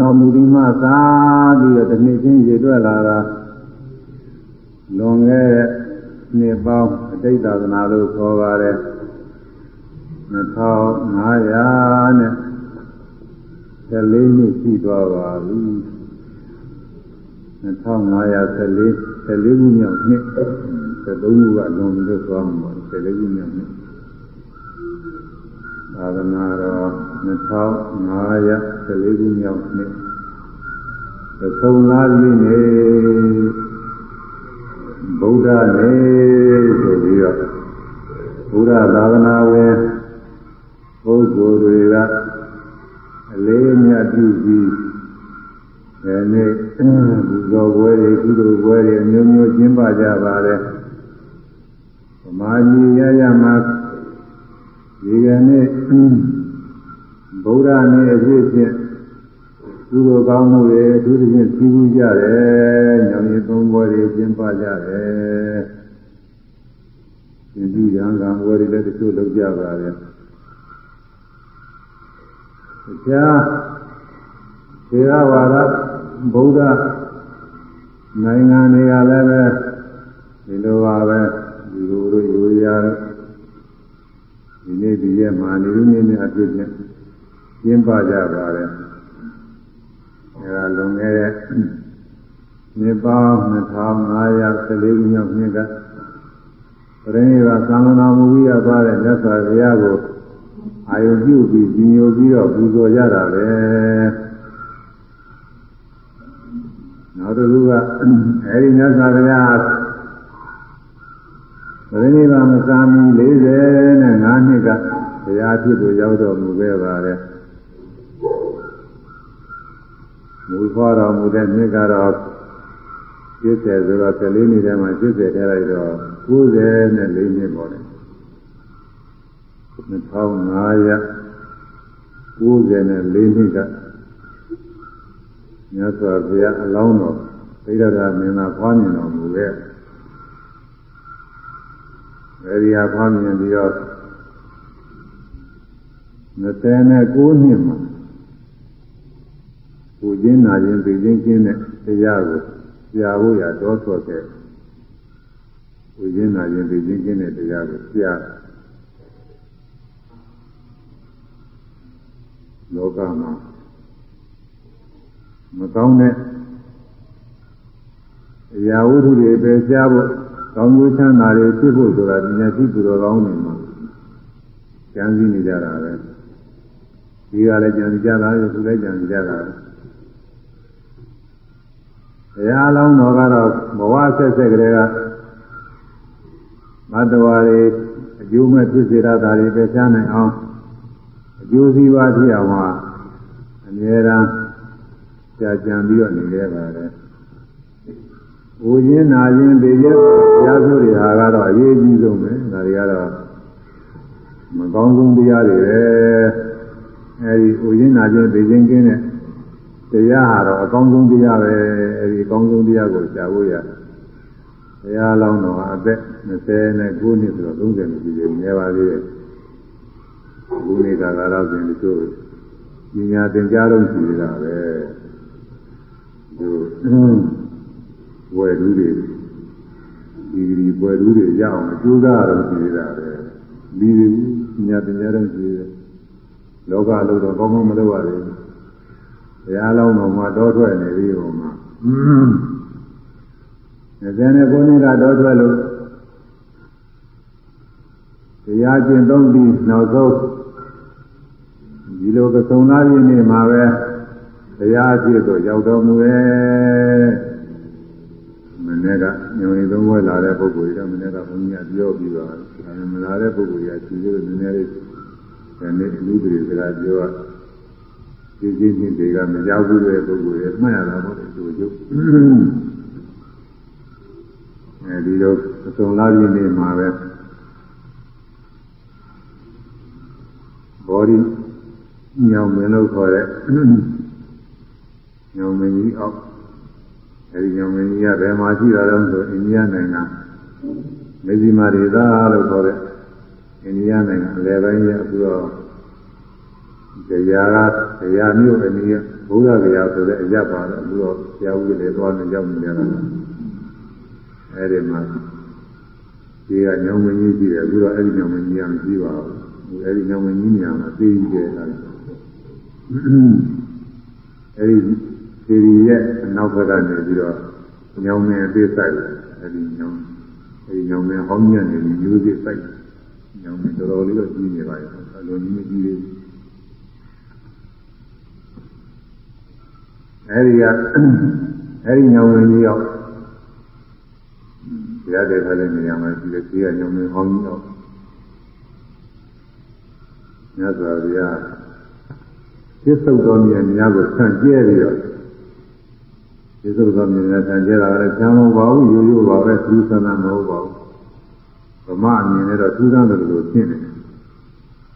တော်မူပြီးမှသာပြီးတော့တစ်နှစ်ချင်းရည်တွက်လာတာလွန်ခဲ့တဲ့နှစ်ပေါင်းအတိတ်သာသနာလို့ခေါ်ပါတယ်2500နဲ့14နှစ်ရှိသွားပါပြီ2514 14ခုမြောက်နှစ်73ခုကလွန်ပြီးတော့သွားမှာပါ14ခုမြောက်နှစ် သာသနာတော်2514ခုမြောက်နှစ်သုံးလားပြီနေဗုဒ္ဓနေဆိုပြီးတော့ဘုရားသာသနာဝင်ပုဂ္ဂိုလ်တွေကအလေးမြတ်ပြုပြီးဒီနေ့ဘုဇောပွဲတွေကုသိုလ်ပွဲတွေအမျိုးမျိုးကျင်းပကြပါတယ်။ဗမာကြီးရရမှာ ဒီကနေ့ဗုဒ္ဓနေ့အဖြစ်ဖြင့်ကုသိုလ်ကောင်းမှုတွေအထူးသဖြင့်ပြုကြတယ်။ညောင်ရည်သုံးပွဲတွေကျင်းပကြတယ်။ဒီပြုရန်ကံပွဲတွေလည်းတချို့လုပ်ကြပါတယ်။တရားသေရဝါဒဗုဒ္ဓနိုင်ငံတွေကလည်းပဲဒီလိုပါပဲဒီလိုလိုယူရ ဒီနေ့ဒီရက်မှာနေလူနေနေအဖြစ်ချင်းကျင်းပကြပါတယ်အဲဒါလွန်ခဲ့တဲ့နှစ်ပေါင်း2514ခုမြောက်နှစ်ကပရိနိဗ္ဗာန်သံဃာမူဝိရသွားတဲ့မြတ်စွာဘုရားကိုအာယုပြုပြီးကြီးညိုပြီးတော့ပူဇော်ကြတာပဲနောက်တစ်ခုကအဲဒီမြတ်စွာဘုရား ပရိနိဗ္ဗာန်မစာမီ45နှစ်ကဘုရားဖြစ်သူရောက်တော်မူခဲ့ပါတယ်မူဖွားတော်မူတဲ့နှစ်ကတော့80ဆိုတော့14နှစ်ထဲမှာ80ထဲလိုက်တော့94နှစ်ပေါ့လေ2594နှစ်ကမြတ်စွာဘုရားအလောင်းတော်သိရတာမင်းသားဖွားမြင်တော်မူခဲ့ အဲဒီဟာဖွားမြင်ပြီးတော့29နှစ်မှာကိုချင်းနာချင်းသိချင်းချင်းတဲ့တရားကိုကြာဖို့ရတော့ဆော့ခဲ့ကိုချင်းနာချင်းသိချင်းချင်းတဲ့တရားကိုကြာလောကမှာမကောင်းတဲ့အရာဝတ္ထုတွေပဲရှားဖို့ ကောင်းကျိုးချမ်းသာတွေဖြစ်ဖို့ဆိုတာဒီနေ့သူသူတော်ကောင်းတွေမှာကြံစည်နေကြတာပဲဒီကလည်းကြံစည်ကြတာသူလည်းကြံစည်ကြတာဘုရားလောင်းတော်ကတော့ဘဝဆက်ဆက်ကလေးကမတ္တဝါတွေအကျိုးမဲ့ဖြစ်စေတာတွေပဲရှားနိုင်အောင်အကျိုးစီးပွားဖြစ်အောင်ဟာအမြဲတမ်းကြာကြံပြီးတော့နေရပါတယ်။ ဦးချင်းနာချင်းပေရဲ့ရာစုတွေဟာကတော့အရေးကြီးဆုံးပဲ။ဒါတွေကတော့မကောင်းဆုံးတရားတွေပဲ။အဲဒီဦးချင်းနာချင်းပေချင်းကင်းတဲ့တရားဟာတော့အကောင်းဆုံးတရားပဲ။အဲဒီအကောင်းဆုံးတရားကိုရှားဖို့ရ။တရားလောင်းတော့အသက်29နှစ်ဆိုတော့30နှစ်ပြည့်နေပါသေးတယ်။အခုနေ့ကကတော့ပြင်တချို့ပညာသင်ကြားလို့ရှိနေတာပဲသူ ဝယ်လူတွေဒီဒီဝယ်လူတွေရအောင်အကျိုးစားတော့ရှိနေတာပဲဒီဒီပညာသင်ကြားတော့ရှိတယ်လောကလို့တော့ကောင်းကောင်းမလုပ်ရဘူးဘုရားလောင်းတော်မှာတောထွက်နေပြီဟိုမှာ20နဲ့9နှစ်ကတော့ထွက်လို့တရားကျင့်သုံးပြီးနောက်ဆုံးဒီလိုကဆုံသားပြည့်နေမှာပဲတရားအဖြစ်တော့ရောက်တော်မူရဲ့မ နေ့ကညောင်ရည်သုံးဝဲလာတဲ့ပုဂ္ဂိုလ်တွေကမနေ့ကဘုန်းကြီးကပြောပြီးတော့ဒါမလာတဲ့ပုဂ္ဂိုလ်တွေကခြေလို့နည်းနည်းလေးဒီနေ့လူတွေစကားပြောဒီကြီးကြီးတွေကမကြောက်ဘူးတဲ့ပုဂ္ဂိုလ်တွေမှတ်ရတာပေါ့သူတို့အဲဒီတော့အစုံလာပြည့်နေမှာပဲဘောဒီညောင်မင်းလို့ခေါ်တဲ့ညောင်မင်းကြီးအောက် အဲဒီညောင်မင်းကြီးကဘယ်မှာရှိတာလဲဆိုအိန္ဒိယနိုင်ငံမေဇီမာဒေသလို့ခေါ်တဲ့အိန္ဒိယနိုင်ငံအလယ်ပိုင်းရဲ့အခုတော့တရားကတရားမျိုးအနည်းဘုရားဗျာဆိုတဲ့အရပါတော့အခုတော့ဆရာဦးလည်းသွားနေရောက်နေကြတာအဲဒီမှာဒီကညောင်မင်းကြီးရှိတယ်အခုတော့အဲဒီညောင်မင်းကြီးကမရှိပါဘူးအဲဒီညောင်မင်းကြီးနေရာမှာသိကြီးတယ်အဲဒီ အဲဒီစီရီရဲ့အနောက်ဘက်ကနေပြီးတော့ညောင်မင်းအသေးဆိုင်အဲဒီညောင်အဲဒီညောင်မင်းဟောင်းညံ့နေပြီးမျိုးစစ်ဆိုင်ညောင်မင်းတော်တော်လေးတော့ကြီးနေပါရဲ့အလုံးကြီးမကြီးသေးဘူးအဲဒီကအဲဒီညောင်ဝင်ကြီးရောက်ဘုရားတဲ့ခါလေးနေရာမှာရှိတဲ့ကြီးကညောင်ဝင်ဟောင်းကြီးရောက်မြတ်စွာဘုရားပြစ္ဆုတ်တော်မြတ်များကိုဆန့်ကျဲပြီးတော့ ပြစ္ဆုတ်တော်မြတ်များဆန့်ကျဲတာလည်းချမ်းမဟုတ်ပါဘူးရိုးရိုးပါပဲသူသနာမဟုတ်ပါဘူးဗမာအမြင်နဲ့တော့သူသနာတယ်လို့ရှင်းတယ်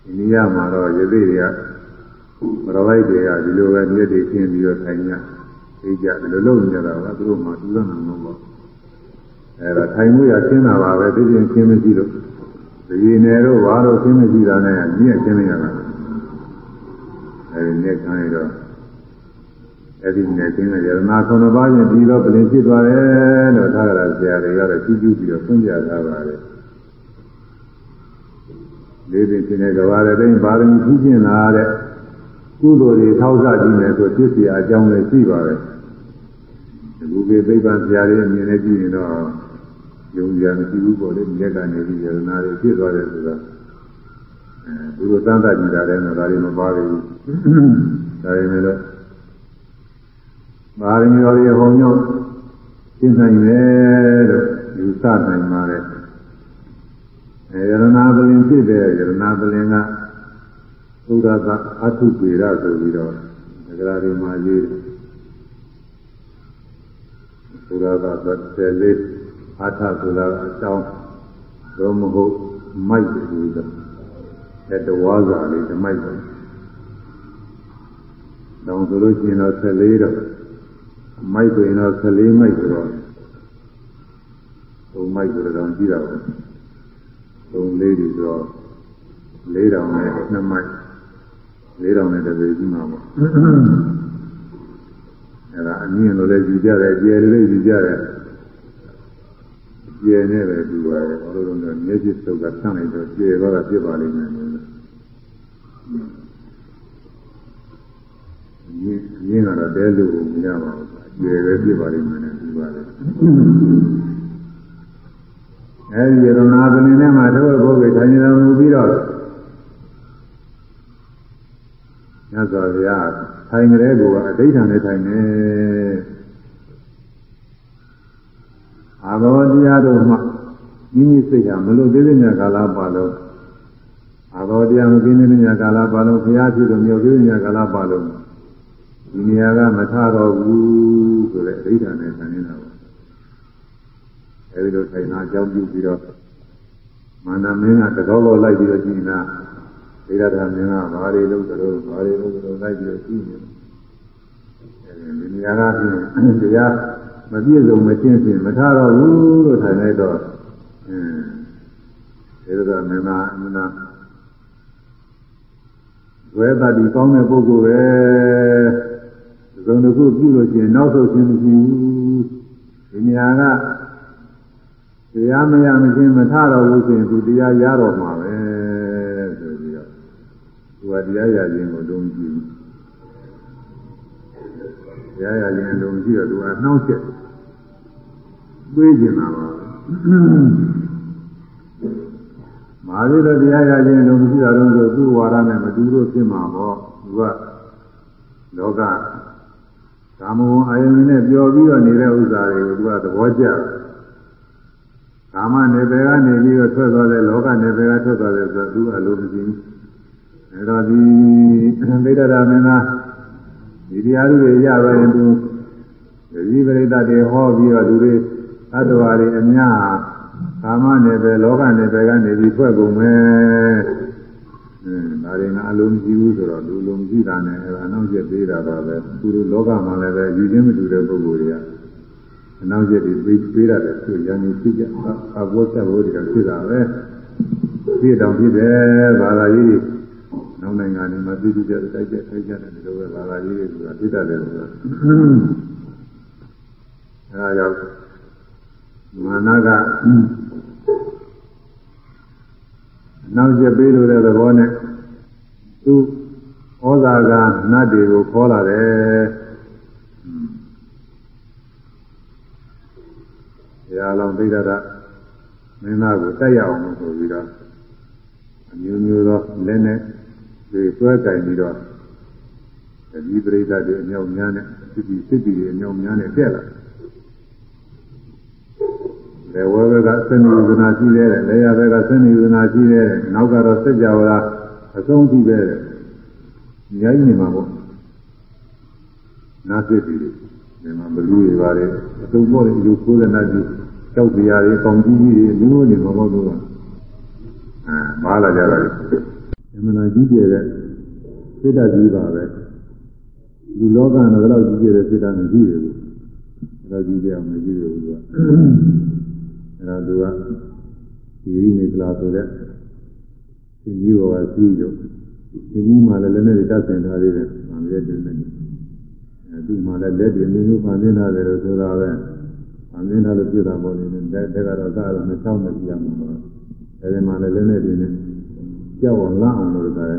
အိန္ဒိယမှာတော့ယသိတွေကမတော်လိုက်တွေကဒီလိုပဲမြစ်တွေခင်းပြီးတော့ထိုင်ကြသိကြဒီလိုလုပ်နေကြတာကသူတို့မှသူသနာမဟုတ်ပါဘူးအဲဒါထိုင်မှုရရှင်းတာပါပဲသိချင်းရှင်းမရှိလို့ဒီနေတော့ဘာလို့ရှင်းမရှိတာနဲ့မြင့်ရှင်းနေရတာအဲဒီမြင့်ခံရတော့ အဲ့ဒီနဲ့ရှင်းတဲ့ယရနာခုနှစ်ပါးချင်းပြီးတော့ပြင်ဖြစ်သွားတယ်လို့သာဂရဆရာတွေကတော့ကြည့်ကြည့်ပြီးတော့ဆွံ့ကြထားပါတယ်လေးပင်ရှင်တဲ့ကဘာတဲ့တိုင်းပါရမီဖြည့်ကျင်လာတဲ့ကုသိုလ်တွေထောက်ဆကြည့်မယ်ဆိုပြည့်စရာအကြောင်းလည်းရှိပါတယ်ဒီဘုရားသိပ္ပံဆရာတွေအမြင်နဲ့ကြည့်ရင်တော့ယုံကြမရှိဘူးပေါ့လေမြက်ကနေပြီးယရနာတွေဖြစ်သွားတယ်ဆိုတာအဲသူတို့သံသကြည့်တာလည်းတော့ဒါတွေမပါဘူးဒါပေမဲ့လို့ ပါရမီတော်တွေဟောညောရှင်းနိုင်တယ်လို့ယူဆနိုင်ပါတယ်အဲယရနာပလင်ဖြစ်တဲ့ယရနာပလင်ကသုဒ္ဓကအထုပေရဆိုပြီးတော့ဒဂရာတွေမှာရေးတယ်သုဒ္ဓကသတ်တယ်လေးအာထဆိုတာအကြောင်းတော့မဟုတ်မိုက်တယ်လို့အဲတဝါစာလေးဓမိုက်တယ်တောင်ဆိုလို့ရှိရင်တော့14တော့ မိုက်ဆိုရင်တော့14မိုက်ဆိုတော့သုံးမိုက်ဆိုတော့ကြည့်တာပေါ့သုံးလေးတွေဆိုတော့4000နဲ့2မိုက်4000နဲ့တစ်ပေကြီးမှာပေါ့အဲ့ဒါအမြင့်လို့လည်းယူကြတယ်ကျယ်လည်းယူကြတယ်ကျယ်နေတယ်ဒီပါရဲ့ဘာလို့လဲမျက်စိစုပ်ကဆန့်လိုက်တော့ကျယ်သွားတာဖြစ်ပါလိမ့်မယ်မြင်မြင်တော့တဲလို့မရပါဘူး ကျယ်ပဲဖြစ်ပါလိမ့်မယ်ဒီပါလေအဲဒီရဏာပလင်ထဲမှာတော့ဘုရားထိုင်နေတော်မူပြီးတော့ညဇောဗျာထိုင်ကြတဲ့ကူကအဋ္ဌာနဲ့ထိုင်နေအာဘောတရားတို့မှမိမိစိတ်ဟာမလို့သေးသေးများကာလပါလို့အာဘောတရားမကင်းသေးသေးများကာလပါလို့ဘုရားဖြစ်လို့မြောက်သေးသေးများကာလပါလို့ဒီနေရာကမထတော့ဘူး ဆိုတဲ့အဋ္ဌာနဲ့ထိုင်နေတာပေါ့အဲဒီလိုထိုင်တာအကြောင်းပြုပြီးတော့မန္တမင်းကတကောလောက်လိုက်ပြီးတော့ကြည်နာဒိဋ္ဌာမင်းကဘာတွေလုပ်ကြလို့ဘာတွေလုပ်ကြလို့လိုက်ပြီးတော့ကြည့်နေတယ်အဲဒီနေရာကပြင်တရားမပြည့်စုံမချင်းဖြင့်မထတော့ဘူးလို့ထိုင်လိုက်တော့အင်းဒါတော့မင်းသားအမနာဝဲတာဒီကောင်းတဲ့ပုဂ္ဂိုလ်ပဲ သုံးတစ်ခုပြုလို့ရှိရင်နောက်ဆုံးခြင်းမရှိဘူးဒီနေရာကတရားမရမချင်းမထတော့ဘူးဆိုရင်သူတရားရတော့မှာပဲဆိုပြီးတော့သူကတရားရခြင်းကိုလုံးကြည့်တရားရခြင်းလုံးကြည့်တော့သူကနှောင့်ချက်တွေးကျင်တာပါမာရီတော့တရားရခြင်းလုံးကြည့်တာတော့ဆိုသူ့ဝါဒနဲ့မတူလို့ဖြစ်မှာပေါ့သူကလောက ကာမဝအာယုန်နဲ့ပျော်ပြီးတော့နေတဲ့ဥစ္စာတွေကိုသူကသဘောကျတယ်ကာမနယ်ပယ်ကနေပြီးတော့ထွက်သွားတဲ့လောကနယ်ပယ်ကထွက်သွားတယ်ဆိုတော့သူအလိုမရှိဘူးအဲတော့ဒီသိတ္တရာမင်းသားဒီတရားတွေရပါရင်သူဒီပရိသတ်တွေဟောပြီးတော့လူတွေသတ္တဝါတွေအများကာမနယ်ပယ်လောကနယ်ပယ်ကနေပြီးထွက်ကုန်မယ်အဲ ဒါတွေကအလိုမရှိဘူးဆိုတော့လူလုံးမရှိတာနဲ့အဲအနောက်ကျပေးတာပါပဲသူတို့လောကမှာလည်းပဲယူခြင်းမတူတဲ့ပုဂ္ဂိုလ်တွေကအနောက်ကျပြီးပေးပေးရတယ်သူရန်ကြီးဖြစ်ကြအဘောဆက်ဘောတွေကဖြစ်တာပဲဖြစ်တော့ဖြစ်တယ်ဘာသာကြီးနောနောက်နိုင်ငံတွေမှာသိသိကြတိုက်ကြခိုက်ကြတယ်ဒီလိုပဲဘာသာရေးတွေကသိတတ်တယ်ဆိုတာအဲဒါကြောင့်မာနကနောက်ကျပေးလို့တဲ့သဘောနဲ့ သူဩဇာကနတ်တွေကိုခေါ်လာတယ်ဘုရားလောင်းသိဒ္ဓရမင်းသားကိုတက်ရအောင်လို့ဆိုပြီးတော့အမျိုးမျိုးသောလက်နဲ့တွေဆွဲကင်ပြီးတော့ဒီပရိသတ်တွေအမြောက်များနဲ့စစ်တီစစ်တီတွေအမြောက်များနဲ့တက်လာလေဝဘကစနေယုဒနာရှိတယ်လေရဘကစနေယုဒနာရှိတယ်နောက်ကတော့စัจ java လာ အဆုံးထိပဲအများကြီးနေမှာပေါ့နာစစ်တီတွေဒီမှာဘလူတွေပါတယ်အဆုံးပေါ်တဲ့လူကိုးတဲ့နာကြီးကြောက်တရားတွေကောင်းကြီးကြီးတွေမျိုးနေမှာပေါ့လို့အဲမားလာကြတာအမှန်တရားကြီးကျယ်တဲ့စိတ်ဓာတ်ကြီးပါပဲလူလောကကတော့တော့ကြီးကျယ်တဲ့စိတ်ဓာတ်မရှိဘူးအဲ့တော့ကြီးကျယ်အောင်မရှိဘူးသူကအဲ့တော့သူကဒီရင်းနေကလာဆိုတဲ့ သင်ကြီးဘောကစီးလို့သင်ကြီးမှလည်းလည်းနဲ့တတ်ဆင်ထားသေးတယ်။ဗာမြဲတယ်နဲ့အဲသူမှလည်းလက်တွေမျိုးမျိုးပန်နေထားတယ်လို့ဆိုတာပဲ။ပန်နေထားလို့ပြတာပေါ်နေတယ်။တက်ကတော့သာတော့မချောင်းမကြည့်ရမှာပါ။အဲဒီမှလည်းလည်းနဲ့ဒီနဲ့ကြောက်အောင်လန့်အောင်လို့ဆိုတာ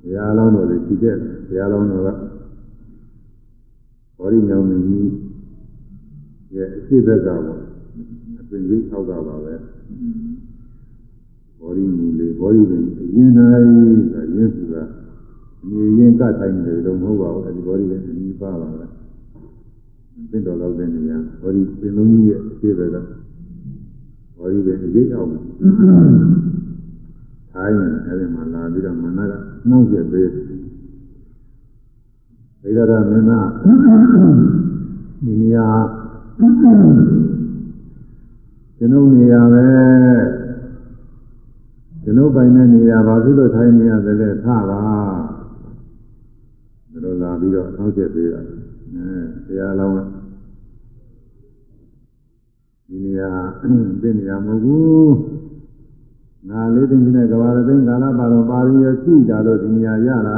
ဘုရားလောင်းတော်တွေကြည့်တဲ့ဘုရားလောင်းတော်ကဘောရီညောင်မင်းကြီးရဲ့အရှိဘက်ကပေါ့ အပင်ကြီးအောက်ကပါပဲဘောရီမူလေးဘောရီပင်အရင်တိုင်းဆိုရင်ဆိုတာနေရင်ကထိုင်နေတယ်လို့မဟုတ်ပါဘူးအဲဒီဘောရီပင်အနီးပါပါပဲပင်တော်လောက်တဲ့နေရာဘောရီပင်လုံးကြီးရဲ့အရှိဘက်ကဘောရီပင်အရေးအောက်ထိုင်အဲဒီမှာလာပြီးတော့မနကနှောက်ရက်ပေးဒေဂရမင်းသားဒီနေရာ ကျွန်ုပ်နေရာပဲကျွန်ုပ်ပိုင်တဲ့နေရာဘာဖြစ်လို့ထိုင်နေရသလဲထပါဒါလိုလာပြီးတော့နှောက်ချက်ပေးတာအဲတရားလောင်းကဒီနေရာသိနေရာမဟုတ်ဘူးငါလေးသိနေတဲ့ကဘာရသိကာလပါတော့ပါရရရှိတာလို့ဒီနေရာရတာ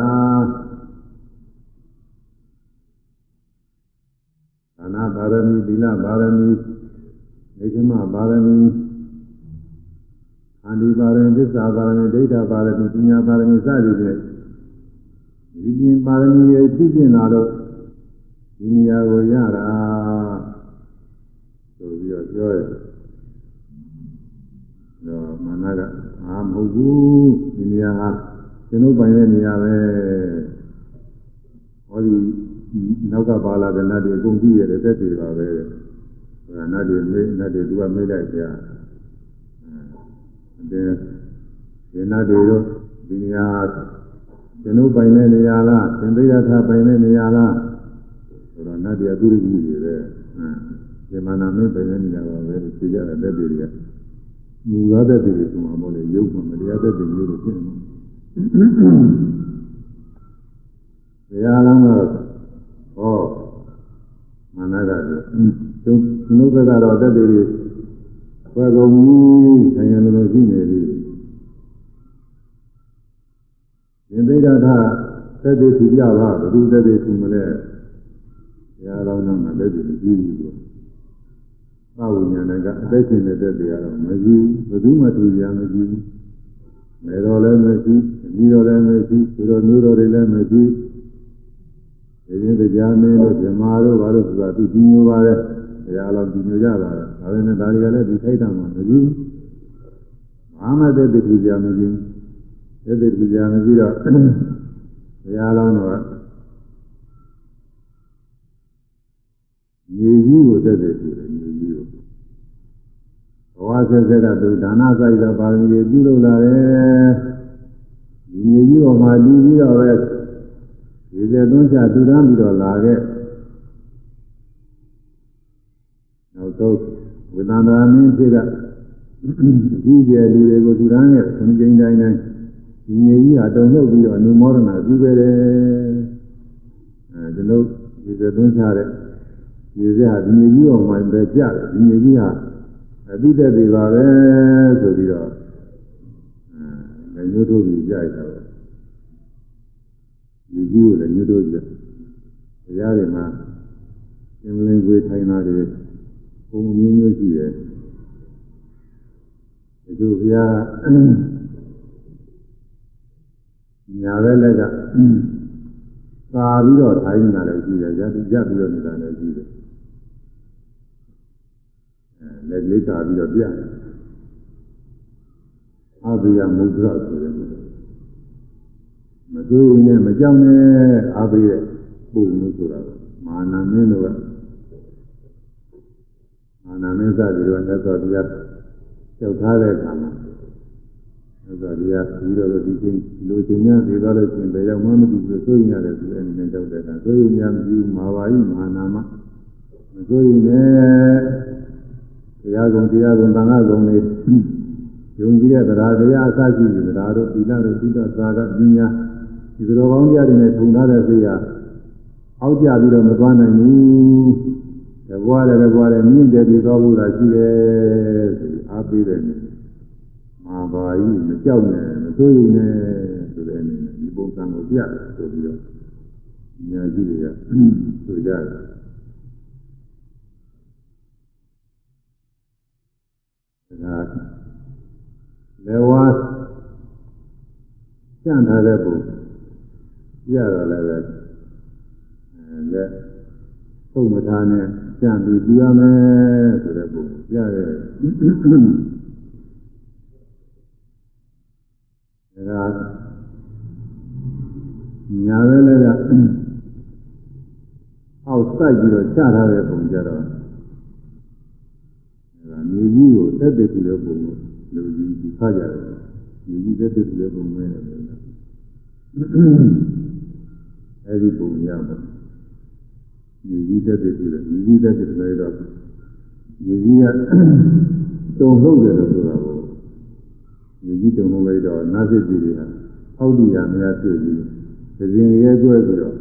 ဒါနပါရမီသီလပါရမီ နေကမပါရမီအန္တိပါရမီသစ္စာပါရမီဒိဋ္ဌပါရမီပညာပါရမီစသည်ဖြင့်ဒီပြင်ပါရမီရဲ့ဖြစ်ကျင်လာတော့ဒီနေရာကိုရတာဆိုပြီးတော့ပြောတယ်တော့မနကအာမဟုတ်ဘူးဒီနေရာဟာကျွန်ုပ်ပိုင်တဲ့နေရာပဲဟောဒီနောက်ကပါလာတဲ့နတ်တွေအကုန်ကြည့်ရတဲ့သက်တွေပါပဲဟို နတ်တွေမေးနတ်တွေသူကမေးလိုက်ကြအဲဒီဒီနတ်တွေတို့ဒီနေရာကျွန်ုပ်ပိုင်တဲ့နေရာလားသင်္သေရထပိုင်တဲ့နေရာလားဆိုတော့နတ်တွေကသူရကြီးတွေပဲဒီမာနာမင်းပိုင်တဲ့နေရာပါပဲသိကြတဲ့သက်တွေကမူကားသက်တွေဆိုမှမဟုတ်လေရုပ်မှမတရားသက်တွေမျိုးတွေဖြစ်နေမှာဘုရားလောင်းတော့ဟော မာနကဆိုသူနှုတ်ဘက်ကတော့သက်တွေဆွဲကုန်ပြီဆိုင်ရလိုလိုရှိနေပြီသင်္သေရထသက်တွေသူပြပါဘယ်သူသက်တွေသူမလဲဘုရားလောင်းတော့သက်တွေမရှိဘူးလို့သဝိညာဏကအသက်ရှင်နေတဲ့တရားတော့မရှိဘူးဘယ်သူမှသူရမရှိဘူးမေတော်လည်းမရှိအမိတော်လည်းမရှိသူတော်မျိုးတော်တွေလည်းမရှိ ဒီရင်တရားမင်းတို့ဇမားတို့ဘာလို့ဆိုတာသူကြီးညိုပါတယ်တရားတော်ကြီးညိုကြတာဒါပေမဲ့ဒါတွေကလည်းဒီခိုက်တာမှမရှိဘူးဘာမှသက်သူရမရှိဘူးသက်သူရမရှိတော့တရားတော်တော့မြေကြီးကိုတက်တယ်ဆိုတယ်မြေကြီးကိုဘဝဆက်ဆက်ကသူဒါနဆိုင်သောပါရမီတွေပြုလုပ်လာတယ်ဒီမြေကြီးပေါ်မှာတည်ပြီးတော့ပဲ ဒီကျသွန်းချတူတန်းပြီးတော့လာခဲ့နောက်တော့ဝိသန္တာမင်းဖြစ်ကအကြီးကျယ်လူတွေကိုတူတန်းရဲ့ခွန်ကျင်းတိုင်းတိုင်းဒီမြေကြီးဟာတုံ့လောက်ပြီးတော့အနုမောဒနာပြုခဲ့တယ်အဲဒီလိုဒီကျသွန်းချတဲ့ဒီစက်ဟာဒီမြေကြီးပေါ်မှာပဲကြတယ်ဒီမြေကြီးဟာအတိတ်တွေပါပဲဆိုပြီးတော့လည်းညှို့ထုတ်ပြီးကြိုက်တာ ပဲဒီကြီးကိုလည်းညှို့ထုတ်ကြတရားတွေမှာသင်္ကလင်းကိုထိုင်တာတွေပုံမျိုးမျိုးရှိတယ်ဒီလိုဘုရားညာဘက်လက်ကသာပြီးတော့ထိုင်နေတာလည်းရှိတယ်ရပြီးရပြီးတော့နေတာလည်းရှိတယ်အဲလက်လေးသာပြီးတော့ပြအဘိယမုဒ္ဒရာဆိုတဲ့ မသွေးရင်နဲ့မကြောက်နဲ့အဘိယပုံလို့ဆိုတာမာနမင်းတို့ကမာနမင်းစသည်တို့ကသက်တော်တရားကြောက်ထားတဲ့အခါမှာသက်တော်တရားပြီးတော့ဒီချိန်လူချိန်ညသေသွားလို့ရှင်ဘယ်ရောက်မှမသိဘူးဆိုရင်ရတယ်ဆိုတဲ့အနေနဲ့ကြောက်တဲ့အခါဆိုရင်များမပြီးမာပါဤမာနာမမဆိုရင်လည်းတရားကုံတရားကုံသံဃာကုံတွေယုံကြည်တဲ့တရားတရားအစရှိတဲ့တရားတို့သီလတို့သုဒ္ဓသာကပညာ ဒီလိုကောင်းတရားတွေနဲ့ထုံထားတဲ့စိတ်ဟာအောက်ကြပြီးတော့မသွားနိုင်ဘူးတကွာတယ်တကွာတယ်မြင့်တယ်ပြီးသွားဖို့သာရှိတယ်ဆိုပြီးအားပေးတယ်မာပါဤမကြောက်နဲ့မစိုးရိမ်နဲ့ဆိုတဲ့အနေနဲ့ဒီပုံစံကိုပြတယ်ဆိုပြီးတော့ညာကြီးတွေကဆိုကြတယ်ဒါလေဝါစံထားတဲ့ပုံပြ ရတော့လည်းပဲအဲလက်ပုံမထားနဲ့စံပြီးပြရမယ်ဆိုတဲ့ပုံပြရဲဒါကညာပဲလည်းကအောက်စိုက်ပြီးတော့ချထားတဲ့ပုံကြတော့ဒါမြေကြီးကိုတက်တက်ပြီးတဲ့ပုံကိုလူကြီးဒီခါကြတယ်မြေကြီးတက်တက်ပြီးတဲ့ပုံပဲလေ အဲဒီပုံရပါမြေကြီးတက်တက်ပြီးတဲ့မြေကြီးတက်တက်ပြီးတော့မြေကြီးကတုံလို့တယ်လို့ဆိုတာကိုမြေကြီးတုံလို့လိုက်တော့နာစစ်ကြီးတွေကအောက်ဒီရမရပြည့်ပြီးသဇင်ရဲကျွဲပြီးတော့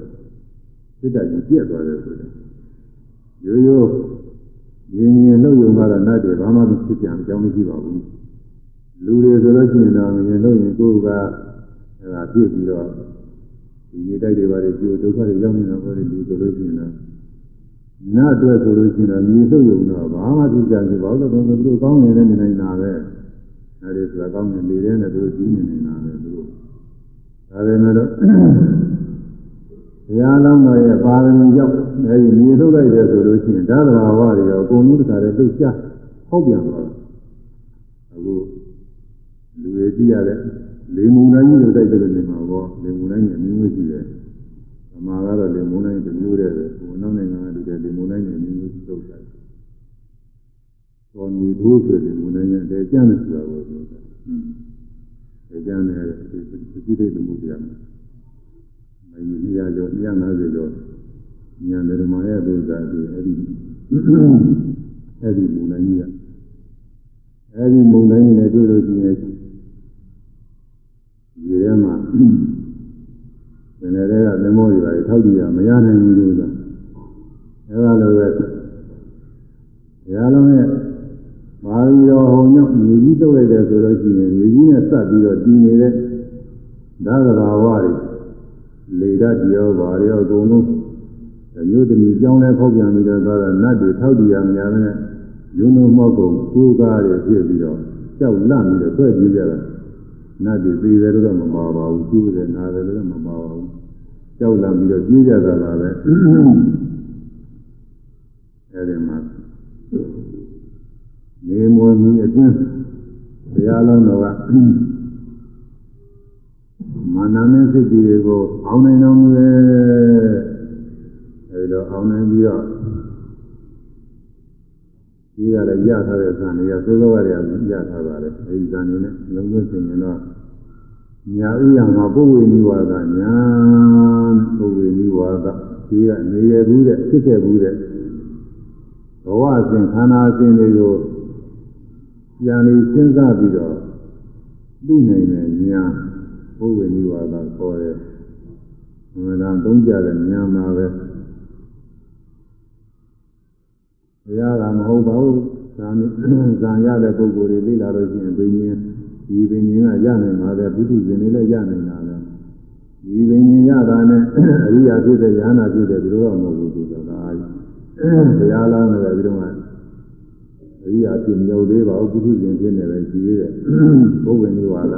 စိတ်ဓာတ်ကြီးပြက်သွားတယ်ဆိုတယ်ရိုးရိုးရင်းရင်လှုပ်ယုံတော့နတ်တွေဘာမှမဖြစ်ပြန်အကြောင်းမရှိပါဘူးလူတွေဆိုလို့ရှိရင်တော့မြင်လို့ရင်ကိုယ်ကအဲဒါပြည့်ပြီးတော့ ဒီနေတိုက်တွေပါလေကျိုးဒုက္ခတွေရောက်နေတာပေါ့လေလူဆိုလို့ရှိရင်တော့နတ်အတွက်ဆိုလို့ရှိရင်တော့မြင်လို့ယုံတော့ဘာမှဖြစ်ပြန်ပြီဘာလို့လဲဆိုတော့သူတို့ကောင်းနေတယ်နေနေတာပဲအဲဒီဆိုတာကောင်းနေနေတယ်နဲ့သူတို့ကြီးနေနေတာပဲသူတို့ဒါပေမဲ့တော့ဘုရားလောင်းတော်ရဲ့ပါရမီရောက်အဲဒီမြေထုတ်လိုက်တယ်ဆိုလို့ရှိရင်ဓာတ်ဘာဝတွေရောအကုန်လုံးတခါတည်းလှုပ်ရှားဟောက်ပြန်သွားတာအခုလူတွေကြည့်ရတဲ့ လေမုန်တိုင်းကြီးလိုတိုက်တဲ့နေမှာပေါ့လေမုန်တိုင်းကြီးအမျိုးမျိုးရှိတယ်။အမှားကတော့လေမုန်တိုင်းတစ်မျိုးတည်းပဲဟိုနောက်နိုင်ငံကတူတယ်လေမုန်တိုင်းကြီးအမျိုးမျိုးသုတ်တယ်။တော်မီထိုးဆိုလေမုန်တိုင်းရဲ့အဲကျမ်းတယ်ဆိုတာကိုပြောတာ။ဟွန်းအဲကျမ်းတယ်ဒီဒီတိတ်မှုတရားမှာမင်းကြီးရကျော်250ကျော်ညံတယ်မာရဲ့ဒုစရဒီအဲ့ဒီအဲ့ဒီမုန်တိုင်းကြီးကအဲ့ဒီမုန်တိုင်းနဲ့တွေ့လို့ရှိရင် ဒီထဲမှာဘယ်နဲ့တည်းကသမောတွေပါထောက်ကြည့်ရမရနိုင်ဘူးလို့ဆိုအဲ့ဒါလိုပဲဘုရားလုံးရဲ့မာရီတော်ဟောညောင်းမြေကြီးတုပ်လိုက်တယ်ဆိုလို့ရှိရင်မြေကြီးနဲ့စပ်ပြီးတော့တည်နေတဲ့ဒါသဘာဝတွေလေဓာတ်ရောဘာရောအကုန်လုံးမျိုးတမီကြောင်းလဲဖောက်ပြန်ပြီးတော့သွားတာနတ်တွေထောက်တည်ရမများနဲ့ယုံလုံးမောက်ကုန်ကိုးကားတွေဖြစ်ပြီးတော့ကြောက်လန့်ပြီးတော့ဆွဲပြေးကြတာ နတ်တွေသေးတယ်လို့မပါပါဘူးကျူးတယ်နားတယ်လို့မပါပါဘူးကြောက်လန့်ပြီးတော့ပြေးကြတာပါပဲအဲဒီမှာနေမွန်ကြီးအတွင်းဘုရားလုံးတော်ကမာနမင်းစိတ်တွေကိုအောင်းနိုင်တော်မူရဲ့အဲဒီတော့အောင်းနိုင်ပြီးတော့ဒီကလည်းရထားတဲ့ဇာန်တွေကသိုးသောကတွေကရထားပါလေအဲဒီဇာန်တွေနဲ့လုံးဝသိရင်တော့ ညာဥယျာမှာပုဝေနိဝါဒညာပုဝေနိဝါဒဒီကနေရဘူးတဲ့ဖြစ်ခဲ့ဘူးတဲ့ဘဝစဉ်ခန္ဓာစဉ်တွေကိုပြန်ပြီးစဉ်းစားပြီးတော့သိနိုင်တဲ့ညာပုဝေနိဝါဒခေါ်တဲ့မန္တန်သုံးကြတဲ့ညာမှာပဲဘုရားကမဟုတ်ပါဘူးဇာဇာရတဲ့ပုဂ္ဂိုလ်တွေသိလာလို့ရှိရင်ဘိညာဉ် ဒီပင်ရှင်ကရနိုင်ပါတယ်ဘုသူရှင်တွေလည်းရနိုင်တာပဲဒီပင်ရှင်ရတာနဲ့အရိယာဖြစ်တဲ့ဉာဏ်နာဖြစ်တဲ့ဒီလိုတော့မဟုတ်ဘူးသူကလားဘုရားလောင်းလည်းဒီလိုမှအရိယာဖြစ်မြောက်သေးပါဘူးဘုသူရှင်ဖြစ်နေပဲရှိသေးတယ်ဘုဝေနိဝါဒ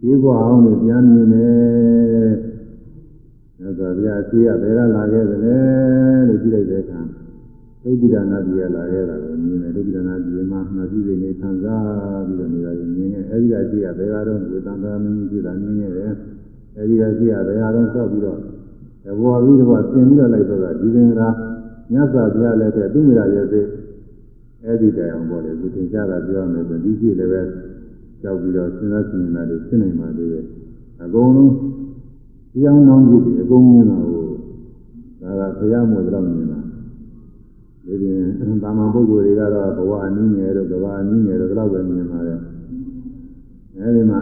ဒီဘဝအောင်ကိုပြန်မြင်တယ်။ဒါဆိုဗျာရှိရဘယ်ကလာခဲ့သလဲလို့ကြည့်လိုက်တဲ့အခါ သုတိဒါနာပြည်လာခဲ့တာကိုမြင်တယ်သုတိဒါနာပြည်မှာနှာစီးစိတ်နဲ့ဆန်းစားပြီးတော့နေတာကိုမြင်ခဲ့အဲဒီကရှိရဘယ်ကတော့ဝေတန်သာမင်းကြီးဖြစ်တာမြင်ခဲ့တယ်။အဲဒီကရှိရဘယ်ကတော့ဆောက်ပြီးတော့တဘောပြီးတော့သင်ပြီးတော့လိုက်တော့ဒီပင်ကရာမြတ်စွာဘုရားလည်းတဲ့သူမိရာရဲ့သိအဲဒီတိုင်အောင်ပေါ်တယ်သူသင်ကြားတာပြောရမယ်ဆိုဒီရှိလည်းပဲကြောက်ပြီးတော့စဉ်းစားကြည့်နေတာတွေဖြစ်နိုင်ပါသေးတယ်အကုန်လုံးကြောင်းနောင်းကြည့်တယ်အကုန်မြင်တာကိုဒါကဘုရားမို့တော့မြင်တာ ဒီပြင်တာမန်ပုဂ္ဂိုလ်တွေကတော့ဘဝအနည်းငယ်တို့ကဘာအနည်းငယ်တို့တော့ပဲမြင်ပါတယ်အဲဒီမှာ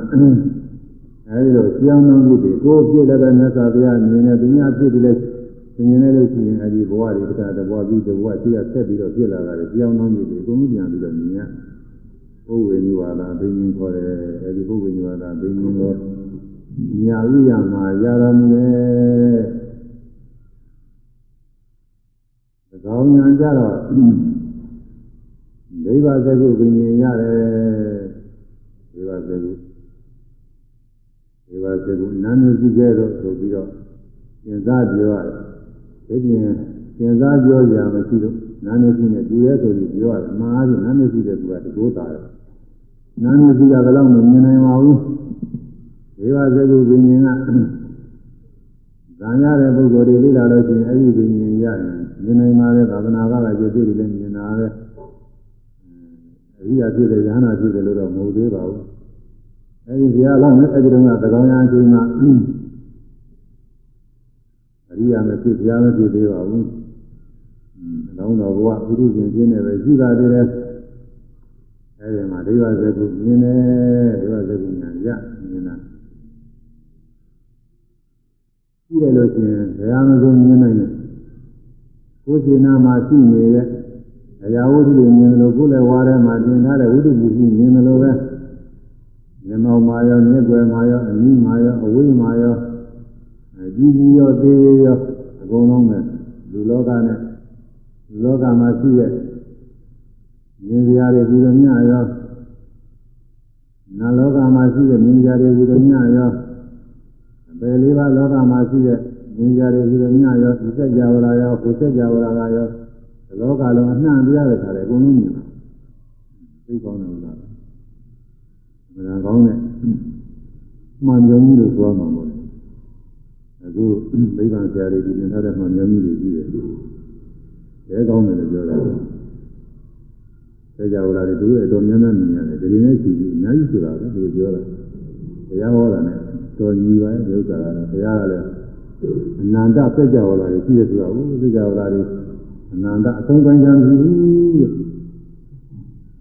အဲဒီတော့ကြောင်းနောင်းကြည့်တယ်ကိုယ်ပြည့်လည်းပဲမြတ်စွာဘုရားမြင်တယ်သူများပြည့်တယ်လည်းသင်ရင်လည်းလို့ရှိရင်အဲဒီဘဝတွေတစ်ခါတဘဝပြီးတဘဝရှိရဆက်ပြီးတော့ပြည့်လာတာလေကြောင်းနောင်းကြည့်တယ်အကုန်လုံးပြန်ပြီးတော့မြင်ရပုဗ္ဗေနိဝါဒဘိညာဉ်ခေါ်တယ်အဲဒီပုဗ္ဗေနိဝါဒဘိညာဉ်ကိုညာဥရမှာရတော်မူတယ် သကောင်းညာကြတော့ဒိဗ္ဗစကုဘိညာဉ်ရတယ်ဒိဗ္ဗစကုဒိဗ္ဗစကုနာမည်ကြီးခဲ့တော့ဆိုပြီးတော့သင်္သာပြောရတယ်ဒီပြင်သင်္သာပြောကြမရှိလို့နာမည်ကြီးနဲ့တူရဲဆိုပြီးပြောရတယ်အမှားအားဖြင့်နာမည်ကြီးတဲ့ကူကတကိုးတာတယ်နာမည်ကြီးကဘယ်တော့မှမြင်နိုင်ပါဘူးဒေဝဇဂုပင်ရှင်ကဇာညတဲ့ပုဂ္ဂိုလ်တွေလေ့လာလို့ရှိရင်အဲ့ဒီပင်ရှင်ရရင် မြင်နိုင်ပါလေသာသနာ့ဘကကျေပြည့်တွေလည်းမြင်တာပဲအရိယာဖြစ်တဲ့ဉာဏ်ဖြစ်တယ်လို့တော့မဟုတ်သေးပါဘူးအဲ့ဒီဘုရားလောင်းနဲ့အဲ့ဒီတုန်းကသကောင်းရအချိန်မှာအရိယာမဖြစ်ဘုရားမဖြစ်သေးပါဘူးအလောင်းတော်ဘုရားပုရုရှင်ချင်းနဲ့ပဲရှိပါသေးတယ်အဲဒီမှာဒိဗ္ဗဇကုမြင်တယ်ဒိဗ္ဗဇကုညာရမြင်တာရှိတယ်လို့ရှိရင်ဘယ်ဟာမဆိုမြင်နိုင်တယ် ကိုယ်ရှင်နာမှာရှိနေတဲ့အရာဝတ္ထုတွေမြင်တယ်လို့ကိုယ်လည်းဝါထဲမှာတင်ထားတဲ့ဝတ္ထုပစ္စည်းမြင်တယ်လို့ပဲမျက်မှောက်မှာရောမျက်ွယ်မှာရောအနည်းမှာရောအဝိမှာရောအကြည့်ကြီးရောသေးသေးရောအကုန်လုံးပဲလူလောကနဲ့လူလောကမှာရှိတဲ့မြင်စရာတွေဘုရားမြတ်ရောနာလောကမှာရှိတဲ့မြင်စရာတွေဘုရားမြတ်ရောအပေလေးပါးလောကမှာရှိတဲ့ မြင်စရာတွေဘုရားမြတ်ရောဒီစက်ကြဝဠာရောကိုယ်စက်ကြဝဠာကရောဒီလောကလုံးအနှံ့ပြရတဲ့ခါတွေအကုန်လုံးမြင်တာသိကောင်းတယ်လို့လားမနာကောင်းတဲ့မှန်ကြုံမှုလို့ပြောမှာမဟုတ်ဘူးအခုမိဘဆရာတွေဒီနေထားတဲ့မှန်ကြုံမှုတွေရှိတယ်တဲကောင်းတယ်လို့ပြောတာဆေကြဝဠာတွေသူတို့အတော်များများမြင်ရတယ်ဒီနေ့ရှိပြီးအများကြီးဆိုတာပဲသူပြောတာတရားဟောတာနဲ့တော်ညီပါရဲ့ဒီဥစ္စာကလည်းတရားကလည်း အနန္တဆေကြဝဠာတွေရှိတယ်ဆိုတာဟုတ်ဆေကြဝဠာတွေအနန္တအဆုံးပိုင်းချမ်းရှိဘူးတဲ့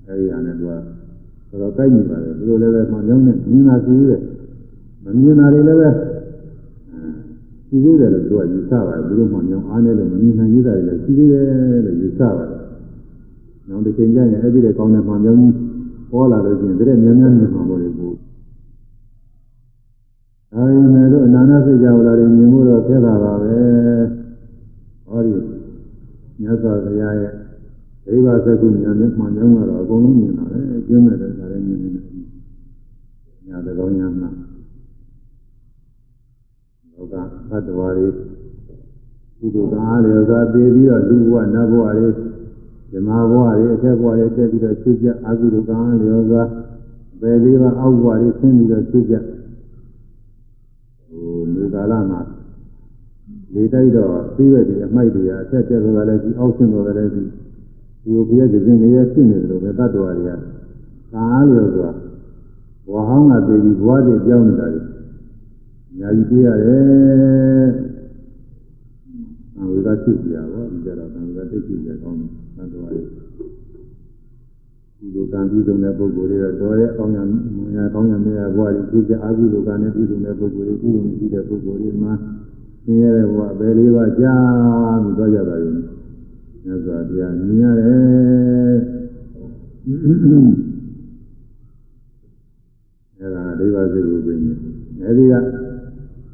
အဲဒီဟာနဲ့သူကတော်တော်ကိုက်နေပါတယ်သူတို့လည်းပဲမှောင်ကြောင်းနဲ့မြင်တာရှိသေးတယ်မမြင်တာတွေလည်းပဲရှိသေးတယ်လို့သူကယူဆပါတယ်သူတို့မှောင်ကြောင်းအားနဲ့လို့မမြင်နိုင်သေးတာတွေလည်းရှိသေးတယ်လို့ယူဆပါတယ်နောက်တစ်ချိန်ကျရင်အဲ့ဒီတဲ့ကောင်းတဲ့မှန်ပြောင်းပေါ်လာလို့ရှိရင်တည်းများများမြင်မှာပေါ့လေကို အဲဒီမဲ့လို့အနာနာစိတ်ကြောလာတယ်မြင်မှုတော့ဖြစ်တာပါပဲဟောဒီမြတ်စွာဘုရားရဲ့ဒိဗ္ဗစကုဉာဏ်နဲ့မှန်ပြောင်းတော့အကုန်လုံးမြင်တာပဲအကျဉ်းမဲ့တဲ့ခါလည်းမြင်နေတယ်ညာတကောင်းညာမှာလောကသတ္တဝါတွေကုသိုလ်ကအားလျော်စွာတည်ပြီးတော့လူဘဝနတ်ဘဝတွေဓမ္မဘဝတွေအထက်ဘဝတွေတက်ပြီးတော့ဖြစ်ကြအကုသိုလ်ကံလျော်စွာပယ်လေးပါအောက်ဘဝတွေဆင်းပြီးတော့ဖြစ်ကြဟိုမေ ကာလမှာလေတိုက်တော့သိရွက်တွေအမိုက်တွေအထက်တက်သွားတယ်ကြီးအောက်ဆင်းသွားတယ်ကြီးဒီဘုရားကစဉ်ကြီးဖြစ်နေတယ်လို့ပဲတတ်တော်တွေကကံအားလျော်စွာဘဝဟောင်းကသိပြီးဘဝတွေကြောင်းနေတာတွေအများကြီးတွေ့ရတယ်။အဲဒါဖြစ်ကြပါဘောဒီကြတော့သံဃာသိဖြစ်ကြကောင်းတယ်သံတော်ရဲ့ ကုသိုလ်ကံပြုစုံတဲ့ပုဂ္ဂိုလ်တွေတော့တော်ရဲ့အောင်းရမရကောင်းရမရဘဝကြီးဖြစ်ကြအကုသိုလ်ကံနဲ့ပြုစုံတဲ့ပုဂ္ဂိုလ်တွေပြုစုံရှိတဲ့ပုဂ္ဂိုလ်တွေမှာသင်ရတဲ့ဘဝဘယ်လေးပါကြာပြီးတော့ကြတာရင်မြတ်စွာဘုရားမြင်ရတယ်အဲဒါဒိဗစိတ်ကိုပြင်တယ်အဲဒီက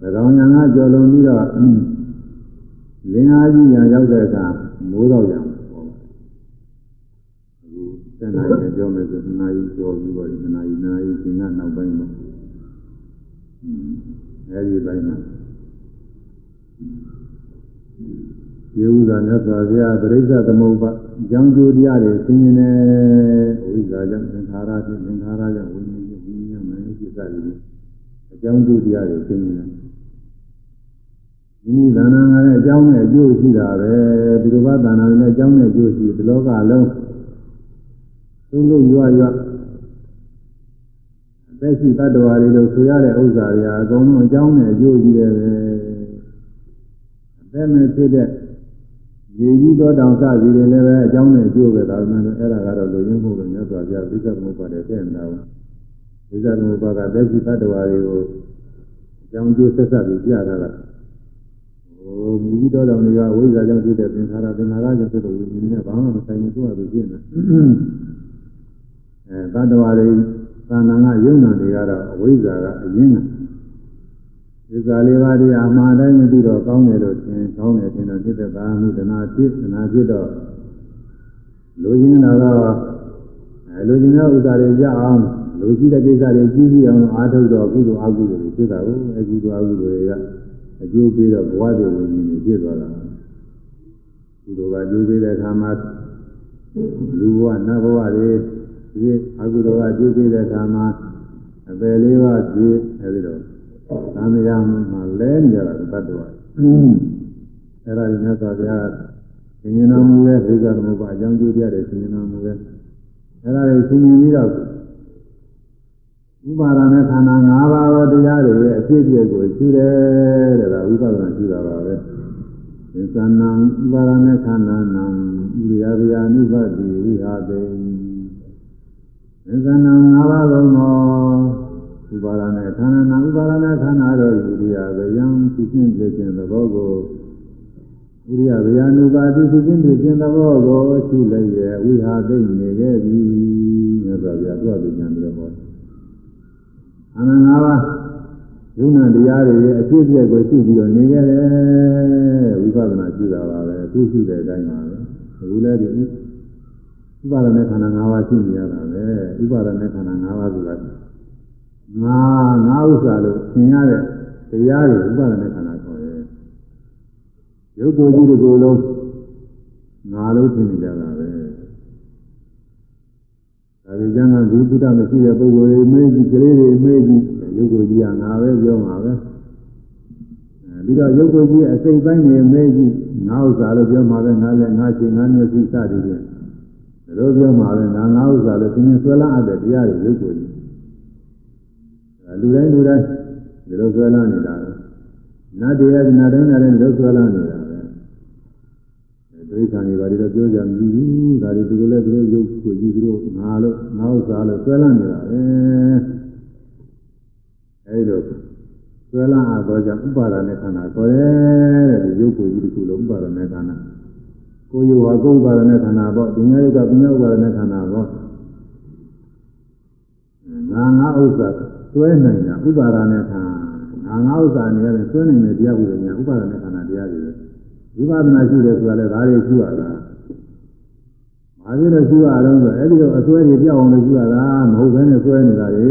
၎င်းညာကကြော်လွန်ပြီးတော့လင်းအားကြီးညာရောက်တဲ့အခါမိုးတော့ရမှာပေါ့အခု တဏှာရဲ့ပြောမယ်ဆိုနာယီကြော်ပြီးတော့နာယီနာယီရှင်ကနောက်ပိုင်းမှာအဲဒီပိုင်းမှာဒီဥစ္စာမြတ်စွာဘုရားပြိဿသမုပ္ပါအကြောင်းကျိုးတရားတွေသိမြင်တယ်ဝိဇ္ဇာကြောင့်သင်္ခါရဖြင့်သင်္ခါရကြောင့်ဝိညာဉ်ဖြင့်ဝိညာဉ်မှန်ဖြစ်စားတယ်အကြောင်းကျိုးတရားတွေသိမြင်တယ်မိမိသဏ္ဍာန်ကလည်းအကြောင်းနဲ့အကျိုးရှိတာပဲဒီလိုပါသဏ္ဍာန်နဲ့အကြောင်းနဲ့အကျိုးရှိဒီလောကလုံး သူ့လို့ရွရွသက်ရှိတ attva တွေလို့ဆိုရတဲ့ဥစ္စာတွေဟာအကုန်လုံးအကြောင်းနဲ့အကျိုးရှိတယ်ပဲအသက်မဲ့ဖြစ်တဲ့ရေကြီးသောတောင်စသည်တွေလည်းပဲအကြောင်းနဲ့အကျိုးပဲဒါမှမဟုတ်အဲ့ဒါကတော့လူရင်းမှုလို့မြတ်စွာဘုရားသိက္ခာသမုပ္ပါဒ်တဲ့တဲ့နာဘူးသိက္ခာသမုပ္ပါဒ်ကသက်ရှိတ attva တွေကိုအကြောင်းကျိုးဆက်ဆက်ပြီးပြတာကဟိုမြည်ကြီးသောတောင်တွေကဝိဇ္ဇာကြောင့်ဖြစ်တဲ့သင်္ခါရသင်္ခါရကြောင့်ဖြစ်တဲ့ဝိညာဉ်နဲ့ဘာမှမဆိုင်ဘူးသူ့အတူဖြစ်နေ အဲတ attva တွေသာနာကယုံနာတွေကတော့အဝိဇ္ဇာကအရင်းကသစ္စာလေးပါးတရားအမှားတိုင်းမသိတော့ကောင်းတယ်လို့ထင်ကောင်းတယ်ထင်တော့ဖြစ်တဲ့သာမှုတဏှာဖြစ်တဏှာဖြစ်တော့လူရင်းလာတော့အဲလူရင်းတဲ့ဥစ္စာတွေကြအောင်လူရှိတဲ့ကိစ္စတွေကြီးကြီးအောင်အားထုတ်တော့ကုသိုလ်အကုသိုလ်တွေဖြစ်တာကိုအကုသိုလ်အကုသိုလ်တွေကအကျိုးပေးတော့ဘဝတည်ဝင်ရင်ဖြစ်သွားတာကုသိုလ်ကအကျိုးပေးတဲ့အခါမှာလူဘဝနတ်ဘဝတွေ ဒီအကုသိုလ်ကအကျိုးပေးတဲ့အခါမှာအပယ်လေးပါးကြည့်အဲဒီတော့သံဃာမှာလဲနေကြတာတတ္တဝါအဲ့ဒါကြီးမြတ်စွာဘုရားသင်္ကြန်တော်မူတဲ့ဒိဋ္ဌသမုပ္ပါအကြောင်းကျိုးတရားတွေသင်္ကြန်တော်မူတဲ့အဲ့ဒါတွေသင်္ကြန်ပြီးတော့ဥပါဒနဲ့ခန္ဓာ၅ပါးသောတရားတွေရဲ့အဖြစ်အပျက်ကိုရှုတယ်တဲ့ဒါဥပဒနာရှုတာပါပဲသစ္စာနံဥပါဒနဲ့ခန္ဓာနံဥရိယဗျာနုပတိဝိဟာတိ သစ္စာနံ၅ပါးသောဥပါဒနဲ့ခန္ဓာနာဥပါဒနဲ့ခန္ဓာတို့ဥရိယဗျံသိချင်းပြခြင်းသဘောကိုဥရိယဗျာနုပါတိသိချင်းပြခြင်းသဘောကိုရှုလည်းရဲ့ဝိဟာသိနေခဲ့ပြီမြတ်စွာဘုရားသူ့အတူဉာဏ်ပြီးတော့ဟောခန္ဓာ၅ပါးယုံနာတရားတွေရဲ့အဖြစ်အပျက်ကိုရှုပြီးတော့နေခဲ့တယ်ဝိပဿနာရှုတာပါပဲသူရှုတဲ့အတိုင်းပါပဲအခုလည်းဒီ ဥပါဒနဲ့ခန္ဓာ၅ပါးရှုနေရတာပဲဥပါဒနဲ့ခန္ဓာ၅ပါးဆိုတာငါငါဥစ္စာလို့သင်ရတဲ့တရားတွေဥပါဒနဲ့ခန္ဓာခေါ်တယ်ရုပ်ကိုယ်ကြီးတစ်ခုလုံးငါလို့သင်နေကြတာပဲဒါပေကျမ်းကဘုဒ္ဓမရှိတဲ့ပုဂ္ဂိုလ်တွေမေးကြည့်ကလေးတွေမေးကြည့်ရုပ်ကိုယ်ကြီးကငါပဲပြောမှာပဲပြီးတော့ရုပ်ကိုယ်ကြီးအစိတ်ပိုင်းတွေမေးကြည့်ငါဥစ္စာလို့ပြောမှာပဲငါလည်းငါချင်းငါမျက်စိစသည်ဖြင့် ဒါလိုပြောမှာပဲငါငါဥစ္စာလို့သင်ဆွဲလာအပ်တဲ့တရားတွေရုပ်ကိုယ်ကြီးလူတိုင်းလူတိုင်းဒီလိုဆွဲလာနေတာပဲနတ်တရားကနတ်တိုင်းနတ်တိုင်းဒီလိုဆွဲလာနေတာပဲဒိဋ္ဌာန်တွေဘာတွေတော့ပြောကြမကြည့်ဘူးဒါတွေသူတို့လည်းသူတို့ရုပ်ကိုကြည့်သူတို့ငါလို့ငါဥစ္စာလို့ဆွဲလာနေတာပဲအဲဒီလိုဆွဲလာအပ်တော့ကြောင့်ဥပါဒနဲ့ခန္ဓာခေါ်တယ်တဲ့ဒီရုပ်ကိုကြည့်တစ်ခုလုံးဥပါဒနဲ့ခန္ဓာ ကိုယ်ရုပ်ဟာကိုယ်ဥပါဒနဲ့ခန္ဓာပေါ့ဒုညရုပ်ကဒုညဥပါဒနဲ့ခန္ဓာပေါ့ငါငါဥစ္စာစွဲနိုင်တာဥပါဒနဲ့ခန္ဓာငါငါဥစ္စာနေရတယ်စွဲနိုင်တဲ့တရားဥပဒေညာဥပါဒနဲ့ခန္ဓာတရားတွေဝိပဿနာရှိတယ်ဆိုတာလည်းဒါတွေရှိရတာ။ဘာဖြစ်လို့ရှိရအောင်ဆိုအဲ့ဒီတော့အစွဲတွေပြောက်အောင်လို့ရှိရတာမဟုတ်ဘဲနဲ့စွဲနေတာလေ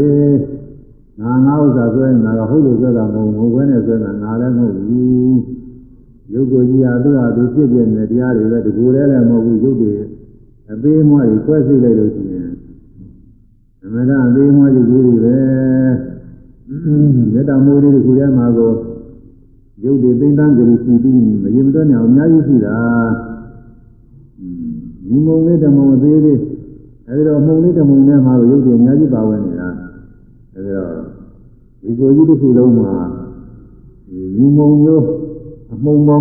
။ငါငါဥစ္စာစွဲနေတာကဟုတ်လို့စွဲတာမဟုတ်ဘူးဘဲနဲ့စွဲတာငါလည်းမဟုတ်ဘူး။ ရုပ်ကိုကြီးဟာသူ့ဟာသူဖြစ်ပြနေတဲ့တရားတွေပဲတကူလည်းလည်းမဟုတ်ဘူးရုပ်တွေအသေးမွှားကြီးကွဲသိလိုက်လို့ရှိရင်အမှန်တအသေးမွှားကြီးကြီးတွေပဲမေတ္တာမိုးလေးတစ်ခုထဲမှာကိုရုပ်တွေသိမ့်တန်းကြပြီးစီပြီးမရင်မတွက်နေအောင်အများကြီးရှိတာညမုံလေးတမုံအသေးလေးအဲဒီတော့မှုံလေးတမုံထဲမှာရုပ်တွေအများကြီးပါဝင်နေတာအဲဒီတော့ဒီကိုကြီးတစ်ခုလုံးမှာညမုံ မှုံမုံ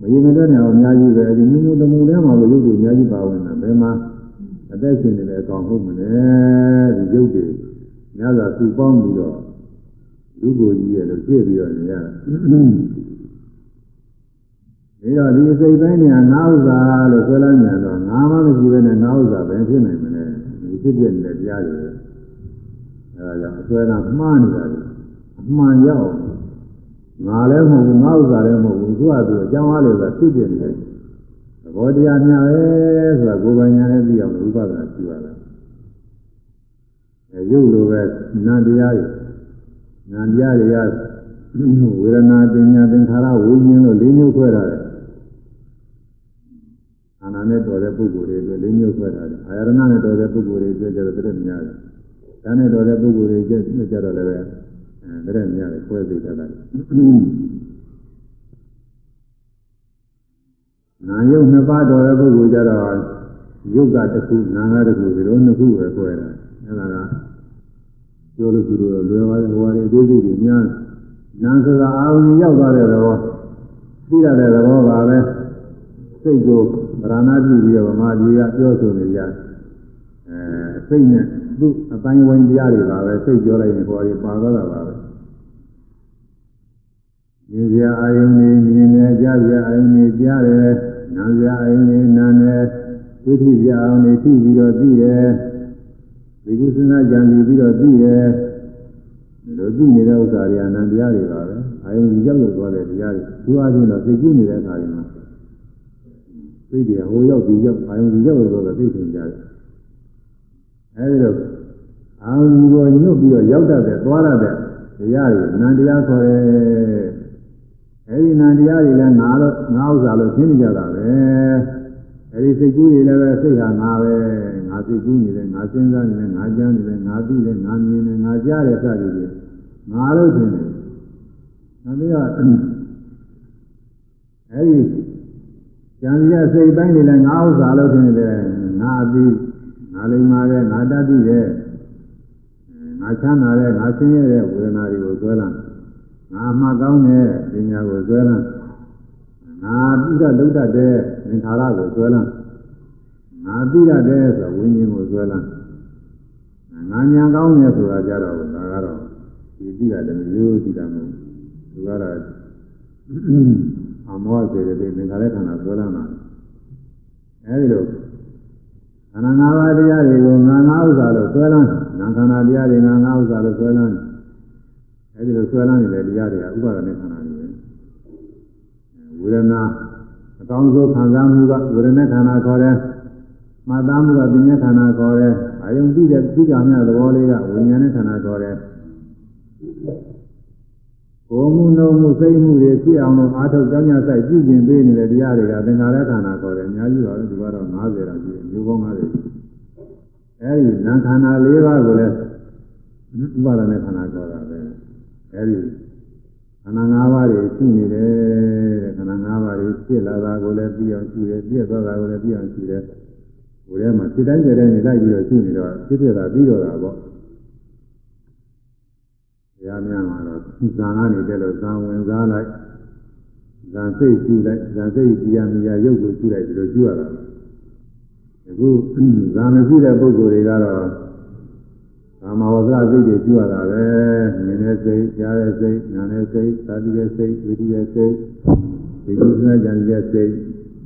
မရေမတွက်နေအောင်အများကြီးပဲဒီမျိုးမျိုးတမှုထဲမှာလို့ရုပ်တွေအများကြီးပါဝင်တာဘယ်မှာအသက်ရှင်နေတဲ့အကောင်ဟုတ်မလဲဒီရုပ်တွေညစာစုပေါင်းပြီးတော့လူကိုကြီးရဲ့လို့ပြည့်ပြီးတော့နေရတာဒီတော့ဒီစိတ်ပိုင်းနေဟာငါဥစ္စာလို့ဆွဲလိုက်မြန်တော့ငါမှမရှိဘဲနဲ့ငါဥစ္စာပဲဖြစ်နိုင်မလဲဒီဖြစ်ပြနေတဲ့တရားတွေအဲဒါကြောင့်အဆွဲကမှားနေတာလေအမှန်ရောက် ငါလည်းမဟုတ်ဘူးငါဥစ္စာလည်းမဟုတ်ဘူးသူကသူအကြောင်းအားလည်းဆိုဖြစ်နေတယ်သဘောတရားများပဲဆိုတာကိုယ်ပိုင်ညာနဲ့သိအောင်ဥပဒနာရှိပါလားအဲရုပ်လိုပဲနာတရားတွေနာတရားတွေကဝေဒနာပညာသင်္ခါရဝိညာဉ်လို့၄မျိုးခွဲထားတယ်အာနာနဲ့တော်တဲ့ပုဂ္ဂိုလ်တွေအတွက်၄မျိုးခွဲထားတယ်အာရဏနဲ့တော်တဲ့ပုဂ္ဂိုလ်တွေအတွက်ကျတော့တည်းများတယ်ဒါနဲ့တော်တဲ့ပုဂ္ဂိုလ်တွေအတွက်ကျတော့လည်း ပဲအဲတည်းများတယ်ခွဲသိတတ်တယ်နာယုတ်နှစ်ပါးတော်တဲ့ပုဂ္ဂိုလ်ကြတော့ယုတ်ကတစ်ခုနာငါတစ်ခုဒီလိုနှစ်ခုပဲခွဲတာအဲဒါကပြောလို့သူတို့လွယ်ပါတယ်ဟိုဟာတွေအသေးစိတ်တွေများနာဆိုတာအာရုံရောက်သွားတဲ့သဘောသိရတဲ့သဘောပါပဲစိတ်ကိုဗရဏပြုပြီးတော့ဗမာပြည်ကပြောဆိုနေကြအဲစိတ်နဲ့သူ့အတိုင်းဝိုင်းတရားတွေပါပဲစိတ်ပြောလိုက်ရင်ဟိုဟာတွေပါသွားတာပါပဲ မြင်စရာအာယုန်တွေမြင်နေကြားစရာအာယုန်တွေကြားတယ်နားစရာအာယုန်တွေနားတယ်သိသိစရာအာယုန်တွေသိပြီးတော့သိတယ်ဒီကုသနာကြံပြီးတော့သိတယ်လိုသိနေတဲ့ဥစ္စာတွေအနန္တရားတွေပါပဲအာယုံကြီးရောက်ရောက်သွားတဲ့တရားတွေသူအချင်းတော့သိကူးနေတဲ့အခါတွေမှာသိတယ်ဟိုရောက်ဒီရောက်အာယုံကြီးရောက်ရောက်သွားတဲ့သိသင်ကြတယ်အဲဒီတော့အာယုံကြီးကိုညှုပ်ပြီးတော့ရောက်တတ်တဲ့သွားရတဲ့တရားတွေအနန္တရားခေါ်တယ် အဲဒီနန္တရားတွေလည်းငါတော့ငါဥစ္စာလို့ရှင်းနေကြတာပဲအဲဒီစိတ်ကူးတွေလည်းပဲစိတ်ဟာငါပဲငါစိတ်ကူးနေတယ်ငါစဉ်းစားနေတယ်ငါကြားနေတယ်ငါသိတယ်ငါမြင်တယ်ငါကြားတယ်စသည်ဖြင့်ငါလို့ထင်တယ်။ဒါပြီးတော့အဲဒီဉာဏ်ရစိတ်ပိုင်းတွေလည်းငါဥစ္စာလို့ထင်တယ်ငါအပြီးငါလိမ္မာတဲ့ငါတတ်ပြီးတဲ့ငါချမ်းသာတဲ့ငါဆင်းရဲတဲ့ဝေဒနာတွေကိုဆွဲလန်း ငါမှကောင်းတဲ့ပညာကိုဆွဲလန်းငါပြုတတ်လုပ်တတ်တဲ့သင်္ခါရကိုဆွဲလန်းငါသိတတ်တဲ့ဆိုဝိညာဉ်ကိုဆွဲလန်းငါညာကောင်းတယ်ဆိုတာကြတော့ဒါကတော့ဒီသိရတယ်မျိုးသိတာမဟုတ်သူကတော့အမောစေတဲ့သင်္ခါရခန္ဓာဆွဲလန်းတာအဲဒီလိုခန္ဓာ၅ပါးတရားတွေကိုငါငါဥစ္စာလို့ဆွဲလန်းနာခန္ဓာတရားတွေငါငါဥစ္စာလို့ဆွဲလန်း အဲဒီလိုဆွဲလန်းနေတဲ့တရားတွေကဥပါဒနဲ့ခန္ဓာတွေပဲဝေဒနာအကောင်းဆုံးခံစားမှုကဝေဒနာခန္ဓာခေါ်တယ်မှတ်သားမှုကပညာခန္ဓာခေါ်တယ်အာယုံသိတဲ့သိက္ခာမြတ်သဘောလေးကဝိညာဉ်နဲ့ခန္ဓာခေါ်တယ်ကိုယ်မှုနှုံမှုစိတ်မှုတွေဖြစ်အောင်လို့အာထုတ်ကြောင်းကြဆိုင်ပြုကျင်ပေးနေတဲ့တရားတွေကသင်္ခါရခန္ဓာခေါ်တယ်အများကြီးပါပဲဒီကတော့90တောင်ရှိတယ်မျိုးပေါင်း90အဲဒီနာခန္ဓာ၄ပါးကိုလည်းဥပါဒနဲ့ခန္ဓာခေါ်တာပဲ အဲဒီခန္ဓာ၅ပါးတွေရှိနေတယ်တဲ့ခန္ဓာ၅ပါးတွေဖြစ်လာတာကိုလည်းပြီးအောင်ရှိတယ်ပြည့်သွားတာကိုလည်းပြီးအောင်ရှိတယ်ဟိုထဲမှာစိတ်တိုင်းကြတဲ့နေလိုက်ပြီးတော့ရှိနေတော့ဖြစ်ဖြစ်တာပြီးတော့တာပေါ့ရားများမှာတော့ဇာကနေတက်လို့ဇာဝင်စားလိုက်ဇာစိတ်ကျူလိုက်ဇာစိတ်တရားမယာရုပ်ကိုကျူလိုက်ဒီလိုကျူရတာအခုဇာမရှိတဲ့ပုဂ္ဂိုလ်တွေကတော့ ကာမဝဇ္ဇစိတ်တွေကျူရတာပဲမြင်တဲ့စိတ်ကြားတဲ့စိတ်နားတဲ့စိတ်သာတိတဲ့စိတ်ဝိတိတဲ့စိတ်ဒီလိုစကြံတဲ့စိတ်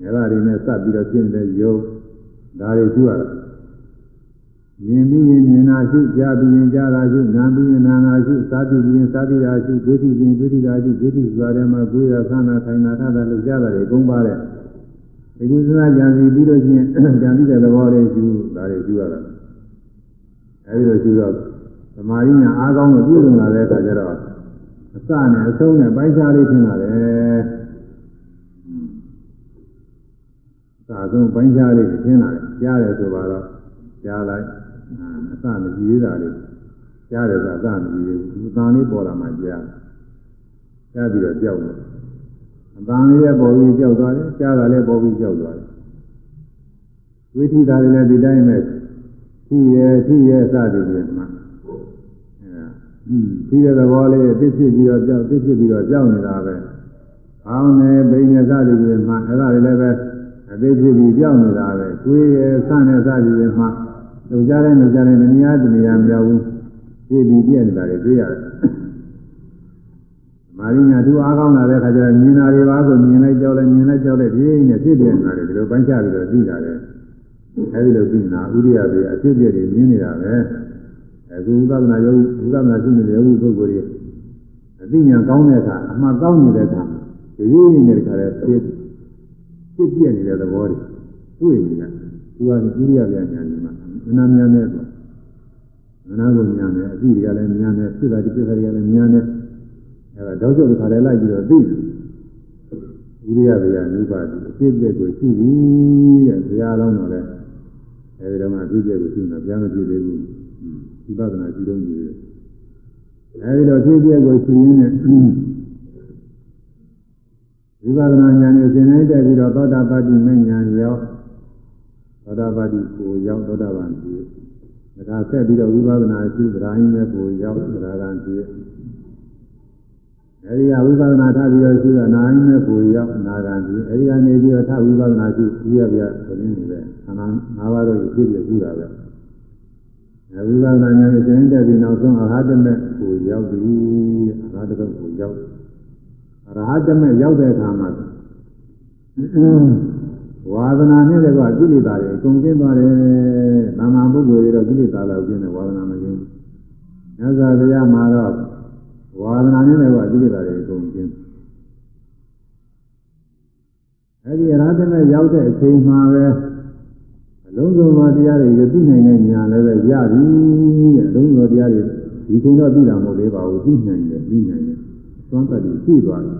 အဲဒါတွေနဲ့စပ်ပြီးတော့ဖြစ်တဲ့ယုတ်ဒါတွေကျူရတာမြင်ပြီးရင်မြင်တာရှုကြားပြီးရင်ကြားတာရှုနားပြီးရင်နားတာရှုစားပြီးရင်စားပြီးတာရှုဒုတိပြီးရင်ဒုတိတာရှုဒုတိစွာထဲမှာကိုယ်ရဆန္ဒထိုင်တာထတာလို့ကြားတာတွေအကုန်ပါတဲ့ဒီကုသနာကြံစီပြီးလို့ရှိရင်ကြံပြီးတဲ့သဘောလေးရှုဒါတွေရှုရတာ အဲဒီလိုရှုတော့သမာဓိညာအားကောင်းလို့ပြည့်စုံလာတဲ့အခါကျတော့အစနဲ့အဆုံးနဲ့ပိုင်းခြားလေးထင်လာတယ်သာဆုံးပိုင်းခြားလေးထင်လာတယ်ကြားတယ်ဆိုတော့ကြားလိုက်အစမကြည့်ရတာလေကြားတယ်ကအစမကြည့်ဘူးအတန်လေးပေါ်လာမှကြားကြားပြီးတော့ကြောက်တယ်အတန်လေးလည်းပေါ်ပြီးကြောက်သွားတယ်ကြားတာလည်းပေါ်ပြီးကြောက်သွားတယ်ဝိသီတာတွေလည်းဒီတိုင်းပဲ ရှိရဲ့ရှိရဲ့စသည်ဖြင့်မှအဲရှိတဲ့သဘောလေးသိဖြစ်ပြီးတော့ကြောက်သိဖြစ်ပြီးတော့ကြောက်နေတာပဲအောင်းနေဘိနေစသည်ဖြင့်မှအဲ့ဒါတွေလည်းပဲအသေးဖြစ်ပြီးကြောက်နေတာပဲကိုယ်ရဲ့စနဲ့စသည်ဖြင့်မှလူကြတဲ့လူကြတဲ့နေရာတနေရာမပြောဘူးပြည့်ပြီးပြည့်နေတာတွေတွေ့ရတယ်မာရိညာသူအားကောင်းလာတဲ့ခါကျတော့မြင်တာတွေပါဆိုမြင်လိုက်ကြောက်လိုက်မြင်လိုက်ကြောက်လိုက်ဒီနဲ့ဖြစ်ပြနေတာတွေဒီလိုပိုင်းခြားပြီးတော့သိတာလေ အဲဒီလိုသိနေတာဥရိယတွေအဖြစ်ပြည့်တွေမြင်နေတာပဲအဲအခုဝိပဿနာယောဂီဝိပဿနာရှိနေတဲ့ယောဂီပုဂ္ဂိုလ်တွေအသိဉာဏ်ကောင်းတဲ့အခါအမှတ်ကောင်းနေတဲ့အခါဒီရင်းနေတဲ့အခါလဲဖြစ်ဖြစ်ပြနေတဲ့သဘောတွေတွေ့နေတာသူကဥရိယပြညာနေမှာမနာများနေတော့မနာကိုညာနေအသိတွေကလည်းညာနေဖြစ်တာဒီဖြစ်တာတွေကလည်းညာနေအဲဒါတော့ကျတစ်ခါလဲလိုက်ပြီးတော့သိတယ်ဥရိယဗျာနုပါတိအဖြစ်ပြက်ကိုရှိပြီတဲ့ဘုရားလုံးတော်လဲ အဲဒီတော့မှအဖြစ်ပြက်ကိုရှိနေပြန်မဖြစ်သေးဘူးဝိပဿနာရှိတော့ကြီးတယ်အဲဒီတော့ဖြစ်ပြက်ကိုရှိရင်းနဲ့ဝိပဿနာဉာဏ်နဲ့သင်တိုင်းတက်ပြီးတော့သောတာပတ္တိမဉာဏ်ရောက်သောတာပတ္တိကိုရောက်သောတာပန်ဖြစ်ဒါကဆက်ပြီးတော့ဝိပဿနာရှိသရာရင်းနဲ့ကိုရောက်သရာကံဖြစ်အဲဒီကဝိပဿနာထားပြီးတော့ရှိတော့နာရင်းနဲ့ကိုရောက်နာကံဖြစ်အဲဒီကနေပြီးတော့ထဝိပဿနာရှိဝိရပြဆိုနေတယ်ခန္ဓာ ၅ပါးတော့ဖြစ်ဖြစ်ရှိတာပဲဝိပဿနာဉာဏ်နဲ့သင်တဲ့ပြီးနောက်ဆုံးအရဟတမေကိုရောက်ပြီအရဟတမေကိုရောက်အရဟတမေရောက်တဲ့အခါမှာဝါဒနာနဲ့လည်းကကိလေသာတွေအကုန်ကျင်းသွားတယ်။နာမပုဂ္ဂိုလ်တွေတော့ကိလေသာလောက်ကျင်းတယ်ဝါဒနာမကျင်းဘူး။ညဇာတရားမှာတော့ဝါဒနာနဲ့လည်းကကိလေသာတွေအကုန်ကျင်း။အဲဒီအရဟတမေရောက်တဲ့အချိန်မှာပဲ လုံးစုံသောတရားတွေကိုသိနိုင်တဲ့ဉာဏ်လည်းပဲရပြီတဲ့လုံးစုံတရားတွေဒီချိန်တော့သိတာမဟုတ်သေးပါဘူးသိနိုင်တယ်သိနိုင်တယ်သွမ်းတတ်ပြီးသိသွားတယ်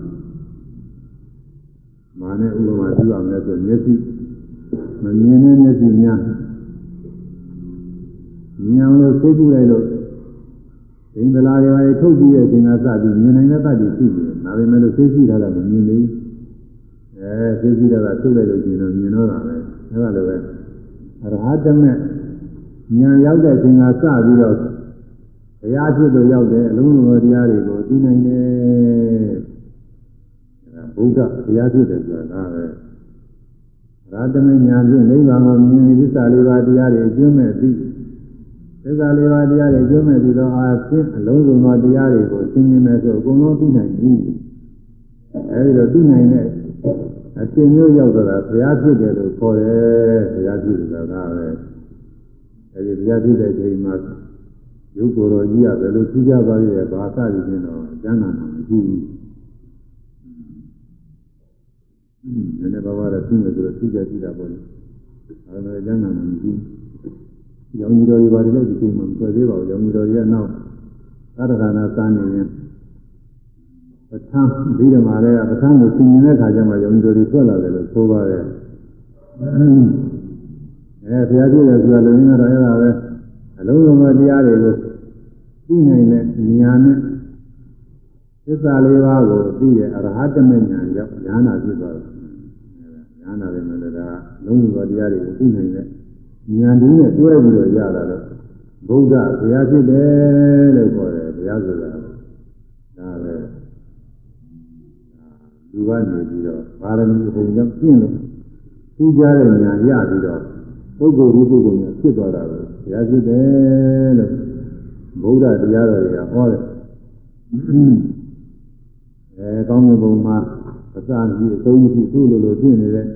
မာနဲ့ဥပမာပြုရမယ်ဆိုမျက်စိမမြင်တဲ့မျက်စိများမြင်အောင်လို့သိကူလိုက်လို့ဒိန်ဒလာတွေပါထုတ်ကြည့်တဲ့အချိန်ကစပြီးမြင်နိုင်တဲ့တတ်တွေသိတယ်ဒါပေမဲ့လို့သိသိထားတာမမြင်သေးဘူးအဲသိသိထားတာထုတ်လိုက်လို့ကျင်တော့မြင်တော့တာပဲအဲဒါလိုပဲ ရဟတမေဉာဏ်ရောက်တဲ့အချိန်ကစပြီးတော့ဘုရားဖြစ်လို့ရောက်တဲ့အလုံးစုံတရားတွေကိုသိနိုင်တယ်အဲဘုရားဘုရားဖြစ်တယ်ဆိုတာဒါပဲရဟတမေဉာဏ်ဖြင့်နိဗ္ဗာန်ကိုမြင်ပြီးသစ္စာလေးပါးတရားတွေအကျိုးမဲ့သိသစ္စာလေးပါးတရားတွေအကျိုးမဲ့ပြီးတော့အာဖြင့်အလုံးစုံသောတရားတွေကိုသိမြင်မယ်ဆိုအကုန်လုံးသိနိုင်ပြီအဲဒီတော့သိနိုင်တဲ့အ ရှင်မျိုးရောက်တော့တာဘုရားဖြစ်တယ်လို့ခေါ်တယ်ဘုရားဖြစ်တယ်ဆိုတာပဲအဲဒီဘုရားဖြစ်တဲ့ချိန်မှာရုပ်ကိုယ်တော်ကြီးကဘယ်လိုထူးခြားသွားရလဲဘာသာရင်းတော့ကျမ်းဂန်မှာမရှိဘူးอืมနည်းနည်းပါးပါးတော့သူ့မယ်ဆိုတော့ထူးခြားကြည့်တာပေါ့လေအဲဒါကျမ်းဂန်မှာမရှိဘူးရောင်ကြီးတော်တွေပါတယ်လို့ဒီချိန်မှာမဆွဲသေးပါဘူးရောင်ကြီးတော်တွေကနောက်သတ္တခါနာစမ်းနေရင် ပဋ္ဌာန်းပြီးတော့မှလည်းပဋ္ဌာန်းကိုသင်နေတဲ့အခါကျမှယုံကြည်တွေထွက်လာတယ်လို့ဆိုပါတယ်အဲဘုရားပြည့်တယ်ဆိုတာလည်းငါတော့အဲ့ဒါပဲအလုံးစုံသောတရားတွေကိုသိနိုင်တဲ့ဉာဏ်နဲ့သစ္စာလေးပါးကိုသိရဲ့အရဟတမေဉာဏ်ရောက်ဉာဏ်နာဖြစ်သွားတယ်ဉာဏ်နာပဲမယ်ဒါလုံးစုံသောတရားတွေကိုသိနိုင်တဲ့ဉာဏ်တူးနဲ့တွဲပြီးတော့ရတာတော့ဘုရားဘုရားဖြစ်တယ်လို့ခေါ်တယ်ဘုရားဆိုတာဒါပဲလူ ကနေပြီးတော့ပါရမီဘုံကြောင့်ပြင့်လို့ထူးခြားတဲ့ဉာဏ်ရပြီးတော့ပုဂ္ဂိုလ်ရူပပုဂ္ဂိုလ်မျိုးဖြစ်သွားတာပဲဘုရားဖြစ်တယ်လို့ဘုရားတရားတော်တွေကဟောတယ်အဲကောင်းတဲ့ဘုံမှာအစမရှိအဆုံးမရှိသူ့လိုလိုပြင့်နေတဲ့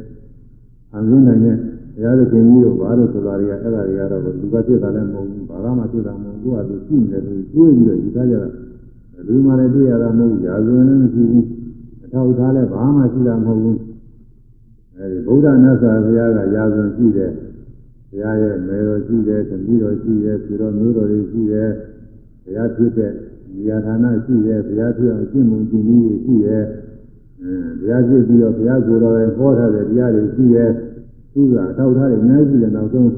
အံရင်းနိုင်တဲ့တရားသခင်ကြီးတို့ဘာလို့ဆိုတာတွေကအဲ့ဒါတွေကတော့လူကဖြစ်တာလည်းမဟုတ်ဘူးဘာမှဖြစ်တာမဟုတ်ဘူးကိုယ်ကသူရှိနေတယ်လို့တွေးပြီးတော့ယူသားကြတာလူမှလည်းတွေ့ရတာမဟုတ်ဘူးရာဇဝင်လည်းမရှိဘူး ထောက်ထားလဲဘာမှရှိတာမဟုတ်ဘူးအဲဒီဗုဒ္ဓမြတ်စွာဘုရားကရာဇဝင်ရှိတယ်ဘုရားရဲ့မေတော်ရှိတယ်သတိတော်ရှိတယ်သူတော်မျိုးတော်တွေရှိတယ်ဘုရားဖြစ်တဲ့ဉာဏ်ဌာနရှိတယ်ဘုရားဖြစ်အောင်ရှင်းမှုကျင့်နည်းတွေရှိတယ်အဲဘုရားဖြစ်ပြီးတော့ဘုရားကိုယ်တော်ရဲ့ဟောထားတဲ့တရားတွေရှိတယ်သူကအထောက်ထားတွေအများကြီးရှိတယ်နောက်ဆုံး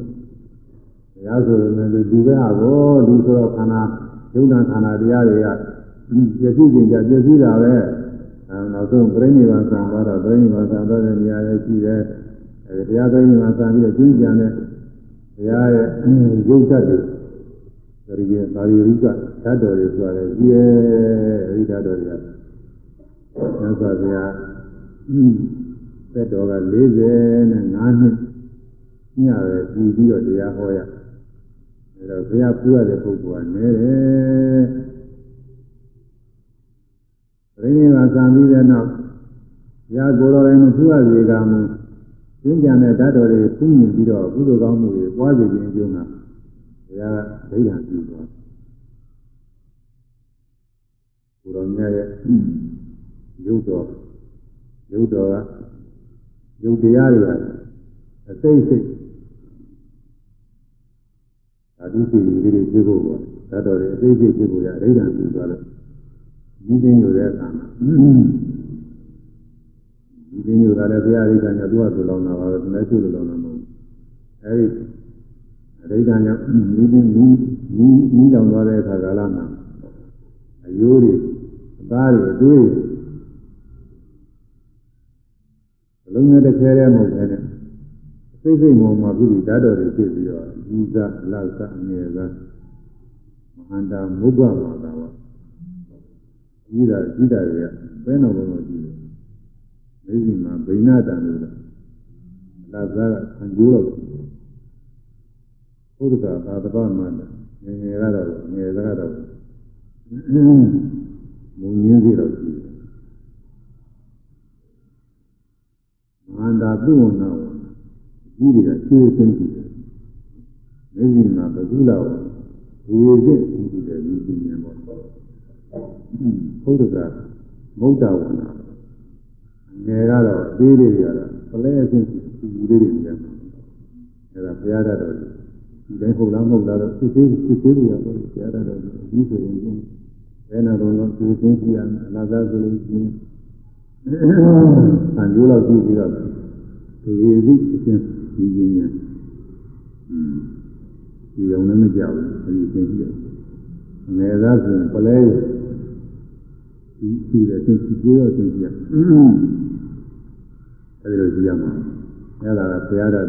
ဘုရားဆိုရင်လည်းလူပဲဟာကိုလူဆိုတော့ခန္ဓာယုံနာခန္ဓာတရားတွေကပြည့်စည်ခြင်းကြပြည့်စည်တာပဲအဲ နောက်ဆုံးပြိဋိဘံဆံသွားတော့ပြိဋိဘံဆံသွားတဲ့နေရာလေးရှိတယ်အဲတရားပြိဋိဘံဆံပြီးတော့ကျွင်းကြံတဲ့တရားရဲ့ရုပ်ဓာတ်တွေဒါရီသာရီရိကဓာတ်တော်တွေဆိုရတယ်ရှိရဲ့အဲဒီဓာတ်တော်တွေကသစ္စာဗျာသက်တော်က45နှစ်ညပဲပြီးပြီးတော့တရားဟောရအဲတော့ဘုရားပူရတဲ့ပုဂ္ဂိုလ်ကနဲတယ် ပြိဋိဘံဆံပြီးတဲ့နောက်ရာကိုယ်တော်တိုင်းမထူရစေကမူကျင်းကြံတဲ့ဓာတ်တော်တွေဖူးမြင်ပြီးတော့ကုသိုလ်ကောင်းမှုတွေပွားစေခြင်းအကျိုးမှာဘုရားကဒိဋ္ဌာန်ပြုသွားကိုတော်မြတ်ရဲ့ရုပ်တော်ရုပ်တော်ကရုပ်တရားတွေကအစိမ့်စိတ်အတုစီလေးတွေဖြစ်ဖို့ပေါ့ဒါတော်တွေအစိမ့်စိတ်ဖြစ်ဖို့ရအိဋ္ဌံပြုသွားလို့ ဒီသိညိုတဲ့အခါမှာဒီသိညိုတာလည်းဘုရားအိဋ္ဌံကသူ့ဟာသူလောင်တာပါပဲဒီမဲ့သူ့လိုလောင်တာမဟုတ်ဘူးအဲဒီအိဋ္ဌံကဒီသိနီးနီးနီးလောင်သွားတဲ့အခါကာလမှာအယိုးတွေအသားတွေအသွေးတွေအလုံးနဲ့တစ်ခဲတည်းမဟုတ်ဘဲနဲ့စိတ်စိတ်မောမှာပြုပြီးဓာတ်တော်တွေဖြစ်ပြီးတော့ဤသလကအငယ်သာမဟာန္တာမုဂ္ဂမာသာဝ ကြီးတာကြီးတာတွေကဘယ်တော့မှကြည့်ဘူးမေဇီမှာဗိနာတံလို့လားလသာကခံကြိုးတော့ဘုရားကသာသဘာမှန်တယ်ငယ်ငယ်ကတော့ငယ်ကတော့မုံရင်းစီတော့ကြည့်မဟာန္တာသူ့ဝနာဝကြီးတွေကချွေးစင်းကြည့်တယ်။မျက်စိမှာဘယ်သူလောက်ဒီစစ်ကြည့်တယ်ဒီပြင်းနေပေါ့။ ဘုဒ္ဓကမௌဒ္ဒဝနာငယ်ကတော့အသေးလေးတွေကတော့ပလဲအချင်းစီလေးတွေနေတယ်။အဲဒါဘုရားတတော်ဒီတိုင်းဟုတ်လားမဟုတ်လားတော့စစ်သေးစစ်သေးတွေရပေါ့ဘုရားတတော်ဒီဆိုရင်ဘယ်နာတော့လို့ဒီသိကြည့်ရမယ်အလားသားဆိုလို့ရှိရင်ဆံကျိုးလောက်ကြည့်ပြီးတော့ဒီသိအချင်းဒီကြီးနဲ့ဒီအောင်လည်းမကြောက်ဘူးဒီသင်ကြည့်အငယ်သားဆိုရင်ပလဲ ဒီကြည့်တယ်သင်ကြည့်ကိုရသင်ကြည့်အဲဒီလိုကြည့်ရမှာအဲဒါကဘုရားတော်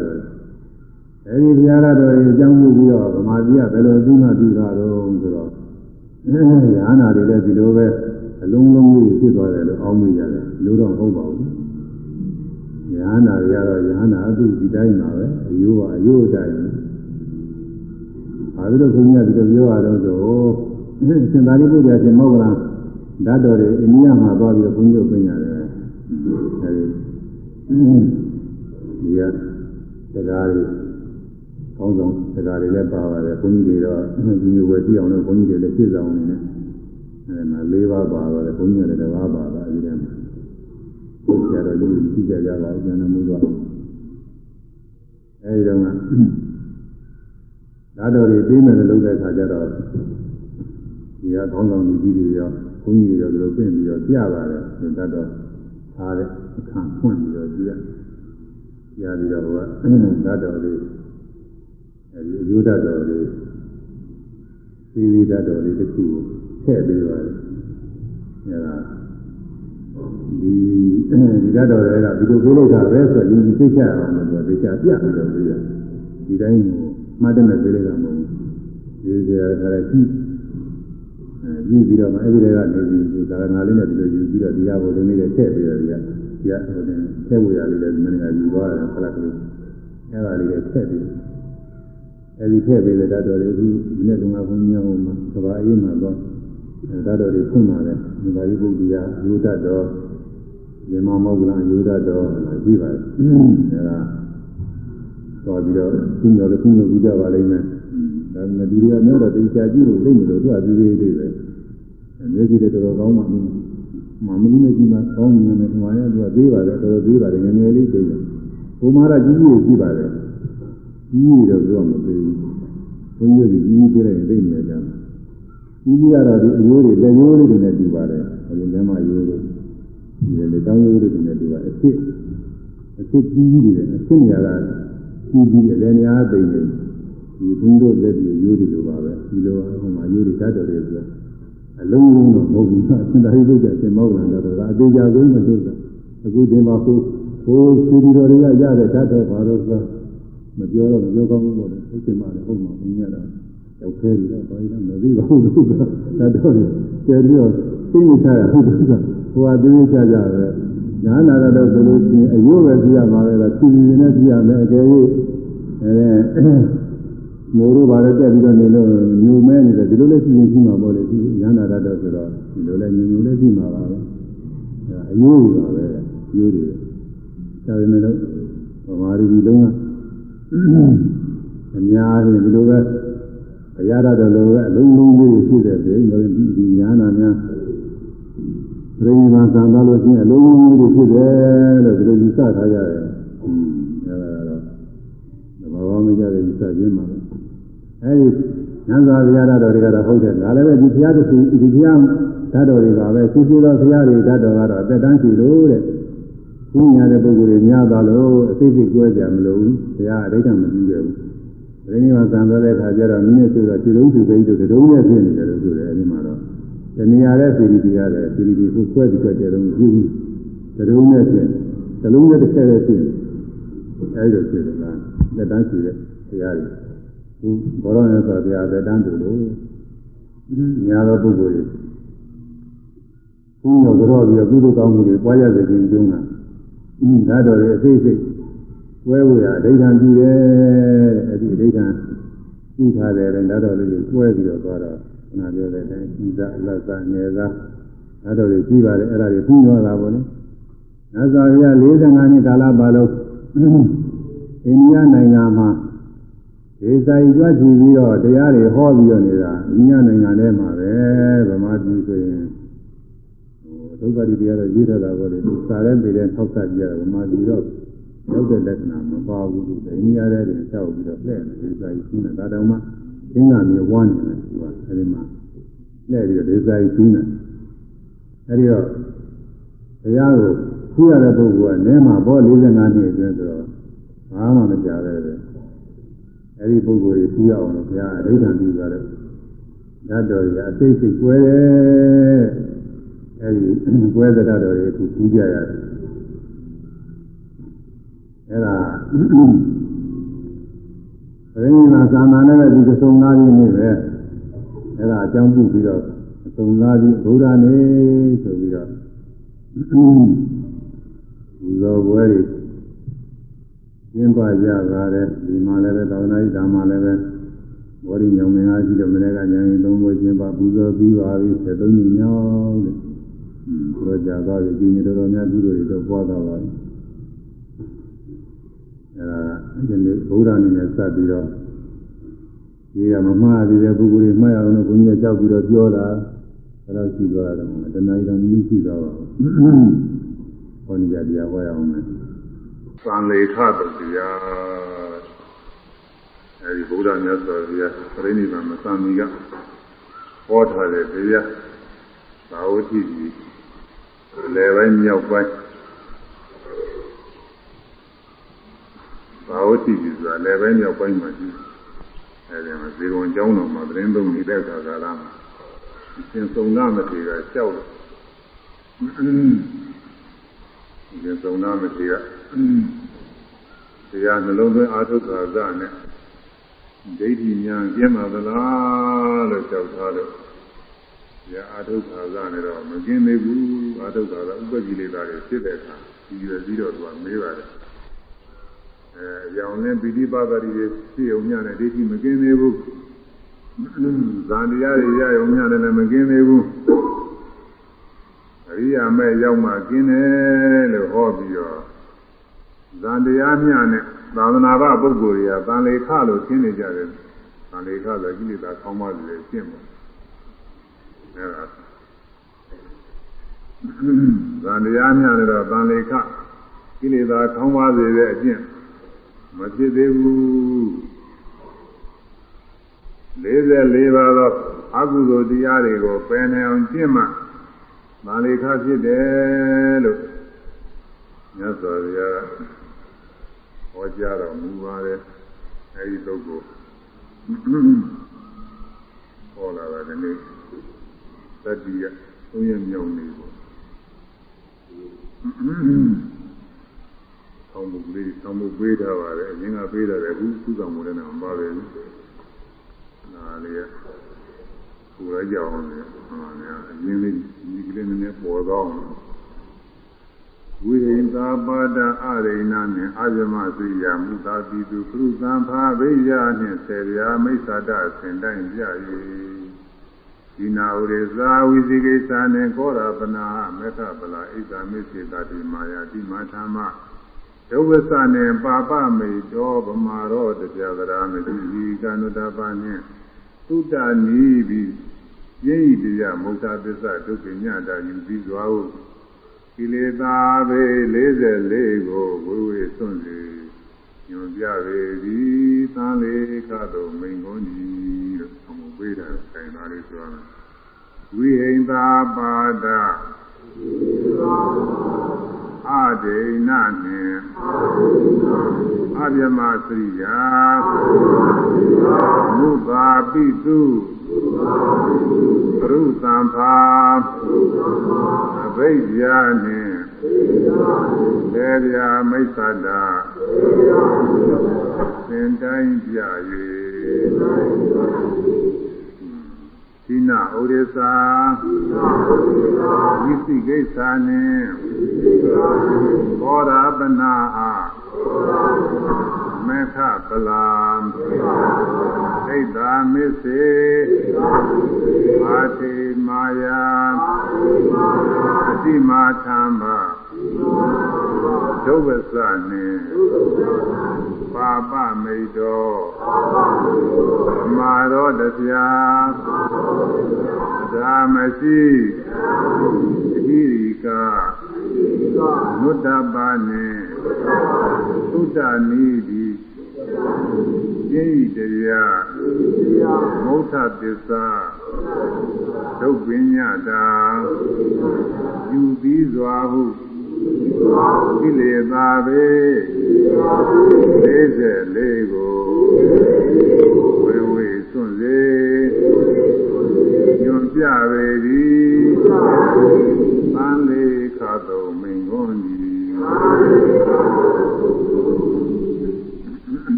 အဲဒီဘုရားတော်ရဲ့အကြောင်းပြုပြီးတော့ဗမာပြည်ကဘယ်လိုပြီးမှပြီးတာတော့ဆိုတော့အဲရဟနာတွေလည်းဒီလိုပဲအလုံးလုံးကြီးဖြစ်သွားတယ်လို့အောင်းမိရတယ်လို့တော့မဟုတ်ပါဘူးယဟနာတွေကတော့ယဟနာအတုဒီတိုင်းပါပဲအယိုးကအယိုးတိုင်းဘာလို့ခွန်ကြီးကဒီလိုပြောရတော့ဆိုစင်သာရိပုတ္တရာရှင်မောဂလ ဓာတ်တော်တွေအိန္ဒိယမှာသွားပြီးတော့ဘုန်းကြီးတို့ပြင်ရတယ်အဲဒီဒီကတရားတွေကောင်းဆောင်တရားတွေလည်းပါပါတယ်ဘုန်းကြီးတွေတော့ဒီမျိုးဝယ်ကြည့်အောင်လို့ဘုန်းကြီးတွေလည်းပြည့်စုံနေတယ်အဲဒီမှာ၄ပါးပါတော့ဘုန်းကြီးတွေလည်းတစ်ပါးပါတာအဲဒီထဲမှာဘုရားတော်ကြီးကြည့်ကြကြပါဦးဉာဏ်မှုတော့အဲဒီတော့ကဓာတ်တော်တွေပြီးမယ်လို့လုပ်တဲ့အခါကျတော့ဒီကခေါင်းဆောင်လူကြီးတွေရော ဘုန်းကြီးတွေရောဒီလိုပြင်ပြီးတော့ပြပါတယ်ဓာတ်တော်ထားတဲ့အခါဖွင့်ပြီးတော့ကြည့်ရပြပြီးတော့ဟိုကဓာတ်တော်လေးအဲဒီရိုးဓာတ်တော်လေးသီးသီးဓာတ်တော်လေးတစ်ခုကိုထည့်ပေးပါတယ်အဲဒါဒီဒီရတော်တွေကဒီလိုပြောလိုက်တာပဲဆိုရင်ဒီသိချအောင်လို့ဆိုသိချပြပြီးတော့ပြီးတာဒီတိုင်းကိုမှတ်တယ်နဲ့ပြောလိုက်တာမဟုတ်ဘူးဒီကြရတာကြီးအဲ ပြီးပြီးတော့မှအဲ့ဒီတွေကနေပြီးသာနာလေးနဲ့ဒီလိုယူပြီးတော့ဒီရဘုံလေးတွေထည့်ပြီးတော့ဒီကဒီကဟိုတင်ထည့်ဝေရလေးလည်းမင်းကယူသွားတယ်ဖလက်ကလေးအဲ့ဒါလေးတွေထည့်ပြီးအဲ့ဒီထည့်ပြီးတဲ့တတ်တော်တွေအခုဒီနေ့တုန်းကဘုန်းကြီးဟိုမှာကဘာအေးမှာတော့တတ်တော်တွေဖွင့်လာတယ်ဒီပါဠိပုဒ်ကြီးကယူတတ်တော်မြမမောကလယူတတ်တော်ပြီးပါတယ်အဲဒါသွားပြီးတော့ခုညောလည်းခုညောကြည့်ကြပါလိမ့်မယ်ဒါပေမဲ့ဒီတွေကလည်းတော့တရားကြည့်လို့သိမလို့သူကပြီးသေးသေးပဲ မျက်စိတွေတော်တော်ကောင်းမှမမမှုနဲ့ကြည့်မှကောင်းမြင်မယ်ဟိုရသူကသေးပါတယ်တော်တော်သေးပါတယ်ငယ်ငယ်လေးသေးတယ်ဘုမာရကြီးကြီးကြည့်ပါတယ်ကြီးကြီးတော့သူကမသေးဘူးဘုန်းကြီးကြီးကြီးပြလိုက်ရင်သိနေကြတယ်ကြီးကြီးကတော့ဒီအယိုးတွေလက်ယိုးလေးတွေနဲ့တူပါတယ်အဲဒီလက်မယိုးတွေဒီလေတောင်းယိုးတွေနဲ့တူပါအဖြစ်အဖြစ်ကြီးကြီးတွေအဖြစ်နေရတာကြီးကြီးတယ်လည်းများသိနေဒီဘုန်းတို့လက်ပြီးယိုးတွေလိုပါပဲဒီလိုဟိုမှာယိုးတွေတတ်တော်တယ်ဆိုတာ အလုံးလုံးတော့မဟုတ်ဘူးအရှင်သာရိပုတ္တရာသင်မောကလန်တော်ကအသေးချာဆုံးမလို့ဆိုအခုသင်ပါဖို့ဟိုစီဒီတော်တွေကရတဲ့တတ်တော်ဘာလို့ဆိုမပြောတော့မပြောကောင်းဘူးပေါ့လေဟုတ်တယ်မှာလည်းဟုတ်မှာဘုန်းကြီးကတော့ရောက်ခဲပြီးတော့ဘာလို့မသိပါဘူးလို့တတ်တော်တွေကျဲပြီးတော့သိနေချရဟုတ်တယ်ဆိုဟိုကသိနေချကြပဲညာနာတော့ဆိုလို့ရှိရင်အယုပဲကြည့်ရမှာပဲလားဖြူဖြူနဲ့ကြည့်ရမယ်အကယ်၍အဲ မိုးတို့ဘာလဲတက်ပြီးတော့နေလို့ညူမဲနေတယ်ဒီလိုလည်းရှိရင်ရှိမှာပေါ့လေဒီညာနာတတ်တော့ဆိုတော့ဒီလိုလည်းညူညူလည်းရှိမှာပါပဲအဲအယိုးတွေပါပဲအယိုးတွေဒါပေမဲ့လို့ဗမာပြည်လုံးကအများကြီးဒီလိုပဲဘုရားတော်လိုပဲအလုံးလုံးလေးရှိတဲ့ပြင်ဒီညာနာများပြိဋိဘံသံသာလို့ရှိရင်အလုံးကြီးတွေဖြစ်တယ်လို့ဒီလိုယူဆထားကြတယ်။อืมအဲဒါကတော့သဘာဝမကြတဲ့ယူဆခြင်းပါပဲ။ အဲဒီညဇာဘုရားတော်တွေကတော့ဟုတ်တယ်။ဒါလည်းပဲဒီဘုရားတစ်ခုဒီဘုရားဓာတ်တော်တွေပါပဲ။ရှိရှိသောဘုရားတွေဓာတ်တော်ကတော့အသက်တန်းရှိလို့တဲ့။ဘုရားတဲ့ပုဂ္ဂိုလ်တွေများသွားလို့အသိစိတ်ကြွယ်ကြမလို့ဘုရားအဋ္ဌမပြုခဲ့ဘူး။ပြိဋိဘံသံသာတဲ့အခါကျတော့မိနဲ့ကျတော့ဒီလုံးသူပိတို့တုံးနဲ့ဖြစ်နေတယ်လို့ဆိုတယ်အဲဒီမှာတော့တဏှာတဲ့စီရီတရားတဲ့စီရီကိုခွဲပြီးခွဲတယ်တော့မရှိဘူး။တလုံးနဲ့ဖြစ်တလုံးနဲ့တစ်ချက်နဲ့ဖြစ်အဲဒီလိုဖြစ်တယ်ကလက်တန်းရှိတဲ့တရားတွေ ဘုဘောရောနဲ့ဆိုတရားလက်တန်းတူလို့ညာသောပုဂ္ဂိုလ်တွေဘုရောကြောပြီးကုသိုလ်ကောင်းမှုတွေပွားရစေခြင်းကျုံးတာဓာတ်တော်တွေအသေးစိတ်ဝဲဝဲရအဋ္ဌံပြုတယ်တဲ့အဲဒီအဋ္ဌံပြုထားတယ်ဓာတ်တော်လေးကိုတွဲပြီးတော့သွားတော့ခဏပြောတဲ့အတိုင်းဤသာအလတ်သာငယ်သာအဲ့တော်တွေကြီးပါတယ်အဲ့ဒါတွေပြီးသွားတာပေါ့လေ။နာဇာရ45နှစ်ကာလပါလုံးအိန္ဒိယနိုင်ငံမှာ ဒေသကြီးကြွချီပြီးတော့တရားတွေဟောပြီးတော့နေတာအိန္ဒိယနိုင်ငံထဲမှာပဲဗမာပြည်ဆိုရင်ဟိုဒုက္ခတိတရားတော့ရေးထားတာပေါ့လေသူစာရဲပေတဲ့ထောက်ဆက်ကြရဗမာပြည်တော့ရောက်တဲ့လက္ခဏာမပါဘူးသူအိန္ဒိယထဲတင်ဆောက်ပြီးတော့လှည့်နေဒေသကြီးရှင်းတာဒါတောင်မှသင်္ကမြေဝမ်းနေတယ်သူကအဲဒီမှာလှည့်ပြီးတော့ဒေသကြီးရှင်းတယ်အဲဒီတော့ဘုရားကိုခူးရတဲ့ပုဂ္ဂိုလ်ကနည်းမှာဘော45နှစ်အတွင်းဆိုတော့ဘာမှမကြပဲပဲ အဲဒီပုဂ္ဂိုလ်ကြီးခူးရအောင်လို့ဘုရားအဋ္ဌံပြုကြတယ်ဓာတ်တော်ကြီးအသိစိတ်ကွဲတယ်အဲဒီကွဲတဲ့ဓာတ်တော်ကြီးအခုခူးကြရတယ်အဲဒါရင်းနာသာမန်နဲ့ဒီသုံးသားကြီးနေပဲအဲဒါအကြောင်းပြုပြီးတော့သုံးသားကြီးဗုဒ္ဓနေဆိုပြီးတော့ဘူဇောပွဲတွေ ကျင်းပကြပါတယ်ဒီမှာလည်းပဲသာဝနာ့ဓမ္မလည်းပဲဘောဓိညောင်မင်းအားကြီးတော့မနေ့ကညာရင်သုံးပွဲကျင်းပပူဇော်ပြီးပါပြီ73နှစ်မြောက်တဲ့ဘုရားကြာသွားပြီဒီနေ့တော်တော်များကုသိုလ်တွေတော့ပွားသွားပါပြီအဲဒါဒီနေ့ဗုဒ္ဓအနေနဲ့စပ်ပြီးတော့ဒီကမမှားသေးတဲ့ပုဂ္ဂိုလ်တွေမှားရအောင်လို့ဘုန်းကြီးကြောက်ပြီးတော့ပြောတာအဲ့ဒါရှိသွားတယ်တဏှာကြီးတော့မြင့်ရှိသွားပါဘူးဟောနေကြတရားဟောရအောင်မယ် သံလေခတုတရားအဲဒီဗုဒ္ဓမြတ်စွာဘုရားပြိဋိဘံမသံမီကဟောထားတဲ့တရားသာဝတိကြီးလေပိုင်းမြောက်ပိုင်းသာဝတိကြီးဆိုတာလေပိုင်းမြောက်ပိုင်းမှာရှိအဲဒီမှာဇေဝံကျောင်းတော်မှာသတင်းသုံးနေတဲ့အခါကာလမှာသင်သုံနာမထေရကြောက်သ င်သုံနာမထေရတရားနှလုံးသွင်းအာထုခါဇနဲ့ဒိဋ္ဌိဉာဏ်ကျင်းပါသလားလို့ကြောက်ထားလို့ဒီအာထုခါဇနဲ့တော့မကျင်းသေးဘူးအာထုခါဇဥပ္ပကိလေသာတွေဖြစ်တဲ့အခါဒီရပြီးတော့သူကမေးပါတယ်အဲရောင်လင်းပိဋိပါဒရီတွေဖြစ်ုံညနဲ့ဒိဋ္ဌိမကျင်းသေးဘူးဇာတရားတွေရရုံများလည်းမကင်းသေးဘူးအ ရိယာမဲ့ရောက်မှကင်းတယ်လို့ဟောပြီးတော့ဇာတရားများနဲ့သာသနာ့ဘပုဂ္ဂိုလ်တွေကသံလေခလို့ရှင်းနေကြတယ်သံလေခဆိုကိလေသာကောင်းပါလေရှင်းပါအဲဒါဇာတရားများနဲ့တော့သံလေခကိလေသာကောင်းပါစေတဲ့အကျင့်မဖြစ်သေးဘူး44ပါးသောအကုသိုလ်တရားတွေကိုပယ်နိုင်အောင်ကျင့်မှ မာလိခဖြစ်တယ်လို့မြတ်စွာဘုရားဟောကြားတော်မူပါတယ်အဲဒီပုဂ္ဂိုလ်ဟောလာတာဒီနေ့သတ္တိယသုံးရမြောက်နေပေါ့ဆောင်းမှုလေးဆောင်းမှုပေးထားပါတယ်အရင်ကပေးထားတယ်အခုသူ့ဆောင်မှုလည်းမပါပဲဘူးဒါလေး ကိုယ်ရကြအောင်လေမှန်များအရင်လေးဒီကလေးနည်းနည်းပေါ်တော့ဝိရိသာပါဒအရိဏနှင့်အာဇမစိယမူသာတိသူပြုသံဖာဘိယနှင့်ဆေရာမိစ္ဆာတဆင်တိုင်းပြ၏ဒီနာဝရေသာဝိသိကိစ္စနှင့်ကောရပနာမေတ္တပလာဣဇာမိစေတတိမာယာတိမာထာမဒုဝဆနှင့်ပါပမေတောဗမာရောတရားကရာမတိဤကနုတပနှင့် သုတနီပြီးရင်းဤတရားမௌတာသစ္စာဒုက္ခညတာယူပြီးသွားဟုကိလေသာဘေ44ကိုဝိဝေစွန့်စေညွန်ပြပေသည်သံလေးကတော့မိန်ကုန်ကြီးလို့အမှုပေးတာဆိုင်သားလေးဆိုရမယ်ဝိဟိန္တာပါဒ အဒိဏနှင့်အဗျမစရိယာမုသာပိတုရုသံဖာအဘိဓာနှင့်လေဗျာမိစ္ဆတာသင်တိုင်းပြ၍ိ နာဥရိသာဝိသိကိစ္ဆာနှင့်ဘောဓပနာအားမေခပလာဣဒ္ဓမစ္စေအာတိမာယာအတိမာသံဘာ ဒုဗ္ဗစနှင့်ပါပမိတ်တော်မာရောတရားဒါမရှိဣရိကာနုတ္တပါနှင့်သုတ္တနိတိကျင့်ဤတရားမௌထသစ္စာဒုက္ခညတာယူပြီးစွာဟု ကိလေသာပဲ44ကိုဝေဝေစွန့်စေညွန်ပြပေသည်သံလေးခါတော်မိန်ခွန်ကြီးပ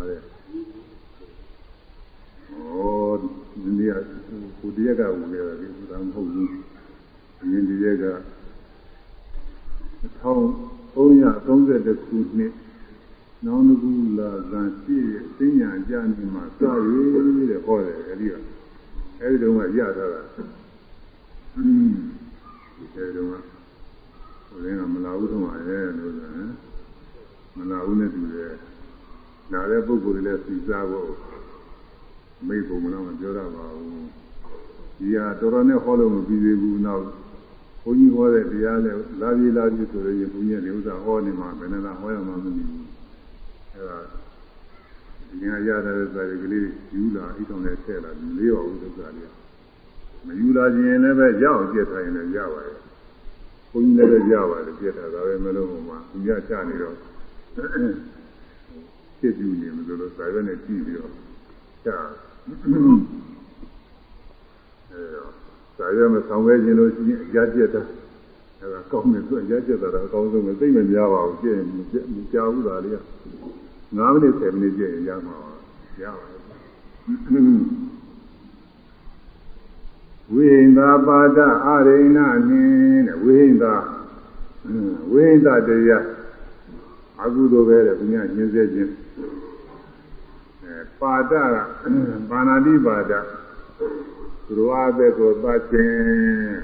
ါတယ်ဩဒီနေ့ကိုတရက်ကဝင်ခဲ့တယ် ဒီကမဟုတ်ဘူးအရင်ဒီရက်က1332ခုနှစ်နောင်တကူလာဇန်ပြည့်စဉ္ညာကြနေမှာစရွေးတဲ့ဟောတယ်အဲဒီကအဲဒီတုန်းကရထားတာอืมအဲဒီတုန်းကဟိုလည်းမလာဘူးတော့မှာရဲ့လို့ဆိုရင်မလာဘူးနဲ့တူတယ်လာတဲ့ပုဂ္ဂိုလ်တွေလည်းစီစားဖို့မိတ်ပုံမလို့မပြောရပါဘူး ဒီဟာတော်တော်နဲ့ဟောလို့မပြီးသေးဘူးနောက်ဘုန်းကြီးဟောတဲ့တရားနဲ့လာပြေးလာပြေးဆိုရင်ဘုန်းကြီးလည်းဥစ္စာဟောနေမှာဘယ်နဲ့လာဟောရမှာမသိဘူးအဲဒါဒီညာရတဲ့စာရီကလေးယူလာအိတုံနဲ့ထည့်လာလေးရောဥစ္စာလေးမယူလာခြင်းလည်းပဲရအောင်ပြည့်ထားရင်လည်းရပါတယ်ဘုန်းကြီးလည်းရပါတယ်ပြည့်ထားတာပဲမလို့ဟိုမှာသူရချနေတော့ဖြစ်ပြနေမလို့စာရွက်နဲ့ကြည့်ပြီးတော့ချ အဲတော့စာရွက်မဆောင်ခဲ့ခြင်းလို့ရှိရင်အကြပြတ်တာအဲဒါကောင်းတယ်သူအကြပြတ်တာတော့အကောင်းဆုံးပဲသိမများပါဘူးကြည့်ရင်မကြောက်ဘူးလားလေ9မိနစ်10မိနစ်ကြည့်ရင်ရမှာပါရပါတယ်ဝိဟိန္တာပါဒအရိဏနှင်းတဲ့ဝိဟိန္တာဝိဟိန္တာတရားအကုသိုလ်ပဲတဲ့ဘုရားညင်းစေခြင်းအဲပါဒကပါဏာတိပါဒ သူတော်အသက်ကိုသတ်ခြင်း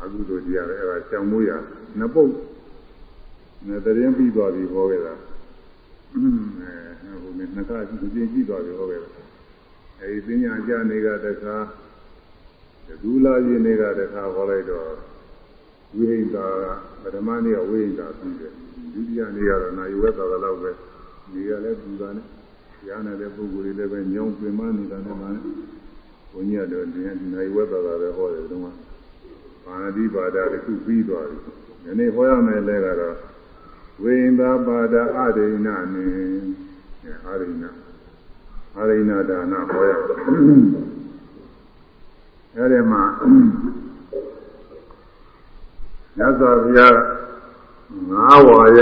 အကုသိုလ်တရားပဲအဲဒါကြောင်မိုးရနှစ်ပုတ်နဲ့တရင်ပြီးသွားပြီဟောခဲ့တာအဲဟိုနဲ့နှစ်ခါကြည့်ကြည့်ကြည့်သွားပြီဟောခဲ့တာအဲဒီပညာကြနေကတခါဒူလာကြီးနေကတခါဟောလိုက်တော့ဝိဟိန္တာကပထမနေ့ကဝိဟိန္တာပြီးတယ်ဒုတိယနေ့ကတော့နာယဝက်သာတော့ပဲနေရလဲပူတာနဲ့ ရားနေတဲ့ပုဂ္ဂိုလ်တွေလည်းပဲညောင်းပင်မနေတာနဲ့မှဘုန်းကြီးကတော့ဒီနာယဝက်သာသာပဲဟောတယ်တုန်းကပါဏတိပါဒတခုပြီးသွားပြီဒီနေ့ဟောရမယ်လဲကတော့ဝိဟိန္တာပါဒအဒိဏနဲ့အာရိဏအာရိဏဒါနဟောရအဲဒီမှာမြတ်စွာဘုရားငါးဝါရ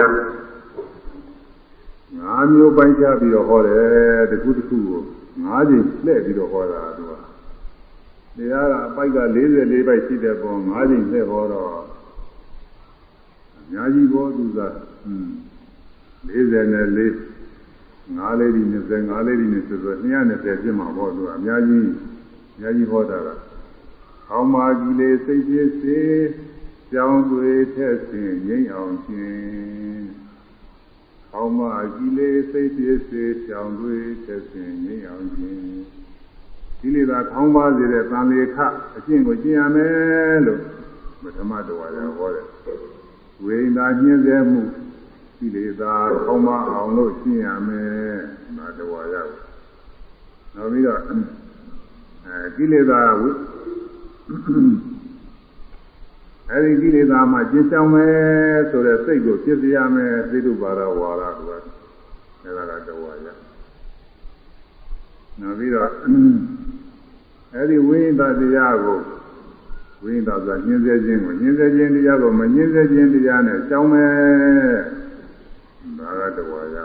ငါးမျိုးပိုင်းခြားပြီးတော့ဟောတယ်တခုတခုကိုငါးချိန်လှည့်ပြီးတော့ဟောတာသူကတရားကအပိုက်က44ပိုက်ရှိတဲ့ပုံငါးချိန်လှည့်ဟောတော့အများကြီးဘောသူကอืม44ငါးလေးဒီ20ငါးလေးဒီ20ဆိုတော့220ပြည့်မှာပေါ့သူကအများကြီးအများကြီးဟောတာကအောင်းမာကြီးလေးစိတ်ဖြစ်စေကြောင်းတွေထက်ဆင်ငိမ့်အောင်ခြင်း ခေါင်းမကိလေစိတ်ဖြစ်စေကြောင်တွေသက်စဉ်ငြိမ်းအောင်ခြင်းကိလေသာခေါင်းပါစေတဲ့သံလေခအကျင့်ကိုကျင့်ရမယ်လို့ပထမတော်ရဟောတယ်ဝိညာဉ်ညှင်းဆဲမှုကိလေသာခေါင်းမအောင်လို့ကျင့်ရမယ်ဒါတော်ရနောက်ပြီးတော့အဲကိလေသာဝိ အဲဒီကိလေသာမှကျင့်ဆောင်မယ်ဆိုတဲ့စိတ်ကိုပြည့်စရမယ်သိတုပါရဝါရကအဲဒါကတော်ရနောက်ပြီးတော့အဲဒီဝိညာဉ်တရားကိုဝိညာဉ်ဆိုတာညှင်းဆဲခြင်းကိုညှင်းဆဲခြင်းတရားကိုမညှင်းဆဲခြင်းတရားနဲ့ကြောင်းမယ်ဒါကတော်ရ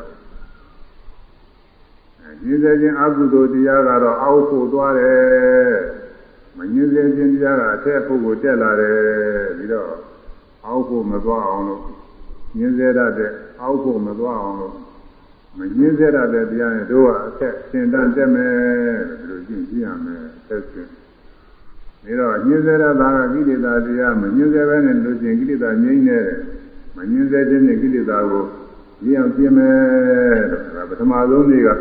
ညှင်းဆဲခြင်းအကုသိုလ်တရားကတော့အောက်ဖို့သွားတယ် မညှင်းဆဲခြင်းတရားကအထက်ဖို့ကိုတက်လာတယ်ပြီးတော့အောက်ဖို့မသွားအောင်လို့ညှင်းဆဲတတ်တဲ့အောက်ဖို့မသွားအောင်လို့မညှင်းဆဲတတ်တဲ့တရားနဲ့တို့ကအထက်သင်တန်းတက်မယ်ဒီလိုကျင့်ကြည့်ရမယ်ဆက်စဉ်ပြီးတော့ညှင်းဆဲတတ်တာကကိလေသာတရားမညှင်းဆဲဘဲနဲ့လို့ချင်းကိလေသာငြိမ့်နေတယ်မညှင်းဆဲခြင်းနဲ့ကိလေသာကိုရည်အောင်ကျင့်မယ်တဲ့ပထမဆုံးနေ့ကဒါ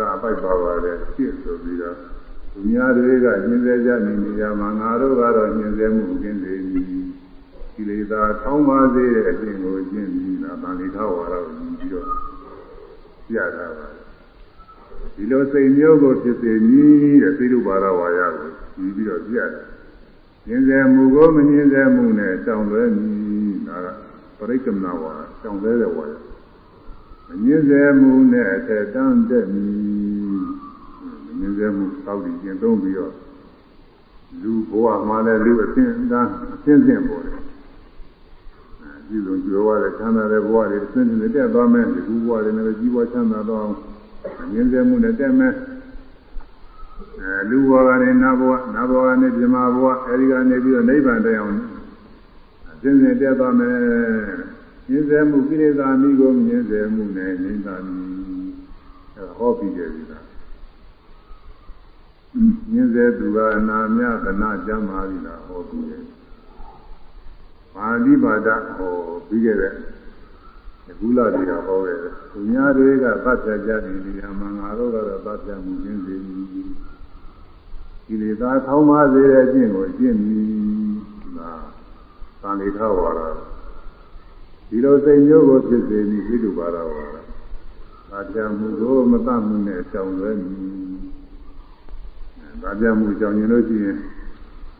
ကအပိုက်ပါပါတယ်ဖြစ်ဆိုပြီးတော့ သူများတွေကညင်စေကြနေနေကြမှာငါတို့ကတော့ညင်စေမှုကင်းသေးပြီကိလေသာထောင်းပါစေတဲ့အခြင်းကိုကျင့်ပြီးတာဗန္ဒီထောဝါတော့ပြီးတော့ပြတာပါဒီလိုစိတ်မျိုးကိုဖြစ်စေနည်းတဲ့သိလို့ပါရဝါရကိုပြီးပြီးတော့ပြတယ်ညင်စေမှုကိုမညင်စေမှုနဲ့တောင်းလွဲမည်ဒါကပရိက္ခမနာဝါတောင်းလွဲတဲ့ဝါရညင်းစေမှုနဲ့အထက်တန်းတက်မည် ညင်းစေမှုတောက်ပြီးကျင့်သုံးပြီးတော့လူဘဝမှာလည်းလူအသင်တန်းအသင်သင်ပေါ်တယ်အဲဒီလိုကြွယ်ဝတဲ့ချမ်းသာတဲ့ဘဝတွေအသင်သင်တက်သွားမယ်ဒီဘဝတွေလည်းကြီးပွားချမ်းသာတော့ညင်းစေမှုနဲ့တက်မယ်အဲလူဘဝကနေနတ်ဘဝနတ်ဘဝကနေပြမဘဝအဲဒီကနေပြီးတော့နိဗ္ဗာန်တက်အောင်အသင်သင်တက်သွားမယ်မြင်စေမှုကိလေသာမိကိုမြင်စေမှုနဲ့ငြိမ်းသာမည်အဲဟောပြီးကြပြီလား မြင်စေသူကအနာမြသနာကြမ်းပါပြီလားဟောပြီးကြပါဠိပါဒဟောပြီးကြတဲ့အခုလာပြီးတော့ဟောခဲ့တယ်သူများတွေကသတ်ဖြတ်ကြတယ်ဒီမှာငါတို့ကတော့သတ်ဖြတ်မှုကျင်းစေပြီကိလေသာထောင်းပါစေတဲ့အကျင့်ကိုအကျင့်ပြီဒါသံလေထဝါဒဒီလိုစိတ်မျိုးကိုဖြစ်စေပြီးသိလို့ပါတော့ပါ။ဒါပြမှုကိုမတတ်မှုနဲ့ကြောင်လွဲမည်။ ဒါပြမှုကြောင်ရင်လို့ရှိရင်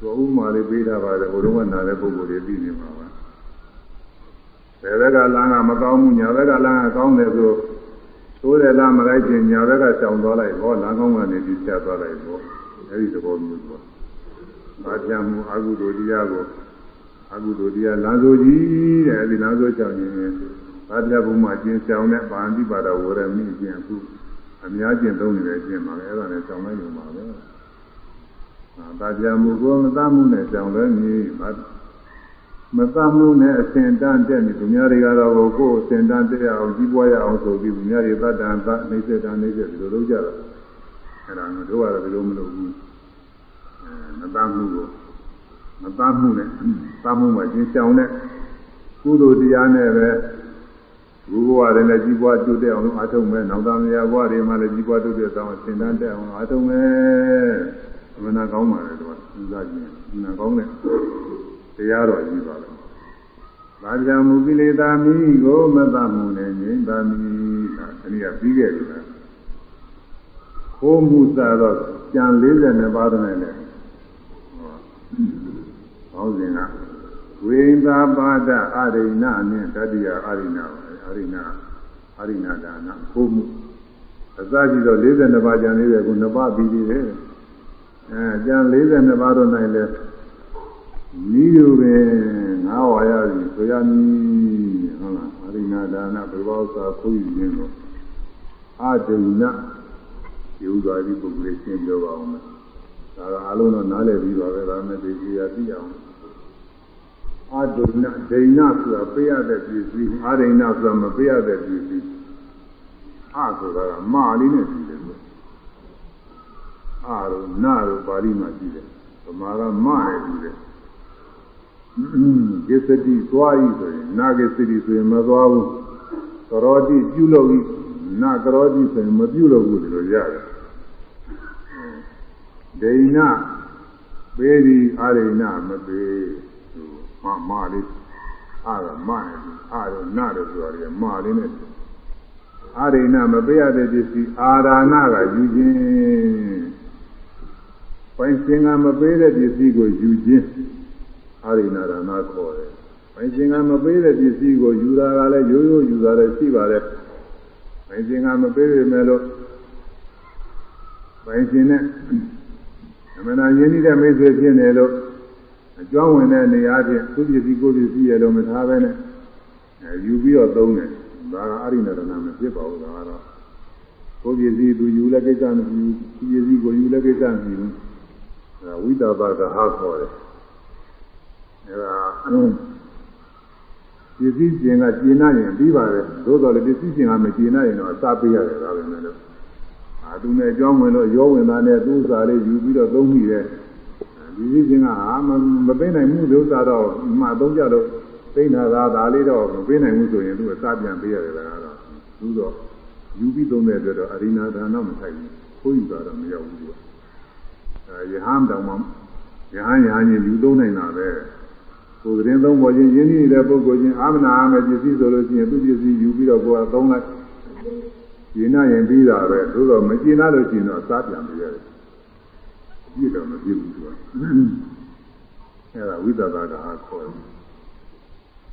ကိုဥမာလေးပေးတာပါတယ်ဘုရုံးကနာတဲ့ပုဂ္ဂိုလ်တွေသိနေမှာပါ။ဘယ်ဘက်ကလမ်းကမကောင်းမှုညာဘက်ကလမ်းကကောင်းတယ်ဆိုသိုးတယ်လားမလိုက်ခြင်းညာဘက်ကကြောင်သွားလိုက်ဟောလမ်းကောင်းကနေပြီးဖြတ်သွားလိုက်ပေါ့။အဲဒီသဘောမျိုးပေါ့။ဒါပြမှုအကုသိုလ်တရားကိုအကုသိုလ်တရားလမ်းစိုးကြီးတဲ့အဲဒီလမ်းစိုးကြောင့်ရင်ဘာပြဘုံမှာကျင်းဆောင်တဲ့ဗာန်တိပါဒဝရမိကျင့်အခုအများကျင့်သုံးနေတဲ့အကျင့်ပါပဲအဲဒါနဲ့ဆောင်လိုက်လို့ပါပဲ အာတာပြမှုကိုမတမှုနဲ့ဆောင်လဲမြည်မတမှုနဲ့အစဉ်တန်းတက်နေသူများတွေကတော့ကိုယ်အစဉ်တန်းတက်ရအောင်ကြီးပွားရအောင်ဆိုပြီးသူများတွေတတ်တန်သနှိစ္စတန်နှိစ္စဒီလိုလုပ်ကြတာအဲဒါမျိုးတို့ကတော့ဒီလိုမလုပ်ဘူးအဲမတမှုကိုမသားမှုနဲ့သားမှုမှာကျင်းဆောင်တဲ့ကုသိုလ်တရားနဲ့ပဲဘုဘဝတွေနဲ့ကြီးပွားတိုးတက်အောင်လို့အားထုတ်မယ်နောက်သားမယားဘဝတွေမှာလည်းကြီးပွားတိုးတက်အောင်သင်တန်းတက်အောင်အားထုတ်မယ် အမှန်ကောင်းပါလေတော့စဉ်းစားကြည့်အမှန်ကောင်းတဲ့တရားတော်ကြီးပါတော့ဘာကြောင့်မူကိလေသာမိကိုမတတ်မှုနဲ့ငြိမ်းသာမိဒါတနည်းပြီးခဲ့ပြီလားခိုးမှုသာတော့ကြံ40ပါးတဲ့နဲ့ဟောစဉ်ကဝိသာပါဒအရိဏနဲ့တတိယအရိဏပါအရိဏအရိဏဒါနခိုးမှုအစရှိတော့42ပါးကြံနေတယ်ခု2ပါးပြီးသေးတယ် အဲကြံ42ပါးတော့နိုင်လဲဤလိုပဲငါးဝါရပြီဆိုရမည်ဟုတ်လားအရိဏဒါနဘယ်ဘောသာခိုးယူခြင်းတော့အဒိဏယူသွားပြီးပုဂ္ဂိုလ်ရှင်းပြောပါအောင်မယ်ဒါကအလုံးတော့နားလည်ပြီးပါပဲဒါနဲ့ဒီကြီးရသိအောင်အာဒိဏဒိဏဆိုတာပေးရတဲ့ပြည်စည်းအာဒိဏဆိုတာမပေးရတဲ့ပြည်စည်းအာဆိုတာကမာလေးနဲ့ပြီးတယ်လို့ အာရောနာရောပါဠိမှာရှိတယ်ဗမာကမနဲ့ပြီးတယ်ကိစ္စတိသွားဤဆိုရင်နာကိစ္စတိဆိုရင်မသွားဘူးသရောတိပြုလုပ်ဤနကရောတိဆိုရင်မပြုလုပ်ဘူးဒီလိုရတယ်ဒိဏပေးသည်အာရိဏမပေးမမလေးအာရမနဲ့အာရဏလို့ပြောရတယ်မလေးနဲ့အာရိဏမပေးရတဲ့ပစ္စည်းအာရဏကယူခြင်း ပိုင်ရှင်ကမပေးတဲ့ပစ္စည်းကိုယူခြင်းအာရိဏရဏခေါ်တယ်ပိုင်ရှင်ကမပေးတဲ့ပစ္စည်းကိုယူတာကလည်းရိုးရိုးယူတာလည်းရှိပါတယ်ပိုင်ရှင်ကမပေးရမယ်လို့ပိုင်ရှင်နဲ့အမှန်တရားရင်းနှီးတဲ့မိတ်ဆွေဖြစ်နေလို့အကျွမ်းဝင်တဲ့နေရာချင်းသူပစ္စည်းကိုပစ္စည်းရလို့မထားပဲနဲ့ယူပြီးတော့သုံးတယ်ဒါကအရိဏရဏမဖြစ်ပါဘူးဒါကတော့ကိုပစ္စည်းသူယူလည်းကိစ္စမရှိဘူးသူပစ္စည်းကိုယူလည်းကိစ္စမရှိဘူးအဲ ဝိသဘာကဟာခေါ်တယ်အဲဒါပစ္စည်းကျင်ကကျင်နာရင်ပြီးပါတယ်သို့တော်လည်းပစ္စည်းကျင်ကမကျင်နာရင်တော့အစားပေးရတယ်ဒါပဲမဲ့လို့အာသူနဲ့ကြောင်းဝင်လို့ရောဝင်သားနဲ့သူ့ဥစ္စာလေးယူပြီးတော့သုံးမိတယ်ဒီစည်းကျင်ကဟာမသိနိုင်မှုဒုစရတော့မှသုံးကြတော့သိနေတာကဒါလေးတော့မပေးနိုင်ဘူးဆိုရင်သူအစားပြန်ပေးရတယ်လားတော့သူတော့ယူပြီးသုံးတဲ့အတွက်တော့အရိနာဒါနမထိုက်ဘူးခိုးယူတာတော့မရောက်ဘူးသူကအဲ ယဟန်တောင်မှယဟန်ယဟန်ကြီးယူသုံးနိုင်တာပဲကိုယ်ကရင်သုံးပေါ်ချင်းရင်းနှီးတဲ့ပုဂ္ဂိုလ်ချင်းအာမနာအာမပစ္စည်းဆိုလို့ရှိရင်သူပစ္စည်းယူပြီးတော့ကိုယ်ကသုံးလိုက်ကျင်နာရင်ပြီးတာပဲသို့တော့မကျင်နာလို့ရှိရင်တော့စားပြန်ပြရတယ်ပြည့်တော့မပြည့်ဘူးသူကအဲဒါဝိသသာကဟာခေါ်တယ်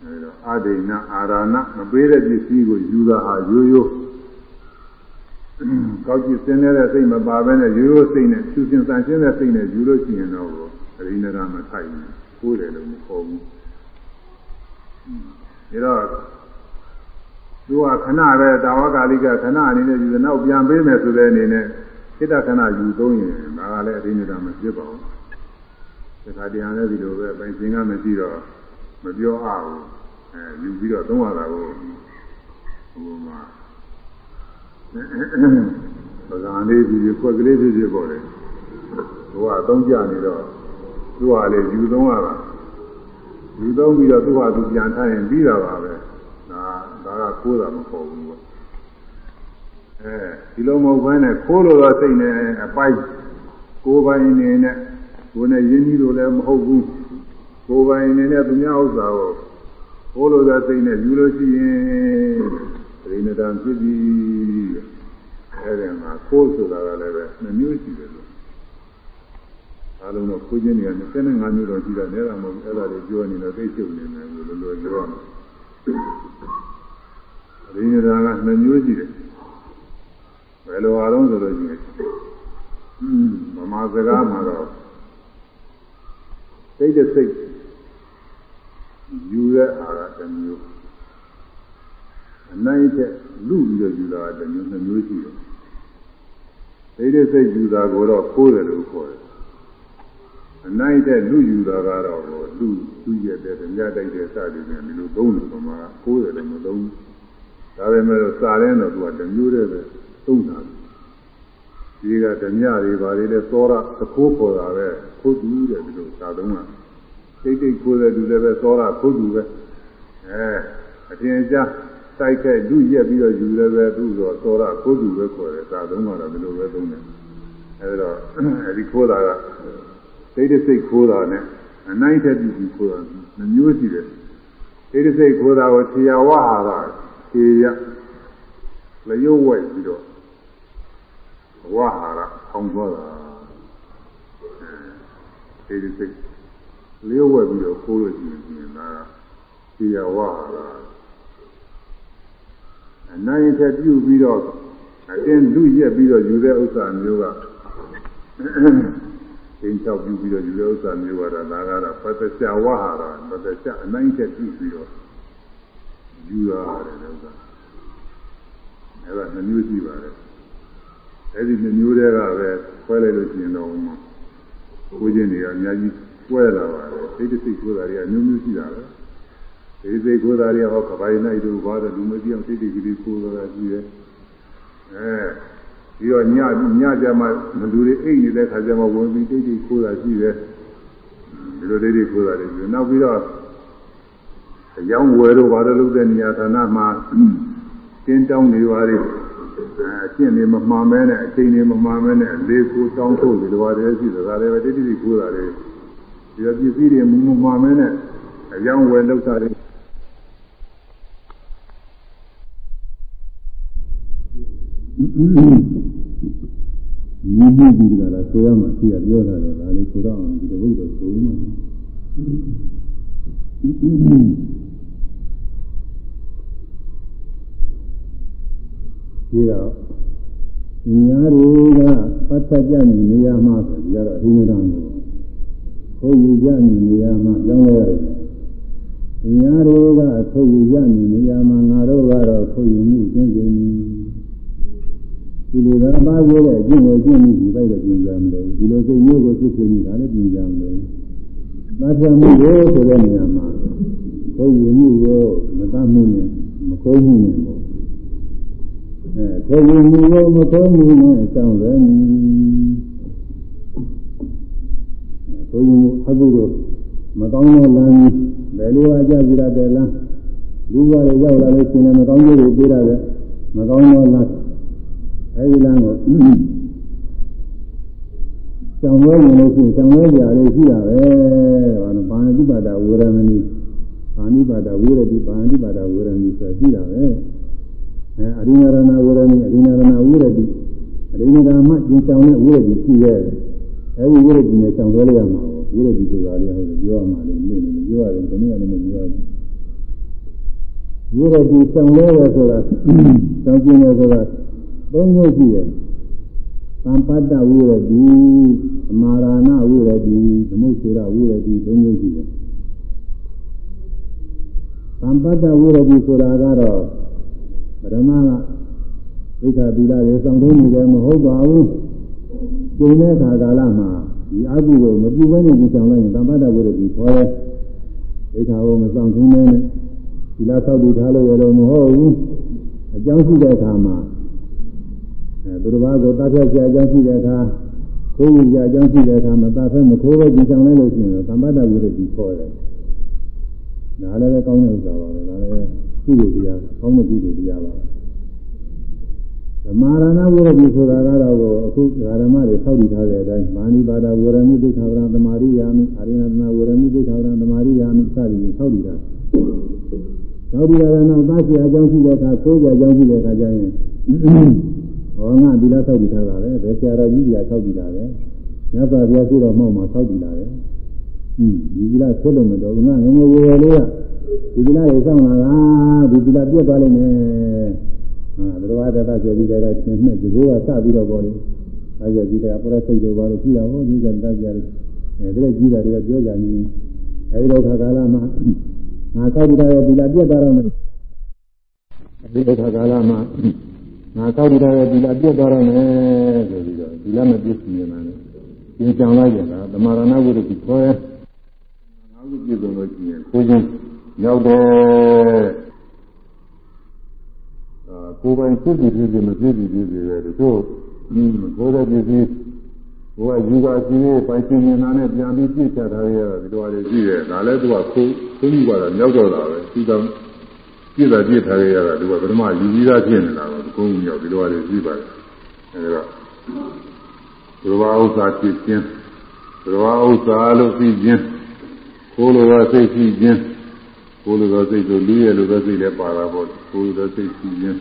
အဲတော့အာဒိဏအာရဏမပေးတဲ့ပစ္စည်းကိုယူတာဟာရိုးရိုး ကောက်ကြည့်စင်းနေတဲ့စိတ်မပါဘဲနဲ့ရိုးရိုးစိတ်နဲ့ဖြူစင်ဆန်ရှင်းတဲ့စိတ်နဲ့ယူလို့ရှိရင်တော့အရိဏရမထိုက်ဘူးကိုယ်တယ်လို့မခေါ်ဘူးဒါတော့သူကခဏပဲတာဝကာလိကခဏအနေနဲ့ယူနောက်ပြန်ပေးမယ်ဆိုတဲ့အနေနဲ့စိတ္တခဏယူသုံးရင်ဒါကလည်းအရိဏရမဖြစ်ပါဘူးတခါတည်းလည်းဒီလိုပဲပိုင်ရှင်ကမရှိတော့မပြောအောင်အဲယူပြီးတော့သုံးရတာကိုဟိုမှာ ပဇာလေးကြီးခွက်ကလေးကြီးကြီးပေါ်တယ်ဟိုကအသုံးကြနေတော့သူ့ဟာလေယူသုံးရတာယူသုံးပြီးတော့သူ့ဟာသူပြန်ထားရင်ပြီးတာပါပဲဒါဒါကကိုးတာမပေါ်ဘူးပေါ့အဲဒီလိုမဟုတ်ဘဲနဲ့ခိုးလို့တော့စိတ်နဲ့အပိုက်ကိုယ်ပိုင်နေနဲ့ကိုယ်နဲ့ရင်းနှီးလို့လည်းမဟုတ်ဘူးကိုယ်ပိုင်နေနဲ့သူများဥစ္စာကိုခိုးလို့တော့စိတ်နဲ့ယူလို့ရှိရင် ဒိဋ္ဌတံဖြစ်ပြီးအဲဒီမှာခိုးဆိုတာကလည်းပဲနှမျိုးရှိတယ်လို့အားလုံးတော့ခိုးခြင်းတွေက25မျိုးတော့ရှိတာနဲ့တော့မဟုတ်ဘူးအဲ့ဒါတွေပြောနေတော့သိချုပ်နေတယ်လို့လိုလိုပြောရမယ်ဒိဋ္ဌတံကနှမျိုးရှိတယ်ဘယ်လိုအားလုံးဆိုလို့ရှိရင်ဗမာစကားမှာတော့စိတ်တစ်စိတ်ယူတဲ့အားကတစ်မျိုး အနိုင်တဲ့လူပြီးတော့ယူတာကတစ်မျိုးနှစ်မျိုးရှိတယ်စိတ်တစ်စိတ်ယူတာကိုတော့ခိုးတယ်လို့ခေါ်တယ်အနိုင်တဲ့လူယူတာကတော့လူလူရဲ့တဲ့မြတ်တိုက်တဲ့စသည်နဲ့ဒီလိုသုံးတယ်ပမာခိုးတယ်လည်းမသုံးဘူးဒါပေမဲ့စာရင်းတော့သူကတစ်မျိုးတည်းပဲသုံးတာဒီကဓမြတွေဘာတွေလဲသောရသခိုးခေါ်တာပဲခိုးတူတဲ့ဒီလိုသာသုံးတာစိတ်တိတ်ခိုးတဲ့လူလည်းပဲသောရခိုးတူပဲအဲအထင်ရှား တိုက်ခဲ့လူရက်ပြီးတော့ယူလည်းပဲသူ့တော့သောရခိုးတူပဲခေါ်တယ်သာသုံးတာတော့ဒီလိုပဲသုံးတယ်အဲဒါအဲဒီခိုးတာကစိတ်တိတ်စိတ်ခိုးတာနဲ့အနိုင်တဲ့ပြည်ခိုးတာမျိုးရှိတယ်စိတ်တိတ်စိတ်ခိုးတာကိုခြေရဝဟာကခြေရလျှို့ဝဲပြီးတော့ဝါဟာရဆောင်းသွားတာအဲဒီစိတ်လျှို့ဝဲပြီးတော့ခိုးလို့ရှိရင်ဒါကခြေရဝါဟာရ အနိုင်ထက်ပြုပြီးတော့အတင်းလူရက်ပြီးတော့ယူတဲ့ဥစ္စာမျိုးကသင်္ချောက်ပြုပြီးတော့ယူတဲ့ဥစ္စာမျိုးကတော့ဒါကတော့ပတ္တချဝဟာရပတ္တချအနိုင်ထက်ပြုပြီးတော့ယူရတယ်ဥစ္စာအဲ့ဒါနှမျိုးရှိပါတယ်အဲ့ဒီနှမျိုးတည်းကပဲခွဲလိုက်လို့ရှိရင်တော့ကိုချင်းတွေကအများကြီးကွဲလာပါတယ်စိတ်စိတ်ကိုယ်သားတွေကမျိုးမျိုးရှိတာပဲ စိတ်စိတ်ကိုယ်သားတွေဟောကပိုင်းနိုင်တို့ဘာလို့လူမသိအောင်စိတ်စိတ်ကလေးကိုယ်သားရှိရဲအဲဒီတော့ညညကြမှာမလူတွေအိတ်နေတဲ့ခါကျမှဝင်ပြီးတိတ်တိတ်ကိုယ်သားရှိရဲဒီလိုလေးတွေကိုယ်သားတွေပြီးနောက်ပြီးတော့အယောင်းဝယ်တော့ဘာလို့လုပ်တဲ့နေရာဌာနမှာင်းတောင်းနေပါလေအရှင်းနေမမှန်မဲနဲ့အချိန်နေမမှန်မဲနဲ့လေကိုတောင်းထုတ်နေလို့ရတယ်ရှိတယ်ဒါလည်းပဲတိတိကျကိုးတာလေဒီတော့ပစ္စည်းတွေမမှန်မဲနဲ့အကြောင်းဝယ်လောက်တာတွေ မြည်မြည်ပြီးကြလားဆိုရမှသိရပြောတာလေဒါလေးဆိုတော့ဒီတပုတ်တော့ဆိုမှဒီတော့ညာတွေကပတ်သက်ကြမြင်နေရမှာဆိုဒီကတော့အင်းရံလို့ခေါ်ယူကြမြင်နေရမှာကြောင်းလဲရတယ်ညာတွေကခေါ်ယူကြမြင်နေရမှာငါတို့ကတော့ခေါ်ယူမှုကျင့်စဉ် ဒီလိုသာပါပြတဲ့အကျင့်ကိုကျင့်မှုဒီပိုက်တော့ပြင်ကြမလို့ဒီလိုစိတ်မျိုးကိုဖြစ်ဖြစ်နေတာလည်းပြင်ကြမလို့သတ်ဖြတ်မှုကိုဆိုတဲ့နေရာမှာခေါ်ယူမှုကိုမတတ်မှုနဲ့မခိုးမှုနဲ့ပေါ့အဲခေါ်ယူမှုကိုမခိုးမှုနဲ့အဆောင်ရယ်ခေါ်ယူအကုသို့မကောင်းတဲ့လမ်းဘယ်လိုအကြကြရတဲ့လမ်းလူဘဝရောက်လာလို့ရှင်လည်းမကောင်းကျိုးတွေပြေးရတယ်မကောင်းသောလမ်း အဲဒီလမ်းကိုကြောင်ဝဲနေလို့ရှိရင်ကြောင်ဝဲကြလေးရှိတာပဲဘာလို့ဘာဏိပါဒဝေရမဏိဘာဏိပါဒဝေရတိဘာဏိပါဒဝေရမဏိဆိုရှိတာပဲအဲအရိနာရဏဝေရမဏိအရိနာရဏဝေရတိအရိနာရမကျင်ဆောင်တဲ့ဝေရတိရှိရဲ့အဲဒီဝေရတိနဲ့ကြောင်ဝဲလိုက်ရမှာဝေရတိဆိုတာလေးဟုတ်တယ်ပြောရမှာလေနေနေပြောရတယ်ဒီနေ့လည်းမပြောရဘူးဝေရတိဆောင်လဲရဆိုတာကြောင်ကျင်ရဆိုတာ သုံးမျိုးရှိတယ်သံပတ္တဝိရတိအမာရဏဝိရတိသမုစေရဝိရတိသုံးမျိုးရှိတယ်သံပတ္တဝိရတိဆိုတာကတော့ပရမကဒိဋ္ဌာသီလတွေစောင့်သုံးနေတယ်မဟုတ်ပါဘူးကျုံတဲ့ခါကာလမှာဒီအကုကိုမပြုဘဲနဲ့ဒီဆောင်လိုက်ရင်သံပတ္တဝိရတိခေါ်တယ်ဒိဋ္ဌာကိုမစောင့်သုံးနေနဲ့သီလဆောက်တည်ထားလို့ရတော့မဟုတ်ဘူးအကြောင်းရှိတဲ့အခါမှာအဲ သူတစ်ပါးကိုတတ်ဖြတ်ကြအကြောင်းရှိတဲ့အခါခိုးယူကြအကြောင်းရှိတဲ့အခါမှာတတ်ဖက်မခိုးပဲကြင်ဆောင်လိုက်လို့ရှိရင်သမ္ပတ္တဝိရတိခေါ်တယ်။ဒါလည်းပဲကောင်းတဲ့ဥစ္စာပါပဲဒါလည်းကုသိုလ်တရားကောင်းတဲ့ကုသိုလ်တရားပါ။သမာရဏဝိရတိဆိုတာကတော့အခုဓမ္မတွေဆောက်တည်ထားတဲ့အတိုင်းမာနိပါဒဝရမိသိက္ခာဝရသမာရိယာမိအာရိယသနာဝရမိသိက္ခာဝရသမာရိယာမိစသည်ဆောက်တည်တာ။ဆောက်တည်ရတဲ့နောက်သားစီအကြောင်းရှိတဲ့အခါကိုးကြအကြောင်းရှိတဲ့အခါကျရင် ဟောငါဒီလားဆောက်တည်ထားတာပဲဘယ်ဆရာတော်ကြီးကြီးဆောက်တည်တာလဲညသာဘုရားရှိတော်မှောက်မှာဆောက်တည်တာပဲอืมဒီဒီလားဆွတ်လို့မတော်ဘူးငါငယ်ငယ်ရွယ်ရွယ်လေးကဒီဒီလားရေဆောင်လာတာဒီဒီလားပြတ်သွားလိမ့်မယ်ဟာဘုရားတသကျေကြီးတွေကရှင်မဲ့ဒီကိုကစပြီးတော့ပေါ်လေအဲကျေကြီးတွေကပရစိတ်တို့ပါလို့ရှိတာဟောဒီကတတ်ကြတယ်အဲဒီကြီးတာတွေကပြောကြနေအဲဒီတော့ခါကာလမှာငါဆောက်တည်တာရဲ့ဒီလားပြတ်သွားတော့မယ်အဲဒီတော့ခါကာလမှာ ငါကောက်တည်တဲ့ဒီလာပြတ်သွားရမယ်ဆိုပြီးတော့ဒီလာမပြည့်စုံနေတာလေသင်ကြံလိုက်ကြတာသမရဏဝိရတိခေါ်ရဲငါ့ကိုပြည့်စုံလို့ရှိရင်ကိုချင်းရောက်တယ်အာကိုယ်ပိုင်စိတ်ကြည့်ကြည့်မကြည့်ကြည့်ကြည့်တယ်တို့ဒီဘိုးတဲ့ပြည့်စည်ဘုရားယူကာစီရဲ့ပိုင်ရှင်နေတာနဲ့ပြန်ပြီးပြည့်ချထားရတာဒီလိုအရေးကြီးတယ်ဒါလည်းသူကခိုးခိုးမှုကတော့မြောက်တော့တာပဲဒီတော့ ပြည့်တာပြည့်ထားရတာသူကပထမယူပြီးသားဖြစ်နေတာကကိုယ်မြောက်ဒီလိုအရေးကြီးပါတယ်အဲဒါဘုရားဥစ္စာဖြစ်ခြင်းဘုရားဥစ္စာလို့သိခြင်းကိုယ်လိုသောစိတ်ရှိခြင်းကိုယ်လိုသောစိတ်တို့လူရဲ့လိုသောစိတ်လည်းပါတာပေါ့ကိုယ်လိုသောစိတ်ရှိခြင်း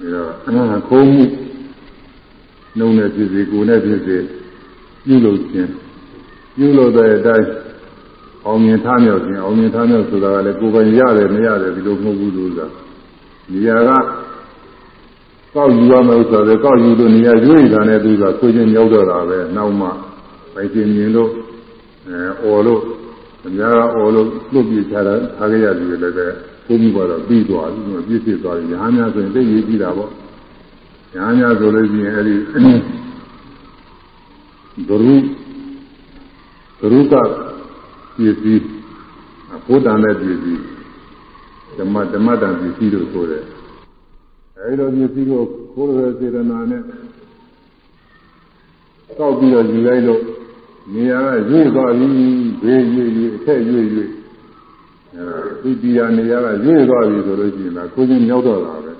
ဒါတော့ခိုးမှုနှုံနဲ့ဖြစ်စေကိုယ်နဲ့ဖြစ်စေပြုလုပ်ခြင်းပြုလုပ်တဲ့အတိုင်း အောင်မြင်ထားမြောက်ခြင်းအောင်မြင်ထားမြောက်ဆိုတာကလည်းကိုယ်ပိုင်ရတယ်မရတယ်ဒီလိုမဟုတ်ဘူးလို့ဆိုတာနေရာကကောက်ယူရမယ်ဆိုတော့ကောက်ယူလို့နေရာရွေးတာနဲ့သူကဆွေးချင်းရောက်တော့တာပဲနောက်မှပိုင်ရှင်မြင်လို့အဲအော်လို့အများကအော်လို့လွတ်ပြချတာထားခဲ့ရတယ်လည်းပဲဘုန်းကြီးကတော့ပြီးသွားပြီပြည့်ပြည့်သွားပြီညာများဆိုရင်သိရေးကြည့်တာပေါ့ညာများဆိုလို့ရှိရင်အဲဒီဒရုဒရုက ပစ္စည်းဘုဒ္ဓံတဲ့ပစ္စည်းဓမ္မဓမ္မတံပစ္စည်းလို့ဆိုတယ်အဲဒီလိုပစ္စည်းကိုခိုးရစေတနာနဲ့ကောက်ပြီးတော့ယူလိုက်လို့နေရာကရွေ့သွားပြီဘေးရွေ့ရွေ့အထက်ရွေ့ရွေ့အဲသိတရားနေရာကရွေ့သွားပြီဆိုလို့ရှိရင်ဒါကိုချင်းမြောက်တော့တာပဲ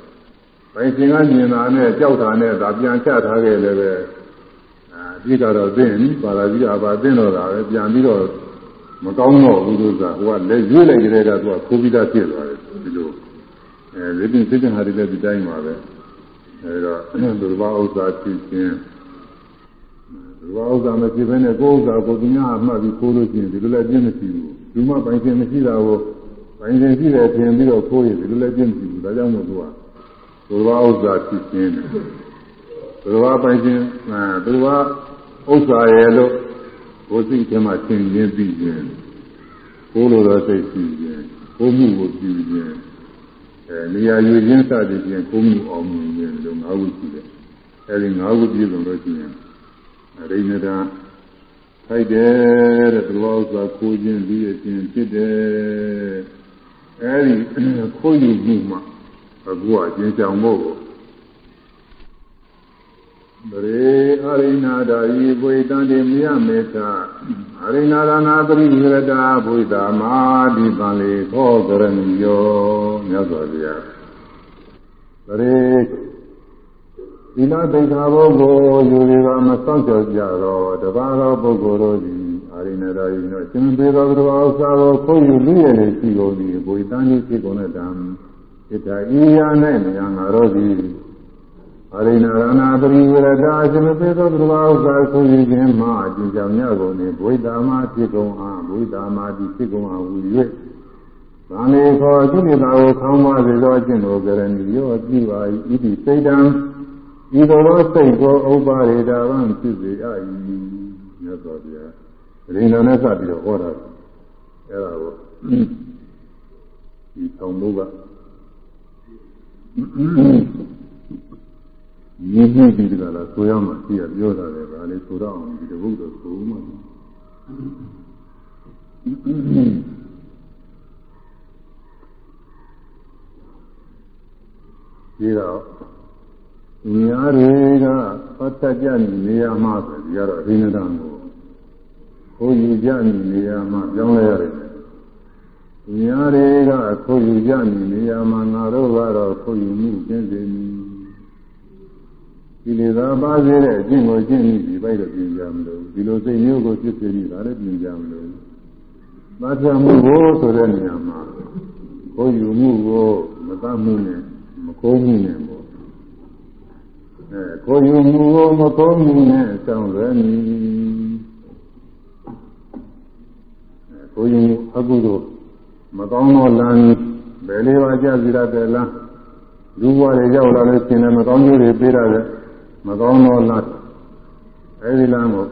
ပိုင်ရှင်ကမြင်တာနဲ့ကြောက်တာနဲ့ဒါပြန်ချထားခဲ့လည်းပဲအာအပြစ်ကတော့သိရင်ပါလာကြီးအပါသိတော့တာပဲပြန်ပြီးတော့ မကောင်းတော့ဘူးလို့ဆိုတာဟိုကလက်ရွေးလိုက်ကြတဲ့ကသူကခိုးပြီးသားဖြစ်သွားတယ်ဒီလိုအဲဒီပြင်စိတ်ဟာတွေလည်းဒီတိုင်းပါပဲအဲဒါဒုရဘဥစ္စာဖြစ်ခြင်းဒုရဘဥစ္စာမဖြစ်ဘဲနဲ့ကိုယ်ဥစ္စာကိုသူများအမှတ်ပြီးခိုးလို့ရှိရင်ဒီလိုလည်းပြင်းမရှိဘူးဒီမှာပိုင်ရှင်မရှိတာကိုပိုင်ရှင်ရှိတယ်ထင်ပြီးတော့ခိုးရင်ဒီလိုလည်းပြင်းမရှိဘူးဒါကြောင့်မို့သူကဒုရဘဥစ္စာဖြစ်ခြင်းဒုရဘပိုင်ရှင်အဲဒုရဘဥစ္စာရဲ့လို့ ကိုယ်စိတ်ထဲမှာသင်ရင်းပြီးခြင်းကိုယ်လိုတော့စိတ်ရှိခြင်းကိုယ်မှုကိုပြုခြင်းအဲနေရာယူခြင်းစသည်ဖြင့်ကိုယ်မှုအောင်မြင်ခြင်းလို့ငါးခုရှိတယ်အဲဒီငါးခုပြည့်စုံလို့ရှိရင်ရိဏတာထိုက်တယ်တဲ့သဘောဥစ္စာကိုခြင်းပြီးရခြင်းဖြစ်တယ်အဲဒီခိုးယူမှုမှာအခုအကျဉ်းချောင်ဖို့ ပရိအရိနာဒာယိဘွေတံတိမယမေသာအရိနာဒနာပရိဝရတာဘုဒ္ဓမာဒီပံလေခောကရဏီယောမြတ်စွာဘုရားပရိဒီနာသိက္ခာဘုကိုယူရပါမဆောင်ကြောကြတော့တပါးသောပုဂ္ဂိုလ်တို့သည်အရိနာဒာယိနောရှင်ပေသောသဘာဝစာကိုခိုးယူလိရလေရှိကုန်သည်ဘုရားတန်ကြီးဖြစ်ကုန်တဲ့တံဣတ္တဤယာ၌မြာငါတို့သည် အရိနာရဏပရိဝရတာအရှင်ပေသောသဘာဝစာဆိုယူခြင်းမှာအကျဉ်းကြောင့်မြတ်ကုန်သည်ဘုရားမဖြစ်ကုန်အားဘုရားမတိဖြစ်ကုန်အားဟူ၍ဗာလေခောသုနိတာကိုခေါင်းပါစေသောအကျင့်တော်ကရဏီရောကြည့်ပါ၏ဣတိစိတ်တံဤသို့သောစိတ်ကိုဥပါရေတာဗံဖြစ်စေအ၏မြတ်စွာဘုရားရိဏနဲ့စပြီးတော့ဟောတာအဲ့ဒါကိုဒီဆောင်မှုက မြင်မြင်ပြီးကြလားဆိုရမှရှိရပြောတာလေဒါလေးဆိုတော့အောင်ဒီတပုတ်တော့ဆိုမှဒီတော့ဉာဏ်တွေကပတ်သက်ကြနေရမှာဆိုဒီကတော့အရင်းတန်ကိုခိုးယူကြနေရမှာပြောင်းလဲရတယ်ဉာဏ်တွေကခိုးယူကြနေရမှာငါတို့ကတော့ခိုးယူမှုကျင့်စေမ ည်ဒီလေသာပါစေတဲ့အကျင့်ကိုကျင့်ပြီးဒီပိုက်တော့ပြင်ကြမလို့ဒီလိုစိတ်မျိုးကိုဖြစ်စေပြီးဒါလည်းပြင်ကြမလို့သာချမှုကိုဆိုတဲ့နေရာမှာခိုးယူမှုကိုမတတ်မှုနဲ့မခိုးမှုနဲ့ပေါ့အဲခိုးယူမှုကိုမခိုးမှုနဲ့ဆောင်းရမည်အဲခိုးယူမှုအကုသို့မကောင်းသောလမ်းဘယ်လေးပါးကြစီရတဲ့လမ်းလူဘဝတွေရောက်လာလို့ရှင်လည်းမကောင်းကျိုးတွေပေးရတယ် မကောင်းသောလမ်းအဲဒီလမ်းကို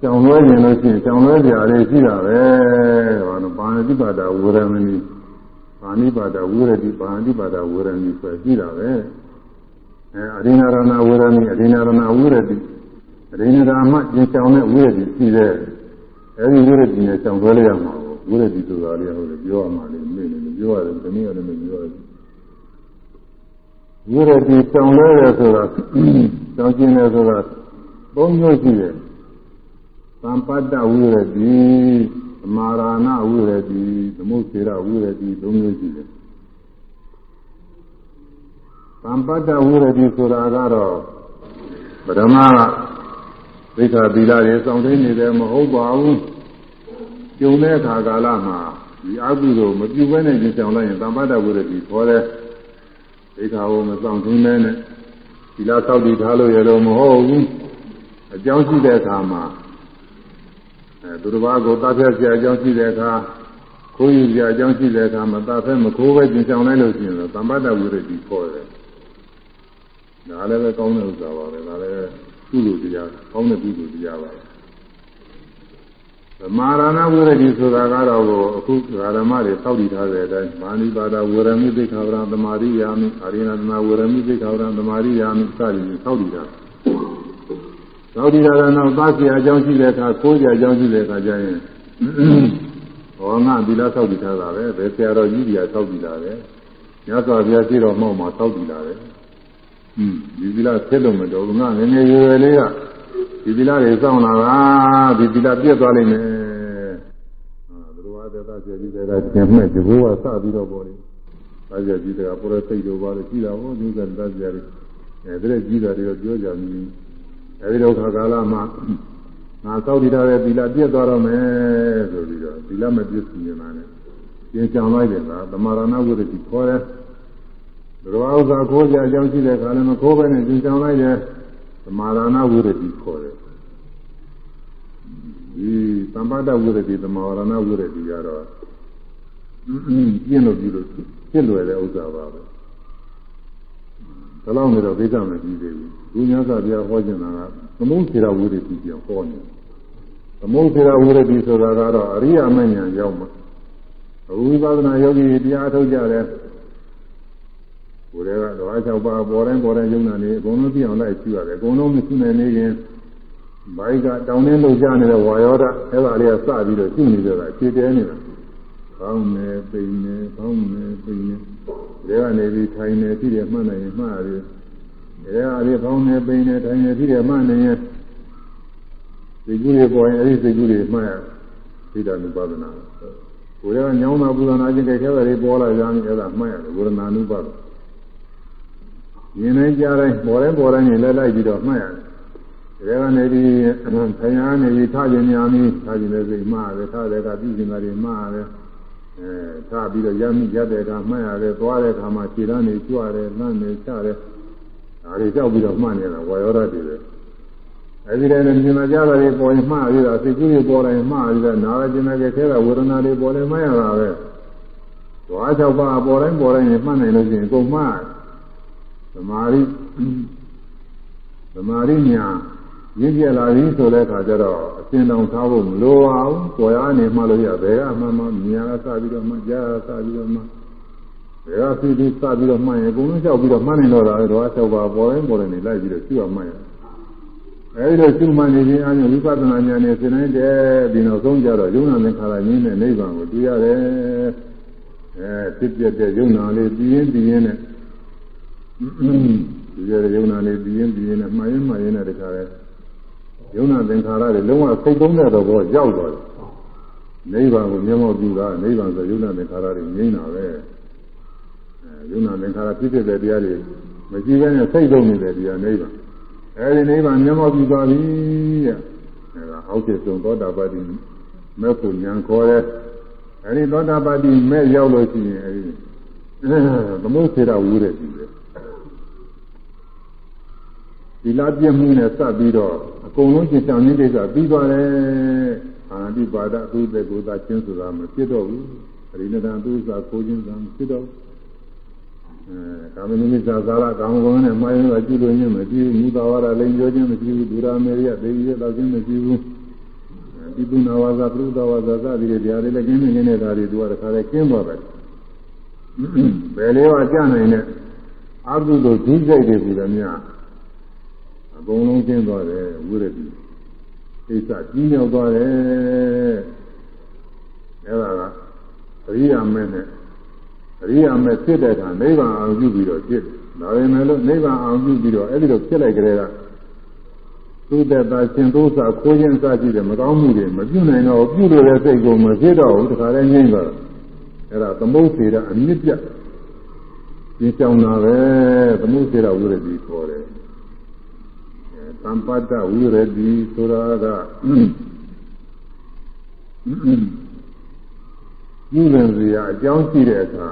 ကြောင်လွဲကျင်လို့ရှိရင်ကြောင်လွဲကြရတယ်ရှိတာပဲဘာလို့ပါဏိပါဒဝရမဏိပါဏိပါဒဝရတိပါဏိပါဒဝရမဏိဆိုရှိတာပဲအဲအရိနာရဏဝရမဏိအရိနာရဏဝရတိအရိနာရမကျင်ကြောင်တဲ့ဝရတိရှိတဲ့အဲဒီဝရတိနဲ့ကြောင်လွဲလိုက်ရမှာဝရတိဆိုတာလေးဟုတ်တယ်ပြောရမှာလေမေ့နေပြောရတယ်ဒီနေ့ရတယ်မပြောရတယ် ဝိရတိတောင်းလဲတယ်ဆိုတာတောင်းကျင်တယ်ဆိုတာသုံးမျိုးရှိတယ်သံပတ္တဝိရတိသမာရဏဝိရတိသမုစေရဝိရတိသုံးမျိုးရှိတယ်သံပတ္တဝိရတိဆိုတာကတော့ပထမကသိက္ခာသီလတွေစောင့်သိနေတယ်မဟုတ်ပါဘူးကျုံတဲ့အခါကာလမှာဒီအကုသိုလ်မပြုဘဲနဲ့ကျင်ဆောင်လိုက်ရင်သံပတ္တဝိရတိခေါ်တယ် ဒိဋ္ဌာဝမဆောင်သိမဲနဲ့ဒီလားသောက်တည်ထားလို့ရတော့မဟုတ်ဘူးအကြောင်းရှိတဲ့အခါမှာအဲသူတစ်ပါးကိုတတ်ဖြတ်ပြအကြောင်းရှိတဲ့အခါခိုးယူပြအကြောင်းရှိတဲ့အခါမတတ်ဖဲမခိုးပဲကျင်ဆောင်လိုက်လို့ရှိရင်တော့သမ္ပတ္တဝိရတိခေါ်တယ်ဒါလည်းပဲကောင်းတဲ့ဥစ္စာပါပဲဒါလည်းကုသိုလ်တရားကောင်းတဲ့ကုသိုလ်တရားပါပဲ သမာရဏဝိရတိဆိုတာကတော့အခုဓမ္မတွေသောက်တည်ထားတဲ့အတိုင်းမာနိပါဒဝရမိသိက္ခာပရံသမာရိယာမိအာရိဏသနာဝရမိသိက္ခာပရံသမာရိယာမိစသည်ဖြင့်သောက်တည်တာသောက်တည်တာကတော့သားစီအကြောင်းရှိတဲ့အခါကိုးကြအကြောင်းရှိတဲ့အခါကျရင်ဟောငါဒီလားသောက်တည်ထားတာပဲဘယ်ဆရာတော်ကြီးကြီးကသောက်တည်တာပဲညသောဘုရားရှိတော်မှောက်မှာသောက်တည်တာပဲอืมဒီဒီလားဖြစ်လို့မတော်ဘူးငါငယ်ငယ်ရွယ်ရွယ်လေးက ဒီသီလတွေစောင့်လာတာဒီသီလပြည့်သွားလိမ့်မယ်ဟာဘုရားသက်သာကျေပြီးတဲ့ကကျင်မဲ့ဒီဘိုးကစပြီးတော့ပေါ်တယ်သားကြကြီးတွေကပေါ်ရစိတ်တို့ပါလို့ကြီးတာဟောဒီကသားကြတွေအဲဒီကြီးတာတွေတော့ပြောကြမြည်အဲဒီတော့ခါကာလမှာငါသောက်တည်ထားတဲ့သီလပြည့်သွားတော့မယ်ဆိုပြီးတော့သီလမပြည့်စုံနေတာနဲ့ပြင်ကြံလိုက်တယ်ကသမာရဏဝိရတိခေါ်တယ်ဘုရားဥစ္စာခိုးကြအကြောင်းရှိတဲ့ခါလည်းမခိုးဘဲနဲ့ပြင်ကြံလိုက်တယ်သ မာရဏဝိရတိခေါ်တယ်ဒီသမ္ပတ္တဝိရတိသမာရဏဝိရတိကတော့ပြင်းလို့ပြုလို့ဖြစ်လွယ်တဲ့ဥစ္စာပါပဲဒါလောက်နေတော့ဒိဋ္ဌမကြီးသေးဘူးဘုရားကပြဟောခြင်းတာကသမုတ်သေရဝိရတိပြောဟောနေသမုတ်သေရဝိရတိဆိုတာကတော့အရိယာမဉ္ဇဉ်ရောက်မှာဝိပဿနာယောဂီတရားထုတ်ကြတယ် ကိုယ်တည်းကတော့အချောက်ပါပေါ်တိုင်းပေါ်တိုင်းယုံနာနေအကုန်လုံးသိအောင်လိုက်ရှိရတယ်အကုန်လုံးမရှိနိုင်နေခင်ဘိုက်ကတောင်းတင်းလို့ကြားနေတဲ့ဝါယောဓအဲ့ဒါလေးကစပြီးတော့ရှိနေကြတာခြေတဲနေတာကောင်းနေပိန်နေကောင်းနေပိန်နေဒါကနေပြီးထိုင်နေဖြစ်ရမှတ်နိုင်ရင်မှတ်ရတယ်ဒါကလေးကောင်းနေပိန်နေထိုင်နေဖြစ်ရမှတ်နိုင်ရင်ဒီကူတွေပေါ်ရင်အဲ့ဒီစိတ်ကူတွေမှတ်ရသိတာနုပါဒနာကိုယ်ကညောင်းတာပူဇော်နာခြင်းကြိုက်ခဲတာတွေပေါ်လာကြရင်အဲ့ဒါမှတ်ရတယ်ဝေဒနာနုပါဒ မြင်နိုင်ကြတိုင်းပေါ်တိုင်းပေါ်တိုင်းနဲ့လဲလိုက်ပြီးတော့မှတ်ရတယ်ဒါကနေဒီဆရာနေပြီးထားခြင်းများပြီးထားခြင်းလည်းစိတ်မှားတယ်ထားတဲ့ကပြုခြင်းတွေမှားတယ်အဲထားပြီးတော့ရမ်းရတဲ့ကမှတ်ရတယ်သွားတဲ့အခါမှာခြေလမ်းနေကြွတယ်လမ်းနေချတယ်ဒါတွေကြောက်ပြီးတော့မှတ်နေတာဝါယောဓာတ်တွေပဲအဲဒီတည်းနဲ့မြင်လာကြတာတွေပေါ်ရင်မှားရတာစိတ်ကူးတွေပေါ်လိုက်မှားရတာနာရခြင်းနဲ့ခဲတာဝေဒနာတွေပေါ်နေမှရတာပဲသွား၆ပါးပေါ်တိုင်းပေါ်တိုင်းမှတ်နိုင်လို့ရှိရင်ကုန်မှား သမာဓိသမာဓိညာရင့်ကျက်လာပြီဆိုတဲ့အခါကျတော့အစဉ်တောင်ထားဖို့မလိုအောင်ပေါ်ရနေမှလို့ရဘယ်ကမှမမြင်ရစပြီးတော့မှကြားရစပြီးတော့မှဘယ်ကပြီးပြီးစပြီးတော့မှရင်အကုန်လုံးလျှောက်ပြီးတော့မှနိုင်တော့တာတော့၆ပါးပေါ်တိုင်းပေါ်တိုင်းနေလိုက်ပြီးတော့ရှိအောင်မှရအဲဒီလိုရှုမှတ်နေခြင်းအပြင်ဝိပဿနာဉာဏ်နဲ့သင်နိုင်တယ်ဒီနောက်ဆုံးကြတော့ယုံနာသင်္ခါရငြင်းတဲ့နိဗ္ဗာန်ကိုတွေ့ရတယ်အဲဖြစ်ပြတဲ့ယုံနာလေးပြင်းပြင်းနဲ့ ဒီရယုံနာလေးပြင်းပြင်းနဲ့မှားရင်မှားရင်နဲ့တခါလဲယုံနာသင်္ခါရတွေလုံးဝစိတ်သုံးတဲ့တော့ရောက်သွားတယ်နိဗ္ဗာန်ကိုမျက်မှောက်ပြုတာနိဗ္ဗာန်ဆိုယုံနာသင်္ခါရတွေငြိမ်းတာပဲအဲယုံနာသင်္ခါရဖြစ်ဖြစ်တဲ့တရားတွေမကြည့်ဘဲနဲ့စိတ်သုံးနေတဲ့တရားနိဗ္ဗာန်အဲဒီနိဗ္ဗာန်မျက်မှောက်ပြုသွားပြီတဲ့အဲဒါအောက်ကျဆုံးသောတာပတိမဲ့ကိုဉာဏ်ခေါ်တဲ့အဲဒီသောတာပတိမဲ့ရောက်လို့ရှိရင်အဲဒီသမုစေရဝူတဲ့ဒီပဲ ဒီလားပြည့်မှုနဲ့စပ်ပြီးတော့အကုန်လုံးကျင့်ဆောင်ခြင်းကိစ္စပြီးသွားတယ်အာတိပါဒအသုတေကိုသာချင်းဆိုတာမဖြစ်တော့ဘူးအရိနတံသူစာကိုချင်းသာမဖြစ်တော့အဲကာမနိမိတ်သာသာရကာမဂုဏ်နဲ့မှားရင်တော့ကြည့်လို့ညမကြည့်ဘူးမူသာဝရလိန်ပြောခြင်းမကြည့်ဘူးဒုရာမေရိယဒေဝီရဲ့တော့ခြင်းမကြည့်ဘူးဒီပုနာဝါစာပြုဒဝါစာစသည်တွေတရားတွေလည်းကျင်းနေနေတာတွေသူကတခါလဲကျင်းသွားတယ်ဘယ်လေးပါကြနိုင်တဲ့အကုသိုလ်ကြီးစိတ်တွေကလည်းများ အကုန်လုံးကျင်းသွားတယ်ဝိရတိကိစ္စကြီးမြောက်သွားတယ်အဲဒါကအရိယာမဲနဲ့အရိယာမဲဖြစ်တဲ့အခါနိဗ္ဗာန်အောင်ပြုပြီးတော့ဖြစ်ဒါပေမဲ့လို့နိဗ္ဗာန်အောင်ပြုပြီးတော့အဲ့ဒီလိုဖြစ်လိုက်ကြတဲ့ကသူ့တဲ့တာရှင်သုံးစာခိုးခြင်းစကြည့်တယ်မကောင်းမှုတွေမပြုနိုင်တော့ပြုလို့တဲ့စိတ်ကိုမဖြစ်တော့ဘူးတခါလဲငြိမ့်သွားအဲ့ဒါသမုတ်စေရအမြင့်ပြတ်ပြင်းကြောင်တာပဲသမုတ်စေရဝိရတိခေါ်တယ် သံပါတဝိရတိဆိုတာကပြုလွန်စရာအကြောင်းရှိတဲ့အခါ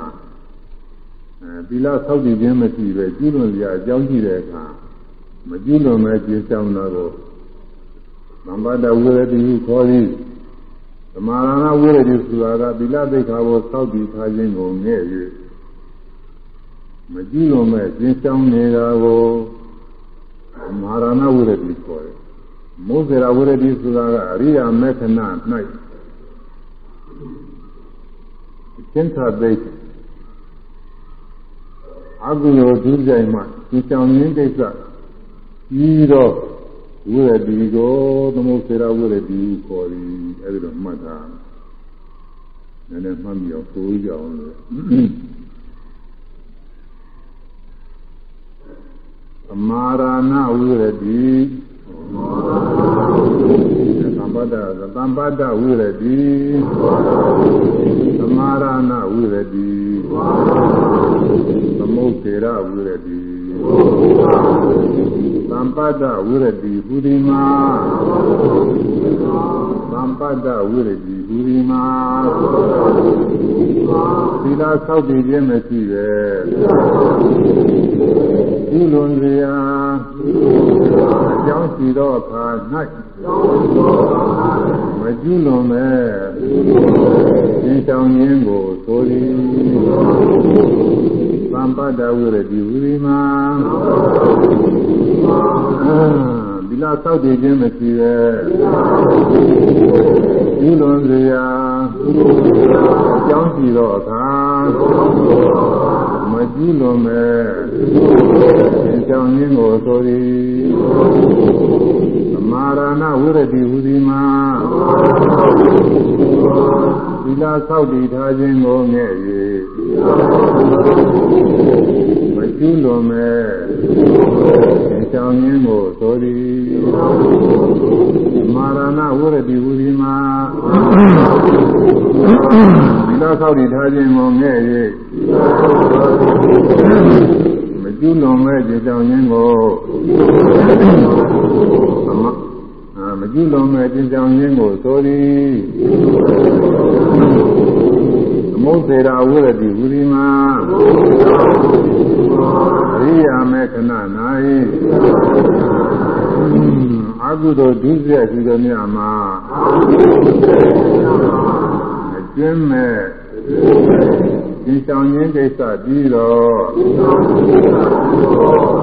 အဲဒီလဆောက်တည်ခြင်းမရှိပဲပြုလွန်စရာအကြောင်းရှိတဲ့အခါမပြုလွန်မဲ့ကျင်းဆောင်တာကိုသံပါတဝိရတိခေါ်သည်သမာရဏဝိရတိဆိုတာကသီလသိက္ခာကိုစောင့်တည်ထားခြင်းကိုငဲ့၍မကြည့်လို့မဲ့ကျင်းဆောင်နေတာကို မဟာရဏဝိရတိခေါ်တယ်။မိုးစေရဝိရတိဆိုတာကအရိယာမေခဏ၌သင်္ခါသိအကုသိုလ်ဒုစရိုက်မှဒီကြောင်ရင်းကိစ္စပြီးတော့ဝိရတိကိုသမုတ်စေရဝိရတိခေါ်သည်အဲဒီတော့မှတ်တာနည်းနည်းမှတ်မိအောင်သိကြအောင်လို့သ မာရဏဝိရတိသံပပတ္တသံပတ္တဝိရတိသမာရဏဝိရတိသမုတ်စေရဝိရတိသံပတ္တဝိရတိဟူဒီမာသံပတ္တဝိရတိဟူဒီမာသီလဆောက်တည်ခြင်းမရှိပဲ ဒီလွန်စရာအကြောင်းရှိသောအခါ၌မကျူးလွန်မဲ့သင်ဆောင်ရင်းကိုဆိုသည်သံပတ္တဝိရတိဝိရိမာဒီလားသောက်တည်ခြင်းမရှိရဲ့ဒီလွန်စရာအကြောင်းရှိသောအခါမ ကျူးလွန်မဲ့သင်ဆောင်ရင်းကိုဆိုသည်မာရဏဝိရတိဟူသည်မှာသီလဆောက်တည်ထားခြင်းကိုငဲ့၍မ ကျူးလွန်မဲ့သင်ဆောင်ရင်းကိုဆိုသည်မာရဏဝိရတိဟူသည်မှာသီလဆောက်တည်ထားခြင်းကိုငဲ့၍မကျူးလွန်မဲ့ကြကြောင်ရင်းကိုမကျူးလွန်မဲ့ကြကြောင်ရင်းကိုဆိုသည်သမုတ်စေရာဝိရတိဝိရိမာအ ရိယာမေခဏ၌အကုသိုလ်ဒုစရိုက်ရှိသောမြတ်မှာအကျဉ်းမဲ့ဒီဆောင်ရင်းကိစ္စပြီးတော့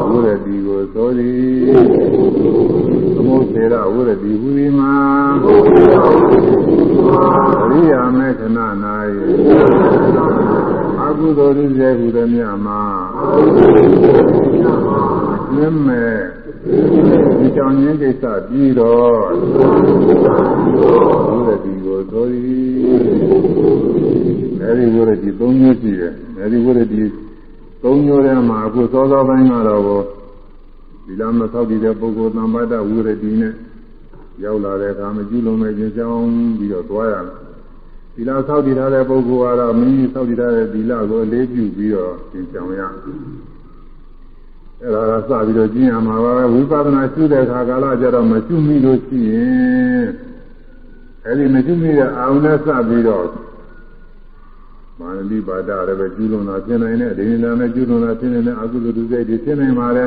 ဝိရတိကိုသောသည်သမုတ်စေရဝိရတိဟူသည်မှာအရိယာမေခဏ၌ အကုသိုလ်ရည်ရဟူသည်မြတ်မှာကျင်းမဲ့ဒီဆောင်ရင်းကိစ္စပြီးတော့ဝိရတိကိုသောသည်အဲဒီဝိရတိ၃မျိုးရှိတယ်အဲဒီဝိရတိ၃မျိုးထဲမှာအခုစောစောပိုင်းကတော့ဒီလမသောက်တည်တဲ့ပုဂ္ဂိုလ်သံပါဒဝိရတိနဲ့ရောက်လာတဲ့အခါမကျူးလွန်မဲ့ခြင်းကြောင်းပြီးတော့သွားရတယ် ဒီလသောက်တည်ထားတဲ့ပုဂ္ဂိုလ်ကတော့မိမိသောက်တည်ထားတဲ့ဒီလကိုအလေးပြုပြီးတော့သင်ဆောင်ရအဲ့ဒါကစပြီးတော့ကျင့်ရမှာပါပဲဝိပဿနာရှုတဲ့အခါကာလကျတော့မရှုမိလို့ရှိရင်အဲ့ဒီမရှုမိတဲ့အာရုံနဲ့စပြီးတော့မာနတိပါဒလည်းပဲကျူးလွန်တာဖြစ်နိုင်တယ်ဒိဋ္ဌိနာနဲ့ကျူးလွန်တာဖြစ်နေတဲ့အကုသိုလ်ဒုစိတ်တွေဖြစ်နိုင်ပါလေ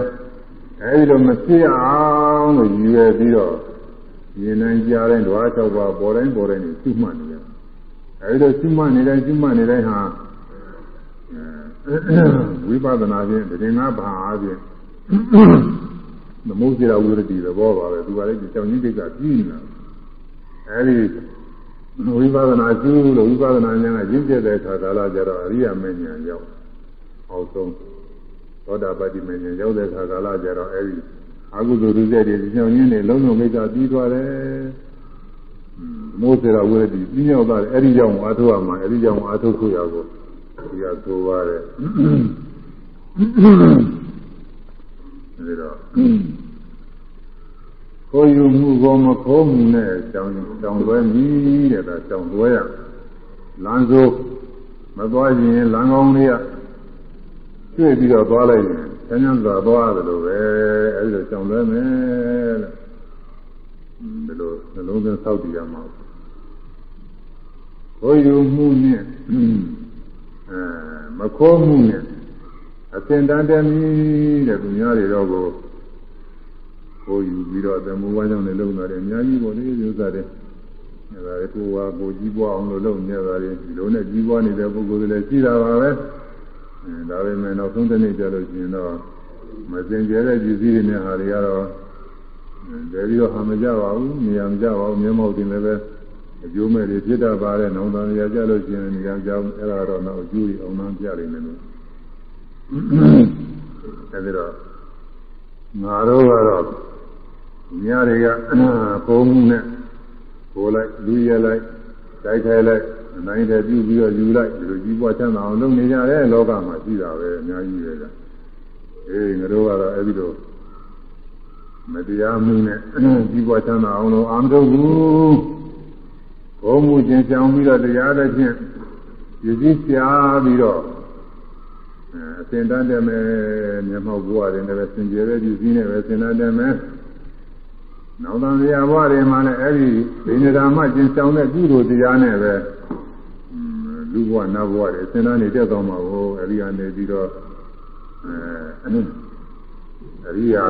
အဲဒီလိုမဖြစ်အောင်လို့ရည်ရွယ်ပြီးတော့ရင်နိုင်ကြတဲ့ဓဝါ၆ပါးပေါ်တိုင်းပေါ်တိုင်းကိုရှုမှတ်နေရ အဲဒီလိုရှုမှတ်နေတိုင်းရှုမှတ်နေတိုင်းဟာဝိပဿနာဖြင့်တည်ငါဘာအားဖြင့်သမုဒ္ဒရာဝိရတိသဘောပါပဲသူကလည်းကြောင်ကြီးကိစ္စပြီးနေတာအဲဒီဝိပဿနာကျူးလို့ဝိပဿနာဉာဏ်ကရင့်ကျက်တဲ့အခါကာလကျတော့အရိယာမဉ္ဇဉ်ရောက်အောက်ဆုံးသောတာပတိမဉ္ဇဉ်ရောက်တဲ့အခါကာလကျတော့အဲဒီအကုသိုလ်ဒုစရိုက်တွေကြောင့်ရင်းနေလုံးလုံးမိစ္ဆာပြီးသွားတယ် မိုးစေရဝိရတိပြီးရောက်သွားတယ်အဲဒီကြောင့်အာထုရမှာအဲဒီကြောင့်အာထုခုရကိုဒီကဆိုပါတယ်အဲဒီတော့ကိုယ်ယူမှုကိုမခိုးမှုနဲ့ကြောင်ကြောင်လွဲမိတဲ့ဒါကြောင်လွဲရလမ်းစိုးမသွားရင်လမ်းကောင်းလေးကကျွေ့ပြီးတော့သွားလိုက်ရင်ဆန်းဆန်းသာသွားတယ်လို့ပဲအဲဒီလိုကြောင်လွဲမယ်လို့ဒီလိုနှလုံးသွင်းစောက်တည်ရမှာ ကိုယ်ယူမှုနဲ့အဲမခိုးမှုနဲ့အစင်တန်တမီတဲ့သူများတွေတော့ကိုကိုယူပြီးတော့သမုဝါကြောင့်လည်းလုံလာတယ်အများကြီးပေါ့လေဒီဥစ္စာတွေအဲဒါကိုဟာကိုကြီးပွားအောင်လို့လုပ်နေတာတွေဒီလိုနဲ့ကြီးပွားနေတဲ့ပုဂ္ဂိုလ်တွေလည်းရှိတာပါပဲအဲဒါပေမဲ့နောက်ဆုံးတစ်နေ့ကျလို့ရှိရင်တော့မစင်ကြဲတဲ့ကြည်စည်းတွေနဲ့ဟာတွေကတော့တည်းပြီးတော့ဟာမကြပါဘူးနေရာမကြပါဘူးမျက်မှောက်တင်လည်းပဲ အကျိုးမဲ့တွေဖြစ်တတ်ပါတယ်နောင်တန်ရကြလို့ရှိရင်နေရာကြောင်းအဲ့ဒါတော့နောက်အကျိုးတွေအောင်နှံပြလိမ့်မယ်လို့အဲဒီတော့ငါတို့ကတော့ညတွေကပုံမှုနဲ့ကိုလိုက်လူရလိုက်တိုက်ခိုက်လိုက်အနိုင်တည်းပြုပြီးတော့ယူလိုက်ဒီလိုကြီးပွားချမ်းသာအောင်လုပ်နေကြတယ်လောကမှာရှိတာပဲအများကြီးပဲကအေးငါတို့ကတော့အဲဒီလိုမတရားမှုနဲ့ပြီးပွားချမ်းသာအောင်လို့အာမထုတ်ဘူး ဘုံမှုချင်းကြောင်ပြီးတော့တရားတဲ့ဖြင့်ရည်စည်းချပြီးတော့အစင်တတ်တယ်မဲ့မျက်မှောက်ဘဝတွေနဲ့ပဲစင်ကြယ်တဲ့ရည်စည်းနဲ့ပဲစင်တတ်တယ်မဲ့နောက်တန်တရားဘဝတွေမှာလည်းအဲ့ဒီဒိဋ္ဌဓမ္မကျင့်ဆောင်တဲ့ကုသိုလ်တရားနဲ့ပဲလူဘဝနတ်ဘဝတွေအစင်တတ်နေတက်သွားမှာကိုအဲ့ဒီအနေပြီးတော့အဲအရိယာ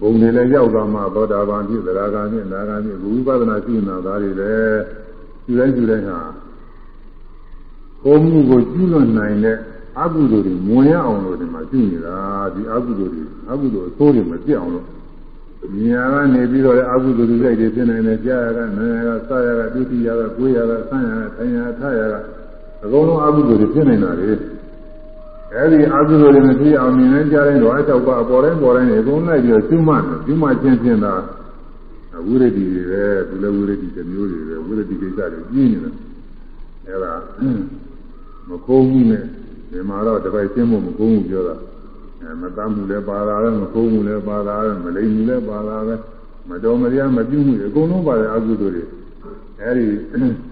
ဘုံတွေလည်းရောက်သွားမှသောတာပန်ဖြစ်သရဂါဖြစ်နာဂါဖြစ်ဝိပဿနာရှိနေတာသားတွေပဲယူတိုင်းယူတိုင်းဟာကိုယ်မှုကိုကျူးလွန်နိုင်တဲ့အကုသိုလ်တွေမဝင်ရအောင်လို့ဒီမှာကျူးနေတာဒီအကုသိုလ်တွေအကုသိုလ်အဆိုးတွေမပြတ်အောင်လို့မြညာကနေပြီးတော့လည်းအကုသိုလ်တွေစိတ်တွေဖြစ်နေတယ်ကြားရကနာရကစရကဒုတိယကကိုယ်ရကဆန်းရကထိုင်ရထရကအကုန်လုံးအကုသိုလ်တွေဖြစ်နေတာလေ အဲဒီအကုသိုလ်တွေမဖြစ်အောင်မြင်နေကြတဲ့တော့အချောက်ပါပေါ်တိုင်းပေါ်တိုင်းအကုန်လိုက်ပြီးတော့ကျွမတ်ကျွမတ်ချင်းချင်းသာဝိရဒိတွေပဲသူလည်းဝိရဒိတစ်မျိုးတွေပဲဝိရဒိကိစ္စတွေပြင်းနေတယ်အဲဒါမကုန်းဘူးနဲ့ဒီမှာတော့တပိုက်ရှင်းဖို့မကုန်းဘူးပြောတာအဲမတမ်းမှုလည်းပါတာပဲမကုန်းမှုလည်းပါတာပဲမလိမ်မှုလည်းပါတာပဲမတော်မတရားမပြုမှုအကုန်လုံးပါတယ်အကုသိုလ်တွေအဲဒီမ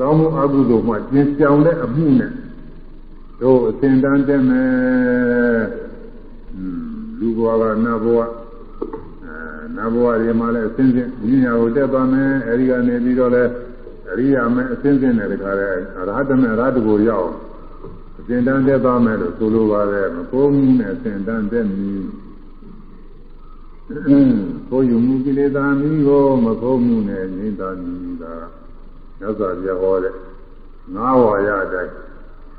ကောင်းမှုအကုသိုလ်မှကျင်ကြောင်တဲ့အမှုနဲ့တို့အစဉ်တန်းတက်မယ်လူဘဝကနတ်ဘဝအဲနတ်ဘဝတွေမှာလည်းအစဉ်စဉ်ဉာဏ်ညာကိုတက်သွားမယ်အဲဒီကနေပြီးတော့လည်းအရိယာမဲအစဉ်စဉ်နဲ့တခါလဲအရဟတမေအရဟတကိုရောက်အစဉ်တန်းတက်သွားမယ်လို့ဆိုလိုပါတယ်မကိုးမှုနဲ့အစဉ်တန်းတက်မည်ကိုယ်ယူမှုကိလေသာမိကိုမကိုးမှုနဲ့ငြိမ့်သာမည်သာ မြတ်စွာဘုရားဟောတဲ့ငါးဝါရအတိုင်း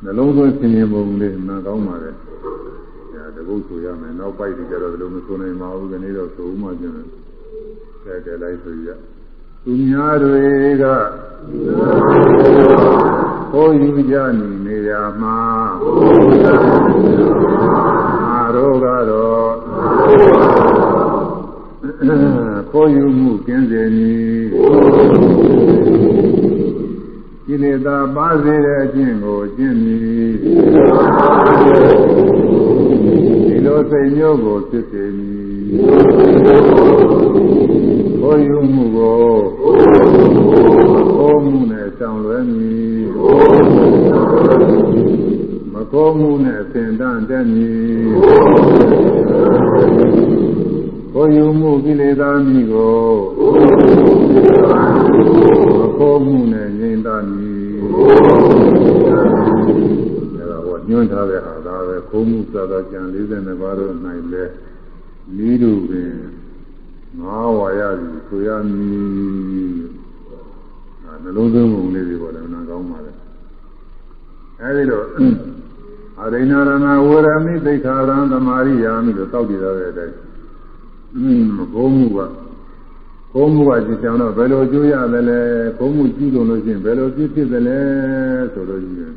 နှလုံးသွင်းဆင်ခြင်ပုံလေးနားကောင်းပါလေ။ဒါတကုတ်ဆိုရမယ်။နောက်ပိုက်ဒီကြတော့ဒီလိုမဆိုနိုင်ပါဘူး။ဒီနေ့တော့ဆိုဦးမှကျင်တယ်။ကဲကဲလိုက်ဆိုရ။သူများတွေကကိုယူကြနေနေရမှာငါတို့ကတော့ကိုယူမှုကျင်းစေမည် ကိလေသာပါစေတဲ့အကျင့်ကိုကျင့်မည်ဒီလိုစိတ်မျိုးကိုဖြစ်စေမည်ကိုယူမှုကိုကိုမှုနဲ့ဆောင်လွယ်မည်မကိုမှုနဲ့သင်တန်းတက်မည်ကိုယူမှုကိလေသာမိကို မကိုမှုနဲ့ငြိမ်သာမည်အဲဒါဟောညွှန်းထားတဲ့ဟာဒါပဲကိုမှုသာသာကြံ42ပါးတို့၌လဲဤသူပင်ငါဝါရသည်ဆိုရမည်အဲနှလုံးသွင်းပုံလေးတွေပေါ်တယ်နားကောင်းပါလေအဲဒီတော့အရိဏရဏဝရမိသိခာရံသမာရိယာမိလို့တောက်တည်ရတဲ့အတိုင်းอืมဘုံမှုကဘုံမှုက ကြည်ချောင်းတော့ဘယ်လိုကျိုးရသလဲဘုံမှုကြည့်လို့လို့ရှိရင်ဘယ်လိုဖြစ်ဖြစ်သလဲဆိုလို့ရှိရင်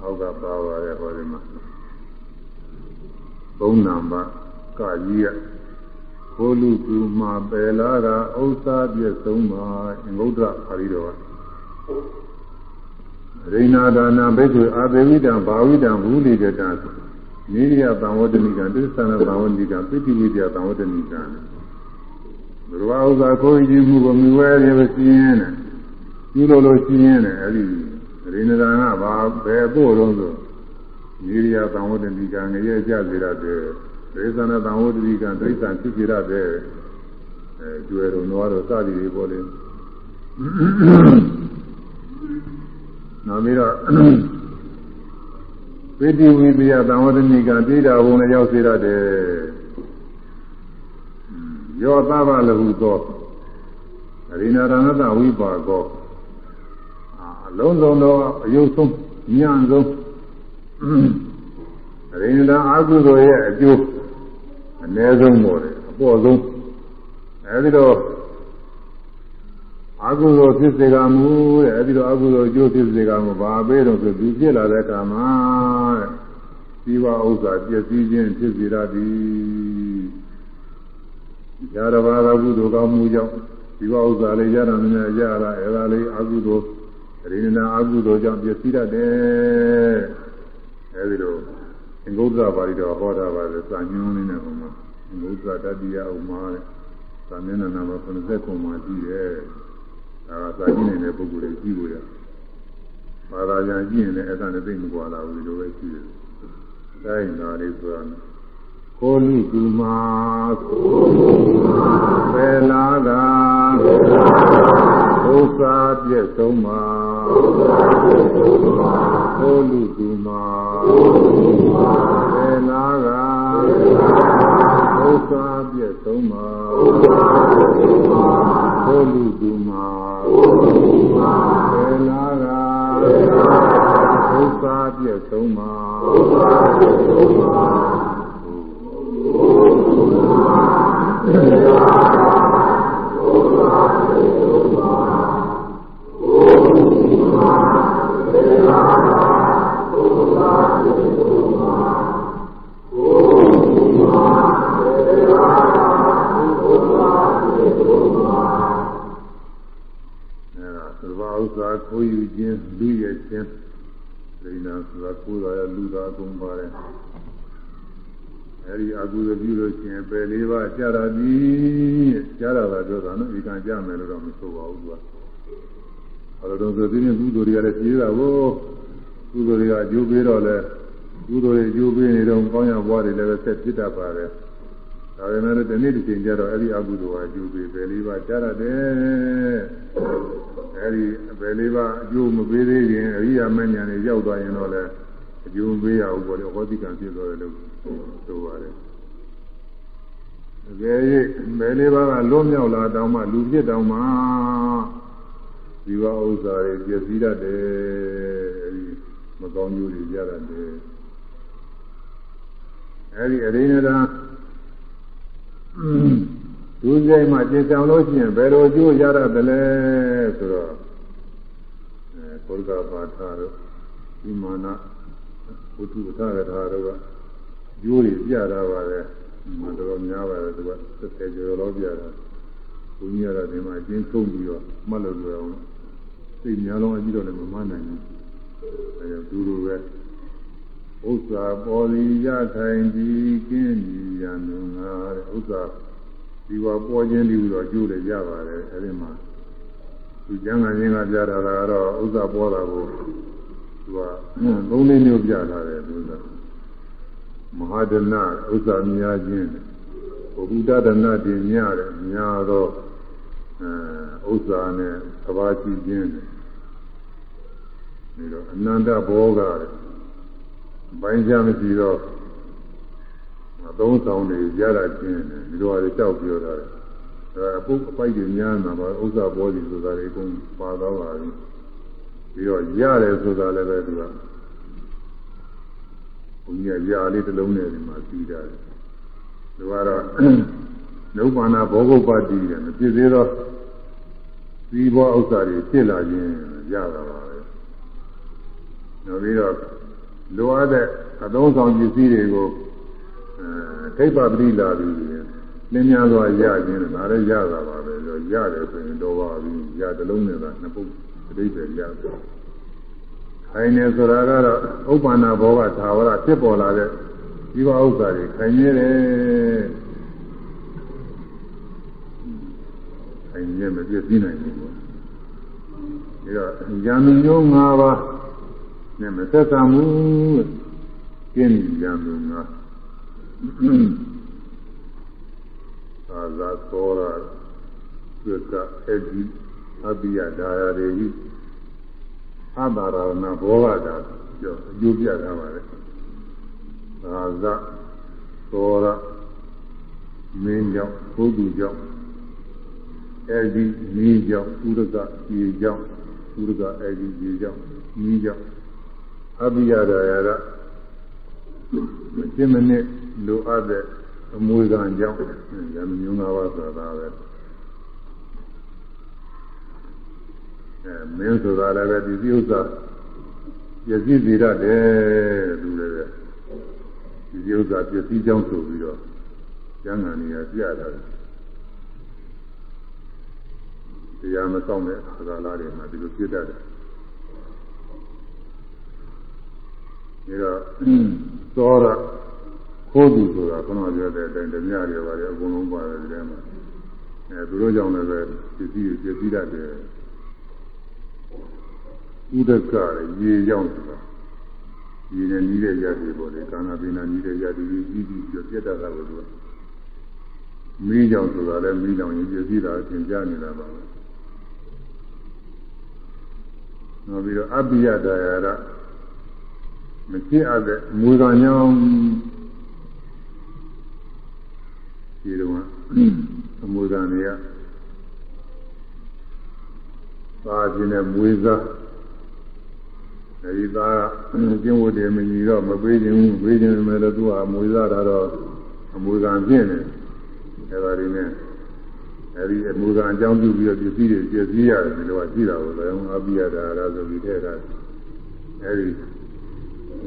ဟောက်ကပါပါရဲ့ဟောဒီမှာဘုံနံပါတ်ကကြီးရဘိုလ်လူကူမှာပယ်လာတာဥစ္စာပြည့်စုံပါအင်္ဂုတ္တပါဠိတော်ကရိဏဒါနာဘိက္ခုအာသေဝိတံဘာဝိတံဘူလိတတံနိရိယသံဝတ္တနိကံသစ္ဆာနသံဝတ္တနိကံပိဋိဝိတ္တသံဝတ္တနိကံ ဘုရားဥစ္စာကိုယ်ကြည့်မှုကိုမြွယ်ရပဲရှင်းရင်ပြုလို့လို့ရှင်းရင်အဲဒီရိဏဒါနာဘာဘယ်ဖို့တော့ဆိုနိရိယသံဝတ္တနိကံငရဲကြစေရတယ်ဒေသနာသံဝတ္တိကံဒိဋ္ဌံဖြစ်ကြရတဲ့အဲကျွယ်တော်နွားတော်စသည်တွေပေါ်လေနောက်ပြီးတော့ပိဋိဝိပယသံဝတ္တိကံတိတာဘုံနဲ့ရောက်စေရတ ယ်ယောသဗ္ဗလဟုသောအရိနာရဏတဝိပါကောအလုံးစုံသောအယုဆုံးညံ့ဆုံးအရိနာအာဟုသောရဲ့အကျိုးအ ਨੇ ဆုံးပေါ်တယ်အပေါ်ဆုံးအဲဒီတော့အကုသိုလ်ဖြစ်စေကမူတဲ့အဲဒီတော့အကုသိုလ်အကျိုးဖြစ်စေကမူဘာပေးတော့ဆိုသူဖြစ်လာတဲ့အခါမှာတဲ့ဒီဝဥစ္စာပျက်စီးခြင်းဖြစ်စေရသည် ဇာတဘာကကုသိုလ်ကောင်းမှုကြောင့်ဒီဝဥစ္စာလေးရတာများရတာအဲဒါလေးအကုသိုလ်ရိဏနာအကုသိုလ်ကြောင့်ပျက်စီးတတ်တယ်အဲဒီလိုအင်္ဂုတ္တပါဠိတော်ဟောတာပါလေစာညွှန်းလေးနဲ့ဟိုမှာအင်္ဂုတ္တတတိယဥမာတဲ့သာမျက်နှာနာမှာ90ခုမှကြည့်ရဲ့ဒါကစာကြည့်နေတဲ့ပုဂ္ဂိုလ်တွေကြည့်လို့ရဘာသာပြန်ကြည့်ရင်လည်းအဲ့ဒါနဲ့သိမကွာလာဘူးဒီလိုပဲကြည့်တယ်တိုင်းနာလေးဆိုတာ ကိုလူကူမာပယ်လာတာဥစ္စာပြည့်စုံမှာကိုလူကူမာပယ်လာတာဥစ္စာပြည့်စုံမှာကိုလူကူမာပယ်လာတာဥစ္စာပြည့်စုံမှာ ခိုးယူခြင်းလူရဲ့ခြင်းဒိနာဆိုတာကိုယ်တော်ရလူသားအကုန်ပါတယ် အဲဒီအကုသိုလ်ပြုလို့ရှိရင်ပယ်လေးပါးကြာတာပြီကြာတာပါပြောတာနော်ဒီကံကြမယ်လို့တော့မဆိုပါဘူးသူကအဲလိုတော့ဆိုပြီးရင်ကုသိုလ်တွေကလည်းပြေးတာကိုကုသိုလ်တွေကအကျိုးပေးတော့လဲကုသိုလ်တွေအကျိုးပေးနေတော့ကောင်းရဘွားတွေလည်းဆက်ဖြစ်တတ်ပါတယ်ဒါပေမဲ့ဒီနေ့ဒီချိန်ကျတော့အဲ့ဒီအကုသိုလ်ကအကျိုးပေးပယ်လေးပါကြာရတယ်အဲ့ဒီပယ်လေးပါအကျိုးမပေးသေးရင်အရိယာမဉ္ဇဉ်တွေရောက်သွားရင်တော့လည်းအကျိုးပေးရအောင်ပေါ့လေဟောတိကံဖြစ်သွားတယ်လို့ ဆိုပါတယ်တကယ်၍ဘယ်လေးပါးကလွတ်မြောက်လာတောင်းမှလူပြစ်တောင်းမှဒီဝဥစ္စာတွေပြည့်စည်တတ်တယ်အဲဒီမကောင်းကျိုးတွေရတတ်တယ်အဲဒီအရင်းနေတာဒုစရိုက်မှကျင်ဆောင်လို့ရှိရင်ဘယ်လိုကျိုးရတတ်တယ်လဲဆိုတော့အဲပုရိသပါဠတို့ဒီမာနဘုသူပထရထာတို့က ကျိုးတွေပြတာပါလေမတော်များပါတယ်သူက30ကျော်လောက်ပြတာဘုန်းကြီးကတော့ဒီမှာအချင်းဆုံးပြီးတော့မှတ်လို့ရအောင်သိများလုံးအကြည့်တော့လည်းမမှန်နိုင်ဘူးအဲဒါဒူလိုပဲဥစ္စာပေါ်လီရထိုင်ပြီးကင်းပြီးရံငါတဲ့ဥစ္စာဒီဝပေါ်ခြင်းဒီလိုကျိုးတယ်ရပါတယ်အဲဒီမှာသူကျမ်းဂန်ရင်းကပြတာကတော့ဥစ္စာပေါ်တာကိုသူကသုံးလေးမျိုးပြထားတယ်သူက မဟာဒနာဥစ္စာများခြင်းဘုဒ္ဓဒနာတင်များတယ်များတော့အဲဥစ္စာနဲ့သဘာရှိခြင်းတယ်ဒါတော့အနန္တဘောကတဲ့ဘိုင်းချမရှိတော့အသုံးဆောင်တွေရတာခြင်းတယ်ဒီလိုအရကြောက်ပြောတာတယ်အဲအပုပ်အပိုက်တွေများနေတာပါဥစ္စာဘောစီဆိုတာတွေအကုန်ပါတော့ပါပြီပြီးတော့ရတယ်ဆိုတာလည်းပဲသူက ဘုရားရာလေးတစ်လုံးနဲ့ဒီမှာပြီးတာတယ်သူကတော့နုပါဏဘောဂုပ္ပတိတယ်မဖြစ်သေးတော့ဒီဘောဥစ္စာတွေဖြစ်လာခြင်းရတာပါပဲနောက်ပြီးတော့လိုအပ်တဲ့အသုံးဆောင်ပစ္စည်းတွေကိုအဲထိပ်ပါပတိလာပြီးလင်းများစွာရခြင်းဒါလည်းရတာပါပဲဆိုရတယ်ဆိုရင်တော့ပါပြီရတလုံးနဲ့ကနှစ်ပုတ်အတိတ်ပဲရတယ် ခိုင်နေဆိုတာကတော့ဥပ္ပန္နဘောကသာဝရဖြစ်ပေါ်လာတဲ့ဒီဘဥစ္စာတွေခိုင်နေတယ်ခိုင်နေမပြည့်စည်နိုင်ဘူးပေါ့ဒါတော့ဉာဏ်မျိုး၅ပါးနဲ့မသက်သာမှုကျင်းဉာဏ်မျိုး၅သာသာသောရသက္ကအဒီအပိယဒါရတွေ အဘာရဏဘောဂတာပြောအကျိုးပြထားပါလေသာဇသောရမင်းကြောင့်ဘုသူကြောင့်အဲဒီမင်းကြောင့်ဥရကပြေကြောင့်ဥရကအဲဒီပြေကြောင့်မင်းကြောင့်အဘိယရာယကမရှင်းမနစ်လိုအပ်တဲ့အမွေခံကြောင့်ရမမျိုး၅ပါးဆိုတာပဲအဲ မင်းဆိုတာလည်းပဲဒီဥစ္စာပစ္စည်းစေရတယ်လူလည်းဒီဥစ္စာပစ္စည်းကြောင်းဆိုပြီးတော့ကျမ်းဂန်ကြီးကပြတာတယ်တရားမဆောင်တဲ့အခါလာတွေမှာဒီလိုပြတတ်တယ်ဒါတော့သောရခိုးသူဆိုတာခဏပြောတဲ့အတိုင်းဓမြတွေပါတယ်အကုန်လုံးပါတယ်ဒီထဲမှာအဲသူတို့ကြောင့်လည်းပဲပစ္စည်းတွေပစ္စည်းတတ်တယ် ဥဒကရေရောက်ဆိုတာရေနဲ့နီးတဲ့ရတယ်ပေါ့လေကာနာပိနာနီးတဲ့ရတယ်ကြီးကြီးပြီးတော့ပြတ်တတ်တာကိုသူကမီးကြောင့်ဆိုတာလည်းမီးကြောင့်ရင်ပစ္စည်းတာသင်ကြားနေတာပါပဲနောက်ပြီးတော့အပိယဒါယရမကြည့်အပ်တဲ့မူကညောင်းဒီတော့အမူကတွေက ပါခြင်းနဲ့မွေးစားအဲဒီသားကျင့်ဝတ်တယ်မညီတော့မပေးခြင်းဘူးပေးခြင်းမယ်လို့သူကအမွေစားတာတော့အမွေကံပြင်းတယ်အဲဒါတွေနဲ့အဲဒီအမူကံအကြောင်းပြုပြီးတော့ပစ္စည်းတွေပြည့်စည်ရတယ်ဒီလိုကရှိတာကိုလည်းအပိယဒါရဆိုပြီးထည့်တာအဲဒီ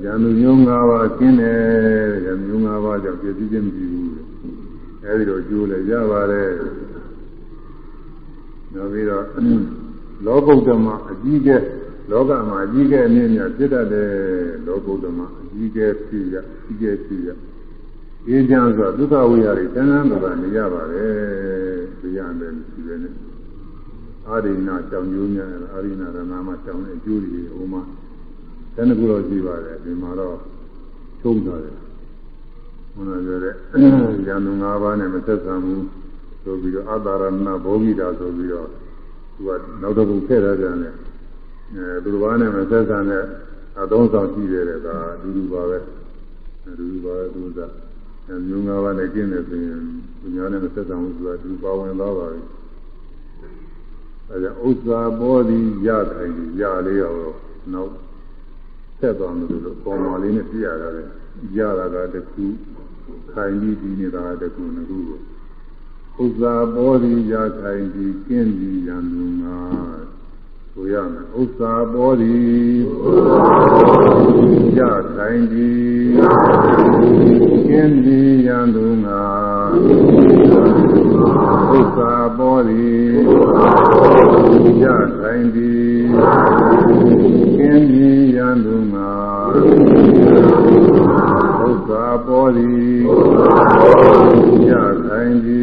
ဉာဏ်မျိုး၅ပါးကျင်းတယ်ဉာဏ်မျိုး၅ပါးကြောင့်ပြည့်စည်ခြင်းမရှိဘူးအဲဒီတော့ကျိုးလည်းရပါတယ်နောက်ပြီးတော့ လောကုတ္တမအကြီးကျယ်လောကမှာအကြီးကျယ်အမြင့်မြတ်ဖြစ်တတ်တယ်လောကုတ္တမအကြီးကျယ်ဖြစ်ရအကြီးကျယ်ဖြစ်ရအေးချမ်းစွာဒုက္ခဝိရတွေတန်းတန်းတော့နေရပါတယ်သိရတယ်ရှိတယ်နဲ့အာရိဏကြောင့်ကျိုးများအာရိဏရဏမှာကြောင့်အကျိုးတွေဟိုမှာတဏှကုလို့ရှိပါတယ်ဒီမှာတော့သုံးထားတယ်ဘုရားပြောတဲ့ဉာဏ်၅ပါးနဲ့မသက်သာဘူးဆိုပြီးတော့အတ္တရဏဘောဂိတာဆိုပြီးတော့ သူကနောက်တစ်ခုထည့်ထားကြတယ်အဲသူတစ်ပါးနဲ့မသက်သာတဲ့အသုံးဆောင်ကြည့်တယ်ကအတူတူပါပဲအတူတူပါပဲသူကမျိုး၅ပါးနဲ့ကျင့်တယ်ဆိုရင်သူများနဲ့မသက်သာဘူးဆိုတာသူပါဝင်သွားပါပြီအဲဒါဥစ္စာဘောဓိရခိုင်ရလေးရောနောက်ဆက်သွားမယ်လို့ပေါ်ပေါ်လေးနဲ့ပြရတာလေရတာကတခုခိုင်ပြီးပြီးနေတာတခုငခုကို ဥစ္စာဘောဓိရခိုင်ပြီးကျင့်ပြီးရံသူငါဆိုရမယ်ဥစ္စာဘောဓိရခိုင်ပြီးကျင့်ပြီးရံသူငါဥစ္စာဘောဓိရခိုင်ပြီးကျင့်ပြီးရံသူငါဥစ္စာဘောဓိရခိုင်ပြီးကျ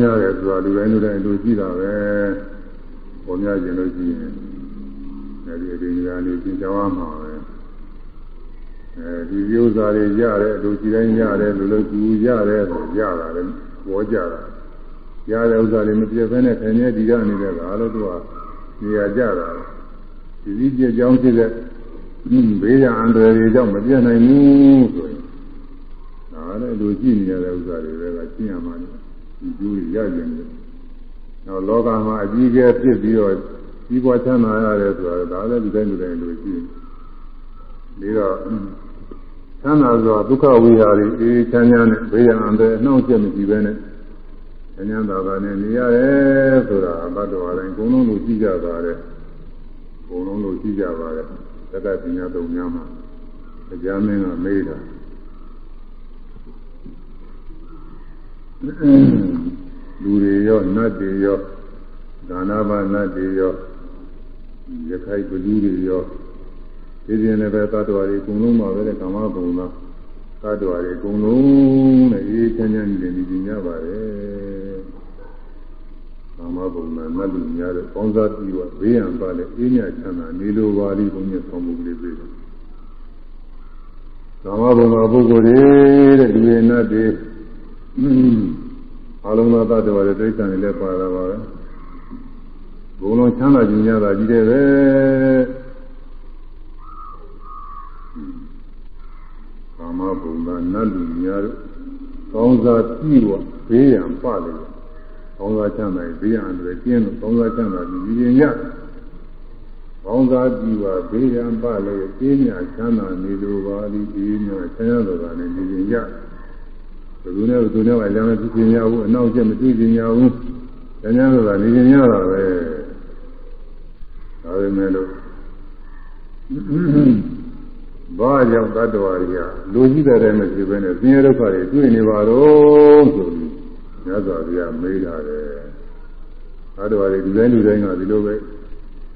စ္စာပေါ်များတယ်ဆိုတာလူတိုင်းလူတိုင်းလူကြည့်တာပဲပေါ်များခြင်းလို့ရှိရင်အဲဒီအပြင်ကနေသင်ကြောင်းမှာပဲအဲဒီဥစ္စာတွေရတယ်လူကြည့်တိုင်းရတယ်လူလူကူရတယ်ဆိုရတာလည်းပေါ်ကြတာရတဲ့ဥစ္စာတွေမပြည့်ဘဲနဲ့ခင်ဗျဒီကနေတဲ့ကားလို့သူကနေရာကြတာဒီကြီးပြကြောင်းဖြစ်တဲ့ဘေးရန်အန္တရာယ်တွေကြောင့်မပြတ်နိုင်ဘူးဆိုရင်ဒါလည်းလူကြည့်နေရတဲ့ဥစ္စာတွေပဲကရှင်းရမှာ ဒီကျိုးရကြတယ်နောက်လောကမှာအကြီးအကျယ်ဖြစ်ပြီးတော့ကြီးပွားချမ်းသာရတယ်ဆိုတာဒါလည်းဒီတိုင်းဒီတိုင်းလူကြည့်ပြီးတော့ချမ်းသာစွာဒုက္ခဝိဟာရီအေးချမ်းချမ်းနဲ့ဘေးရန်အန္တရာယ်အနှောင့်အယှက်မရှိဘဲနဲ့ချမ်းချမ်းသာသာနဲ့နေရတယ်ဆိုတာဘတ်တော်တိုင်းအကုန်လုံးလို့ကြည့်ကြပါတယ်အကုန်လုံးလို့ကြည့်ကြပါတယ်သက္ကပညာသုံးများမှာတရားမင်းကမေးတာ လူတွေရောနတ်တွေရောဒါနဘာနတ်တွေရောရခိုင်ဘလူတွေရောဒီပြင်လည်းပဲသတ္တဝါတွေအကုန်လုံးပါပဲတဲ့ကာမဘုံသားသတ္တဝါတွေအကုန်လုံးနဲ့အေးချမ်းချမ်းနေနေကြရပါတယ်ကာမဘုံသားနတ်လူများတဲ့ကောင်းစားပြီးတော့ဘေးရန်ပါလေအေးမြချမ်းသာနေလိုပါလိဘုန်းကြီးဆောင်မှုကလေးပြေတယ်ကာမဘုံသားပုဂ္ဂိုလ်တွေတဲ့ဒီနတ်တွေ အလုံးစုံသတ္တဝါတွေတိဋ္ဌာန်တွေလည်းပါတာပါပဲဘုံလုံးချမ်းသာခြင်းများတာကြီးတယ်ပဲကာမဘုံကနတ်လူများတို့ကောင်းစားပြီးတော့ဘေးရန်ပလေကောင်းစားချမ်းသာဘေးရန်တွေကျင်းလို့ကောင်းစားချမ်းသာပြီးရင်ရကောင်းစားပြီးတော့ဘေးရန်ပလေကျင်းညာချမ်းသာနေလိုပါလိဒီညာဆင်းရဲတော်ကနေနေရင်ရ ဘယ်သူနဲ့ဘယ်သူနဲ့မှလည်းမဖြစ်ခြင်းရဘူးအနောက်ကျမတွေ့ခြင်းရဘူးဆင်းရဲတော်ကနေခြင်းရတာပဲဒါပေမဲ့လို့ဘာကြောင့်တ attva တွေကလူကြီးတဲ့မရှိဘဲနဲ့ဆင်းရဲဒုက္ခတွေတွေ့နေပါတော့ဆိုပြီးမြတ်စွာဘုရားမေးတာတယ်တ attva တွေဒီတိုင်းလူတိုင်းကဒီလိုပဲ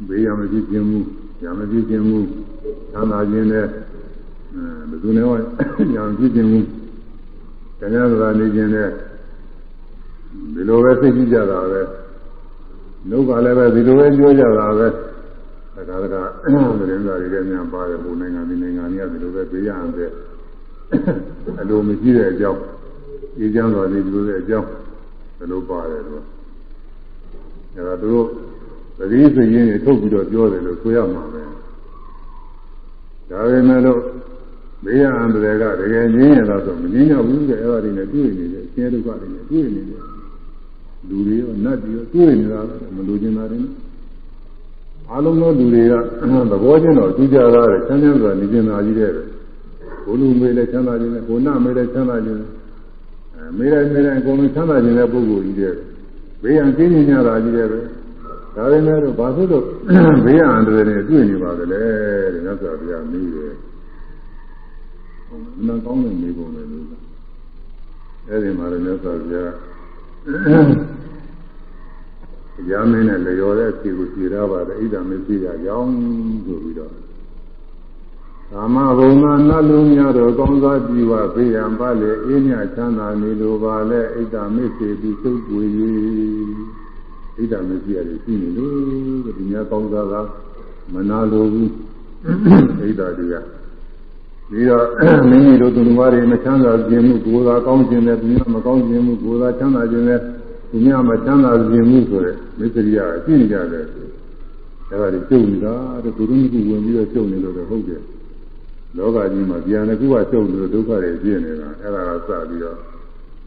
ဘေးရမဖြစ်ခြင်းမူရမဖြစ်ခြင်းမူသံသာခြင်းနဲ့အဲဘယ်သူနဲ့မှရမဖြစ်ခြင်းမူ တရားစကားနေခြင်းနဲ့ဒီလိုပဲသိကြည့်ကြတာပဲနှုတ်ကလည်းပဲဒီလိုပဲပြောကြတာပဲတခါတခါသတင်းစာတွေလည်းများပါတယ်ဘုံနိုင်ငံဒီနိုင်ငံကြီးကဒီလိုပဲပေးရအောင်တဲ့အလိုမရှိတဲ့အကြောင်းအေးချမ်းတော်လေးဒီလိုတဲ့အကြောင်းဘယ်လိုပါတယ်လို့အဲဒါသူတို့သတိစရင်းတွေထုတ်ပြီးတော့ပြောတယ်လို့ဆိုရမှာပဲဒါပေမဲ့လို့ ဘေးရအန္တရာယ်ကတကယ်ငြင်းရတာဆိုမငြင်းရဘူးတဲ့အဲ့ဒါတွေနဲ့တွေ့နေတယ်ဆင်းရဲဒုက္ခတွေနဲ့တွေ့နေတယ်လူတွေရောနတ်တွေရောတွေ့နေတာမလို့ကျင်တာတွေနဲ့အလုံးသောလူတွေကသဘောချင်းတော့ကြည့်ကြတာတဲ့ချမ်းချမ်းစွာနေကျင်တာကြီးတဲ့ဘုလူမေးလဲချမ်းသာခြင်းနဲ့ဘုနာမေးလဲချမ်းသာခြင်းအဲမေးလိုက်မေးလိုက်အကုန်လုံးချမ်းသာခြင်းတဲ့ပုဂ္ဂိုလ်ကြီးတဲ့ဘေးရန်ကင်းနေကြတာကြီးတဲ့ပဲဒါပေမဲ့တော့ဘာဖြစ်လို့ဘေးရန်အန္တရာယ်တွေတွေ့နေပါသလဲတဲ့မြတ်စွာဘုရားမေးတယ် ဟုတ်မကောင်းတဲ့မေးပုံပဲလို့အဲဒီမှာလည်းမြတ်စွာဘုရားရာမင်းနဲ့လျော်တဲ့ခြေကိုခြေရပါတယ်ဣဒ္ဓမရှိရကြောင်းဆိုပြီးတော့ကာမဘုံကနတ်လူများတို့ကောင်းစားကြည်ဝဘေးရန်ပါလေအေးမြချမ်းသာနေလိုပါလေဣဒ္ဓမရှိပြီးသုတ်ပွေ၏ဣဒ္ဓမရှိရတယ်ရှိနေလို့ဒီများကောင်းစားတာမနာလိုဘူးဣဒ္ဓတွေက ပြီးတော့မိမိတို့သူတော်ဘာတွေမချမ်းသာခြင်းမှုကိုယ်သာကောင်းခြင်းနဲ့သူများမကောင်းခြင်းမှုကိုယ်သာချမ်းသာခြင်းနဲ့သူများမချမ်းသာခြင်းမှုဆိုတဲ့မစ္စရိယအရှိနေကြတယ်အဲဒါတွေကျုပ်နေတာတဲ့သူတို့ကဝင်ပြီးတော့ကျုပ်နေလို့တော့ဟုတ်တယ်လောကကြီးမှာပြန်တစ်ခုကကျုပ်နေလို့ဒုက္ခတွေပြည့်နေတာအဲဒါကစပြီးတော့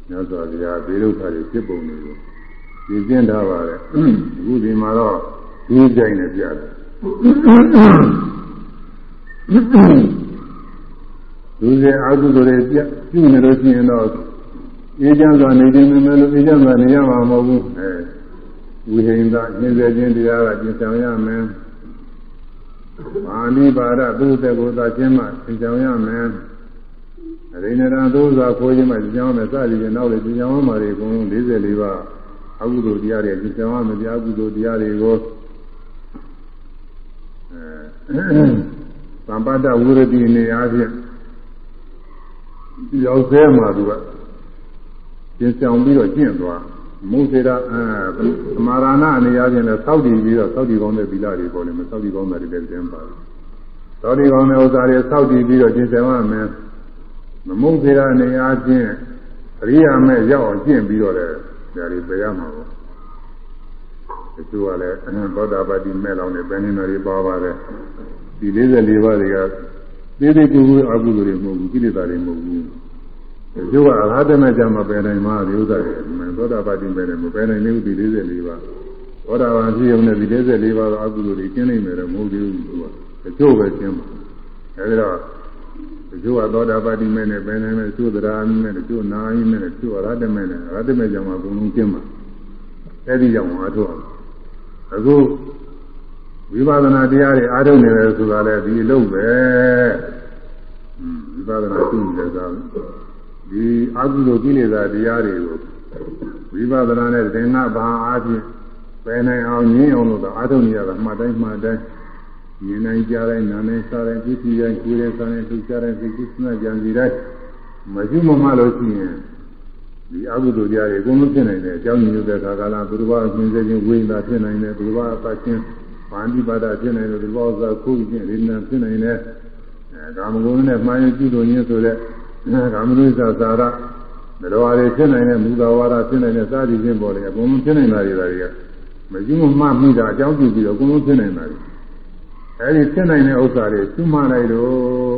မြတ်စွာဘုရားဘေဒုက္ခတွေဖြစ်ပုံတွေကိုပြင်းပြထားပါတယ်အခုဒီမှာတော့ဒီကြိုင်နဲ့ပြတယ် လူတွေအကုသိုလ်တွေပြပြုနေလို့ရှိရင်တော့အေးချမ်းစွာနေခြင်းနဲ့လို့အေးချမ်းစွာနေရမှာမဟုတ်ဘူးအဲဝိဟိန္ဒညင်စေခြင်းတရားကကျင့်ဆောင်ရမယ်မာနိပါဒသုတကိုသာခြင်းမှကျင့်ဆောင်ရမယ်အရိဏရသုစွာခိုးခြင်းမှကျင့်ဆောင်ရမယ်စသည်ဖြင့်နောက်လေကျင့်ဆောင်မှာတွေအကုန်လုံး44ပါးအကုသိုလ်တရားတွေကျင့်ဆောင်ရမယ်တရားကုသိုလ်တရားတွေကိုအဲသံပါဒဝိရတိနေအားဖြင့် ရောက်ဆဲမှာသူကကျင်ဆောင်ပြီးတော့ကျင့်သွားမုစေရအဲသမာရဏအနေအချင်းလည်းသောက်တည်ပြီးတော့သောက်တည်ကောင်းတဲ့ဗီလာတွေပေါ်နေမှာသောက်တည်ကောင်းတဲ့တွေလည်းတင်ပါတယ်သောက်တည်ကောင်းတဲ့ဥစ္စာတွေသောက်တည်ပြီးတော့ကျင့်ဆောင်ရမယ်မမုစေရအနေအချင်းအရိယာမဲ့ရောက်အောင်ကျင့်ပြီးတော့လည်းဒါတွေပြရမှာပေါ့တချို့ကလည်းသောတာပတိမဲ့လောင်နေပဲနေတော်တွေပါပါတယ်ဒီ44ပါးတွေက သေးသေးကူကူအကုသိုလ်တွေမဟုတ်ဘူးကိလေသာတွေမဟုတ်ဘူးကျိုးကအရဟတမေကြမှာပယ်နိုင်မှာဒီဥစ္စာတွေသောတာပတိပဲနဲ့မပယ်နိုင်ဘူးဒီ44ပါးသောတာပန်ဖြစ်ုံနဲ့ဒီ44ပါးသောအကုသိုလ်တွေကျင်းနိုင်မယ်တော့မဟုတ်သေးဘူးသူကကျိုးပဲကျင်းပါအဲဒီတော့တချို့ကသောတာပတိမဲ့နဲ့ပဲနေမဲ့တချို့သဒ္ဓါမိမဲ့တချို့နာမိမဲ့တချို့အရဟတမဲ့နဲ့အရဟတမဲ့ကြောင့်အကုန်လုံးကျင်းပါအဲ့ဒီကြောင့်အားထုတ်အောင်အခု ဝိပဿနာတရားတွေအားထုတ်နေတယ်ဆိုတာလည်းဒီအလုပ်ပဲဝိပဿနာသိနေတယ်ဆိုဒီအကုသိုလ်ကိလေသာတရားတွေကိုဝိပဿနာနဲ့သင်္ကဘာအားဖြင့်ပယ်နိုင်အောင်ညင်းအောင်လို့အားထုတ်နေရတာမှတ်တိုင်းမှတ်တိုင်းမြင်နိုင်ကြတိုင်းနားနိုင်စားတိုင်းကြည့်ကြည့်တိုင်းကိုယ်ရဲ့စားတိုင်းသိကြတိုင်းသိကြည့်စကြံစီတိုင်းမရှိမမှလို့ရှိရင်ဒီအကုသိုလ်တရားတွေအကုန်လုံးဖြစ်နိုင်တယ်အကြောင်းညွှန်တဲ့ခါကလာသူတော်ဘာအရှင်စေခြင်းဝိညာဉ်ဖြစ်နိုင်တယ်သူတော်ဘာအပတ်ချင်း ဘာန္တိပါဒဖြစ်နိုင်တယ်သူတော်ဘာဥစ္စာခုခြင်းရိဏဖြစ်နိုင်တယ်အဲကာမဂုဏ်နဲ့မှားရင်ပြုလို့ရင်းဆိုတဲ့ကာမဂုဏ်စာသာရမတော်ရည်ဖြစ်နိုင်တဲ့မူသာဝါဒဖြစ်နိုင်တဲ့စာသည်ချင်းပေါ်လေအကုန်လုံးဖြစ်နိုင်တာတွေကမရှိမမှမိတာအကြောင်းပြုပြီးတော့အကုန်လုံးဖြစ်နိုင်တာတွေအဲဒီဖြစ်နိုင်တဲ့ဥစ္စာတွေသူ့မှလိုက်တော့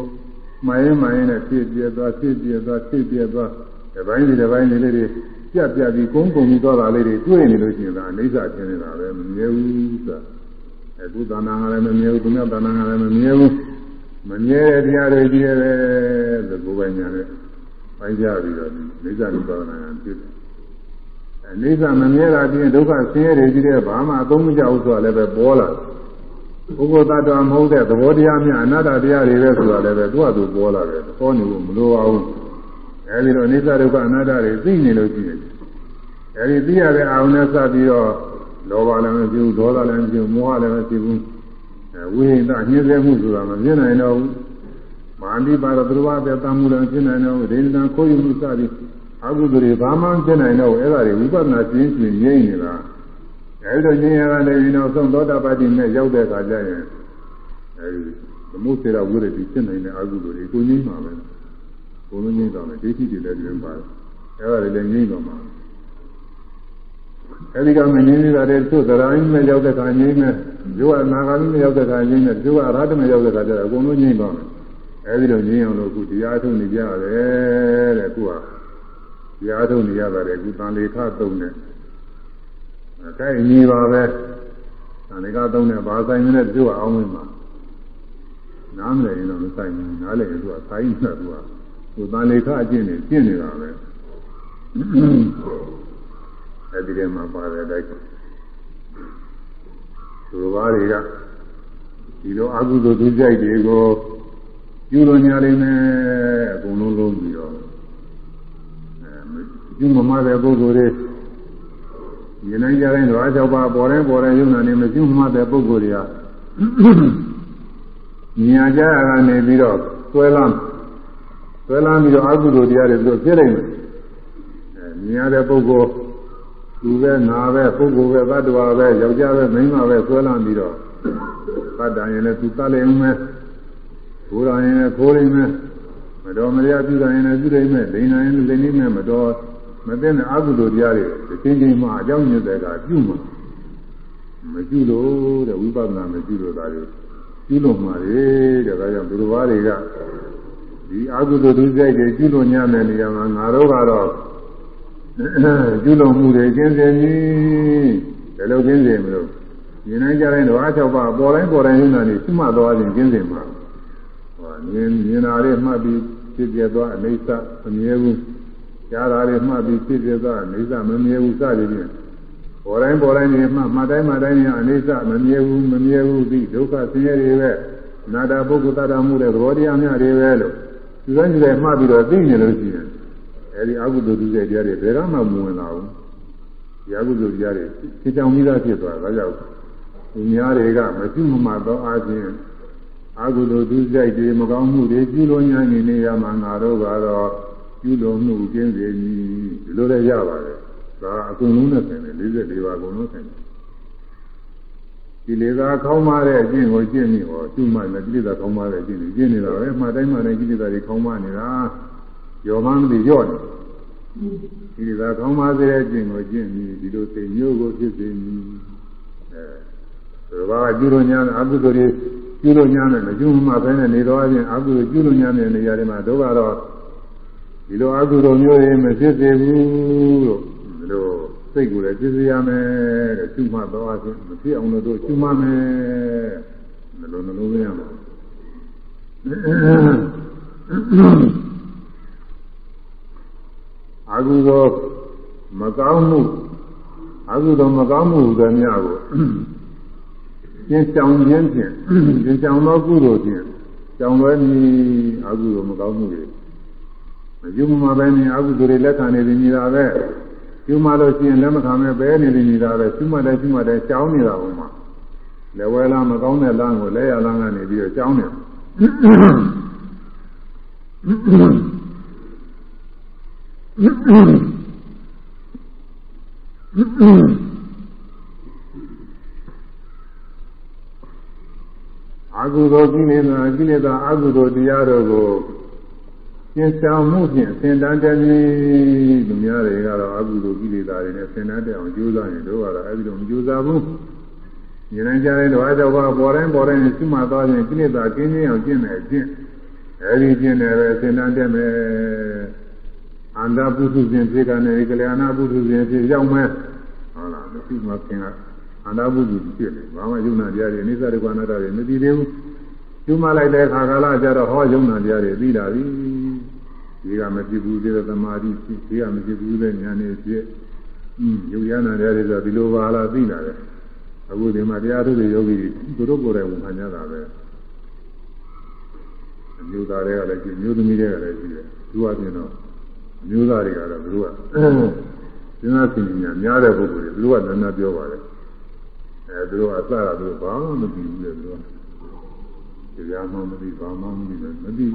မှရင်မှရင်နဲ့ဖြစ်ပြသွားဖြစ်ပြသွားဖြစ်ပြသွားဒီပိုင်းဒီပိုင်းလေးတွေပြတ်ပြတ်ပြီးကုန်းကုန်းပြီးသွားတာလေးတွေတွေ့နေလို့ရှိရင်ဒါအိဋ္ဌချင်းနေတာပဲမမြဲဘူးဆိုတာ အခုသာနာကလည်းမမြဲဘူးသူများသာနာကလည်းမမြဲဘူးမမြဲတဲ့တရားတွေကြီးရဲသကိုယ်ပိုင်ညာနဲ့ပိုင်းကြပြီးတော့အိဋ္ဌနိဗ္ဗာန်ကဖြစ်တယ်အိဋ္ဌမမြဲတာပြင်ဒုက္ခဆင်းရဲတွေကြီးတဲ့ဘာမှအသုံးမကျဘူးဆိုတာလည်းပဲပေါ်လာတယ်ပုဂ္ဂိုလ်တ attva မဟုတ်တဲ့သဘောတရားများအနတ္တတရားတွေပဲဆိုတာလည်းပဲသူ့အတူပေါ်လာတယ်ပေါ်နေဖို့မလိုပါဘူးအဲဒီတော့အနိစ္စဒုက္ခအနတ္တတွေသိနေလို့ရှိရင်အဲဒီသိရတဲ့အာရုံနဲ့စပြီးတော့ လောဘလည်းမရှိဘူးဒေါသလည်းမရှိဘူးမောဟလည်းမရှိဘူးဝိဟိတညှင်းဆဲမှုဆိုတာမဖြစ်နိုင်တော့ဘူးမာနိပါဒသရဝတတမှုလည်းဖြစ်နိုင်တော့ဘူးဒိဋ္ဌံခိုးယူမှုစသည်အကုသိုလ်တွေဘာမှဖြစ်နိုင်တော့ဘူးအဲ့ဒါတွေဝိပဿနာရှင်းရှင်းငြိမ့်နေတာအဲဒီတော့ဉာဏ်ရကနေပြီးတော့သုံးသောတာပတိနဲ့ရောက်တဲ့အခါကျရင်အဲဒီသမုစေရဝိရတိဖြစ်နိုင်တဲ့အကုသိုလ်တွေကိုငြိမ့်ပါပဲကိုလုံးငြိမ့်တော့မယ်ဒိဋ္ဌိတွေလည်းဒီလိုပါတယ်အဲဒါတွေလည်းငြိမ့်တော့မှာ အဲဒီကမငြိမ့်နေတာတဲ့သူသရာယိနဲ့ရောက်တဲ့အခါငြိမ့်မယ်ဇုဝနာဂာမိနဲ့ရောက်တဲ့အခါငြိမ့်မယ်ဇုဝအရဟတနဲ့ရောက်တဲ့အခါကျတော့အကုန်လုံးငြိမ့်တော့မယ်အဲဒီလိုငြိမ့်အောင်လို့အခုတရားထုတ်နေကြရတယ်တဲ့အခုကတရားထုတ်နေရတာတဲ့အခုတန်လေခသုံးတဲ့အဲဒါညီပါပဲတန်လေခသုံးတဲ့ဘာဆိုင်နဲ့သူကအောင်းဝင်မှာနားမလည်ရင်တော့မဆိုင်ဘူးနားလည်ရင်သူကဆိုင်နေသူကသူတန်လေခအကျင့်နေကျင့်နေတာပဲ အဲဒီထဲမှာပါတယ်တိုက်သူတော်ဘာတွေကဒီလိုအကုသိုလ်သူကြိုက်တွေကိုပြုလို့ညာလိမ့်မယ်အကုန်လုံးလုံးပြီးတော့အဲပြုမမတဲ့ပုဂ္ဂိုလ်တွေမြင်နိုင်ကြတဲ့ဓဝါ၆ပါးပေါ်တိုင်းပေါ်တိုင်းယုံနာနေမပြုမတဲ့ပုဂ္ဂိုလ်တွေကညာကြရကနေပြီးတော့ဆွဲလမ်းဆွဲလမ်းပြီးတော့အကုသိုလ်တရားတွေသူတို့ပြည့်လိုက်မယ်အဲမြင်ရတဲ့ပုဂ္ဂိုလ် သူပဲငါပဲပုဂ္ဂိုလ်ပဲသတ္တဝါပဲယောက်ျားပဲမိန်းမပဲဆွဲလမ်းပြီးတော့သတ္တန်ရင်လည်းသူသတ်လိမ့်မယ်ကိုယ်တော်ရင်လည်းခိုးလိမ့်မယ်မတော်မရပြုတော်ရင်လည်းပြုလိမ့်မယ်ဒိဋ္ဌာရင်လည်းဒိဋ္ဌိနဲ့မတော်မသိတဲ့အကုသိုလ်တရားတွေဒီချင်းချင်းမှအကြောင်းညွှန်တဲ့ကပြုမှာမပြုလို့တဲ့ဝိပဿနာမပြုလို့ဒါတွေပြုလို့မှာလေတဲ့ဒါကြောင့်ဘုရားတွေကဒီအကုသိုလ်ဒုစရိုက်တွေပြုလို့ညတဲ့နေရာမှာငါတို့ကတော့ ပြုလို့မှုတွေကျင်းစင်ကြီးဘယ်လိုကျင်းစင်မလို့မြင်နိုင်ကြတဲ့ဓဝါ၆ပါးပေါ်တိုင်းပေါ်တိုင်းယုံနာနေရှိမှသွားခြင်းကျင်းစင်မှာဟောမြင်မြင်တာလေးမှတ်ပြီးဖြစ်ပြသွားအိဋ္ဌအမြဲဘူးကြားတာလေးမှတ်ပြီးဖြစ်ပြသွားအိဋ္ဌမမြဲဘူးစသည်ဖြင့်ပေါ်တိုင်းပေါ်တိုင်းနေမှမှတ်တိုင်းမှတ်တိုင်းနေအိဋ္ဌမမြဲဘူးမမြဲဘူးဒီဒုက္ခဆင်းရဲတွေပဲနာတာပုဂ္ဂိုလ်တ attva မှုတဲ့သဘောတရားများတွေပဲလို့ဒီလိုကြီးလည်းမှတ်ပြီးတော့သိနေလို့ရှိရင် အဲဒီအကုသိုလ်ဒုစရိုက်တရားတွေဘယ်ကမှမဝင်လာဘူးဒီအကုသိုလ်တရားတွေသိချောင်ပြီးသားဖြစ်သွားတာဒါကြောင့်ဒီများတွေကမပြုမမှသောအားဖြင့်အကုသိုလ်ဒုစရိုက်တွေမကောင်းမှုတွေပြုလို့ညာနေနေရမှာငါတို့ကတော့ပြုလို့မှုကျင်းစေမည်ဒီလိုလည်းရပါတယ်ဒါအကုန်လုံးနဲ့ဆိုင်တယ်44ပါးအကုန်လုံးဆိုင်တယ်ဒီလေသာခေါင်းမတဲ့အကျင့်ကိုကျင့်ပြီးဟောသူ့မှလည်းကိလေသာခေါင်းမတဲ့အကျင့်ကိုကျင့်နေတာပဲမှတိုင်းမှတိုင်းကိလေသာတွေခေါင်းမနေတာ ရောမှမသိရော့နေဒီလေသာခေါင်းမစေတဲ့အကျင့်ကိုကျင့်ပြီးဒီလိုသိမျိုးကိုဖြစ်စေမည်အဲဒါကကျူလို့ညာအကုသိုလ်တွေကျူလို့ညာနဲ့မကျူမှပဲနဲ့နေတော့အချင်းအကုသိုလ်ကျူလို့ညာတဲ့နေရာတွေမှာတို့ကတော့ဒီလိုအကုသိုလ်မျိုးတွေမဖြစ်စေဘူးလို့ဒီလိုစိတ်ကိုလည်းဖြစ်စေရမယ်တဲ့ကျူမှတော့အချင်းမဖြစ်အောင်လို့တို့ကျူမှမယ်ဒီလိုနှလုံးသွင်းရမှာ အကုသိုလ်မကောင်းမှုအကုသိုလ်မကောင်းမှုတွေများကိုကျင့်ဆောင်ခြင်းဖြင့်ကျင့်ဆောင်သောကုသိုလ်ဖြင့်ကြောင်လွဲမီအကုသိုလ်မကောင်းမှုတွေမပြုမမပဲနေအကုသိုလ်တွေလက်ခံနေပြီနေတာပဲပြုမလို့ရှိရင်လက်မခံမဲ့ပဲနေပြီနေတာပဲပြုမတယ်ပြုမတယ်ကြောင်းနေတာဘုံမှာလက်ဝဲလားမကောင်းတဲ့လမ်းကိုလက်ရလမ်းကနေပြီးတော့ကြောင်းနေ အကုသိုလ်ကိလေသာကိလေသာအကုသိုလ်တရားတို့ကိုကျင့်ဆောင်မှုဖြင့်သင်တန်းတည်းလူများတွေကတော့အကုသိုလ်ကိလေသာတွေနဲ့သင်တန်းတဲ့အောင်ကြိုးစားရင်တို့ကတော့အဲဒီလိုမကြိုးစားဘူးဉာဏ်ကြတဲ့တော့အကြောဘာပေါ်တိုင်းပေါ်တိုင်းရှိမှသွားရင်ကိလေသာကင်းခြင်းအောင်ကျင့်တယ်ကျင့်အဲဒီကျင့်တယ်ပဲသင်တန်းတဲ့မယ် အန္တပုထုဇဉ်ဖြစ်ကနေကလျာဏပုထုဇဉ်ဖြစ်ရောက်မယ်ဟုတ်လားမရှိမှခင်ကအန္တပုထုဇဉ်ဖြစ်တယ်ဘာမှယုံနာတရားတွေအနိစ္စဒုက္ခအနတ္တတွေမသိသေးဘူးကျူးမလိုက်တဲ့ခါကာလကျတော့ဟောယုံနာတရားတွေသိလာပြီဒီကမဖြစ်ဘူးတဲ့သမာဓိဖြစ်ဒီကမဖြစ်ဘူးတဲ့ဉာဏ်နဲ့ဖြစ်อืมယုံရနာတရားတွေဆိုဒီလိုပါလားသိလာတယ်အခုဒီမှာတရားထုတဲ့ယောဂီသူတို့ကိုယ်တိုင်ဝန်ခံကြတာပဲအမျိုးသားတွေကလည်းရှိမျိုးသမီးတွေကလည်းရှိတယ်သူကပြင်တော့အ မျိုးသားတွေကတော့သူတို့ကစဉ်းစားသိဉာဏ်များတဲ့ပုဂ္ဂိုလ်တွေသူတို့ကလည်းနာပြောပါတယ်အဲသူတို့ကအစတာသူတို့ဘာမှမသိဘူးလေသူတို့တရားမှမသိဘာမှမသိလည်းမသိ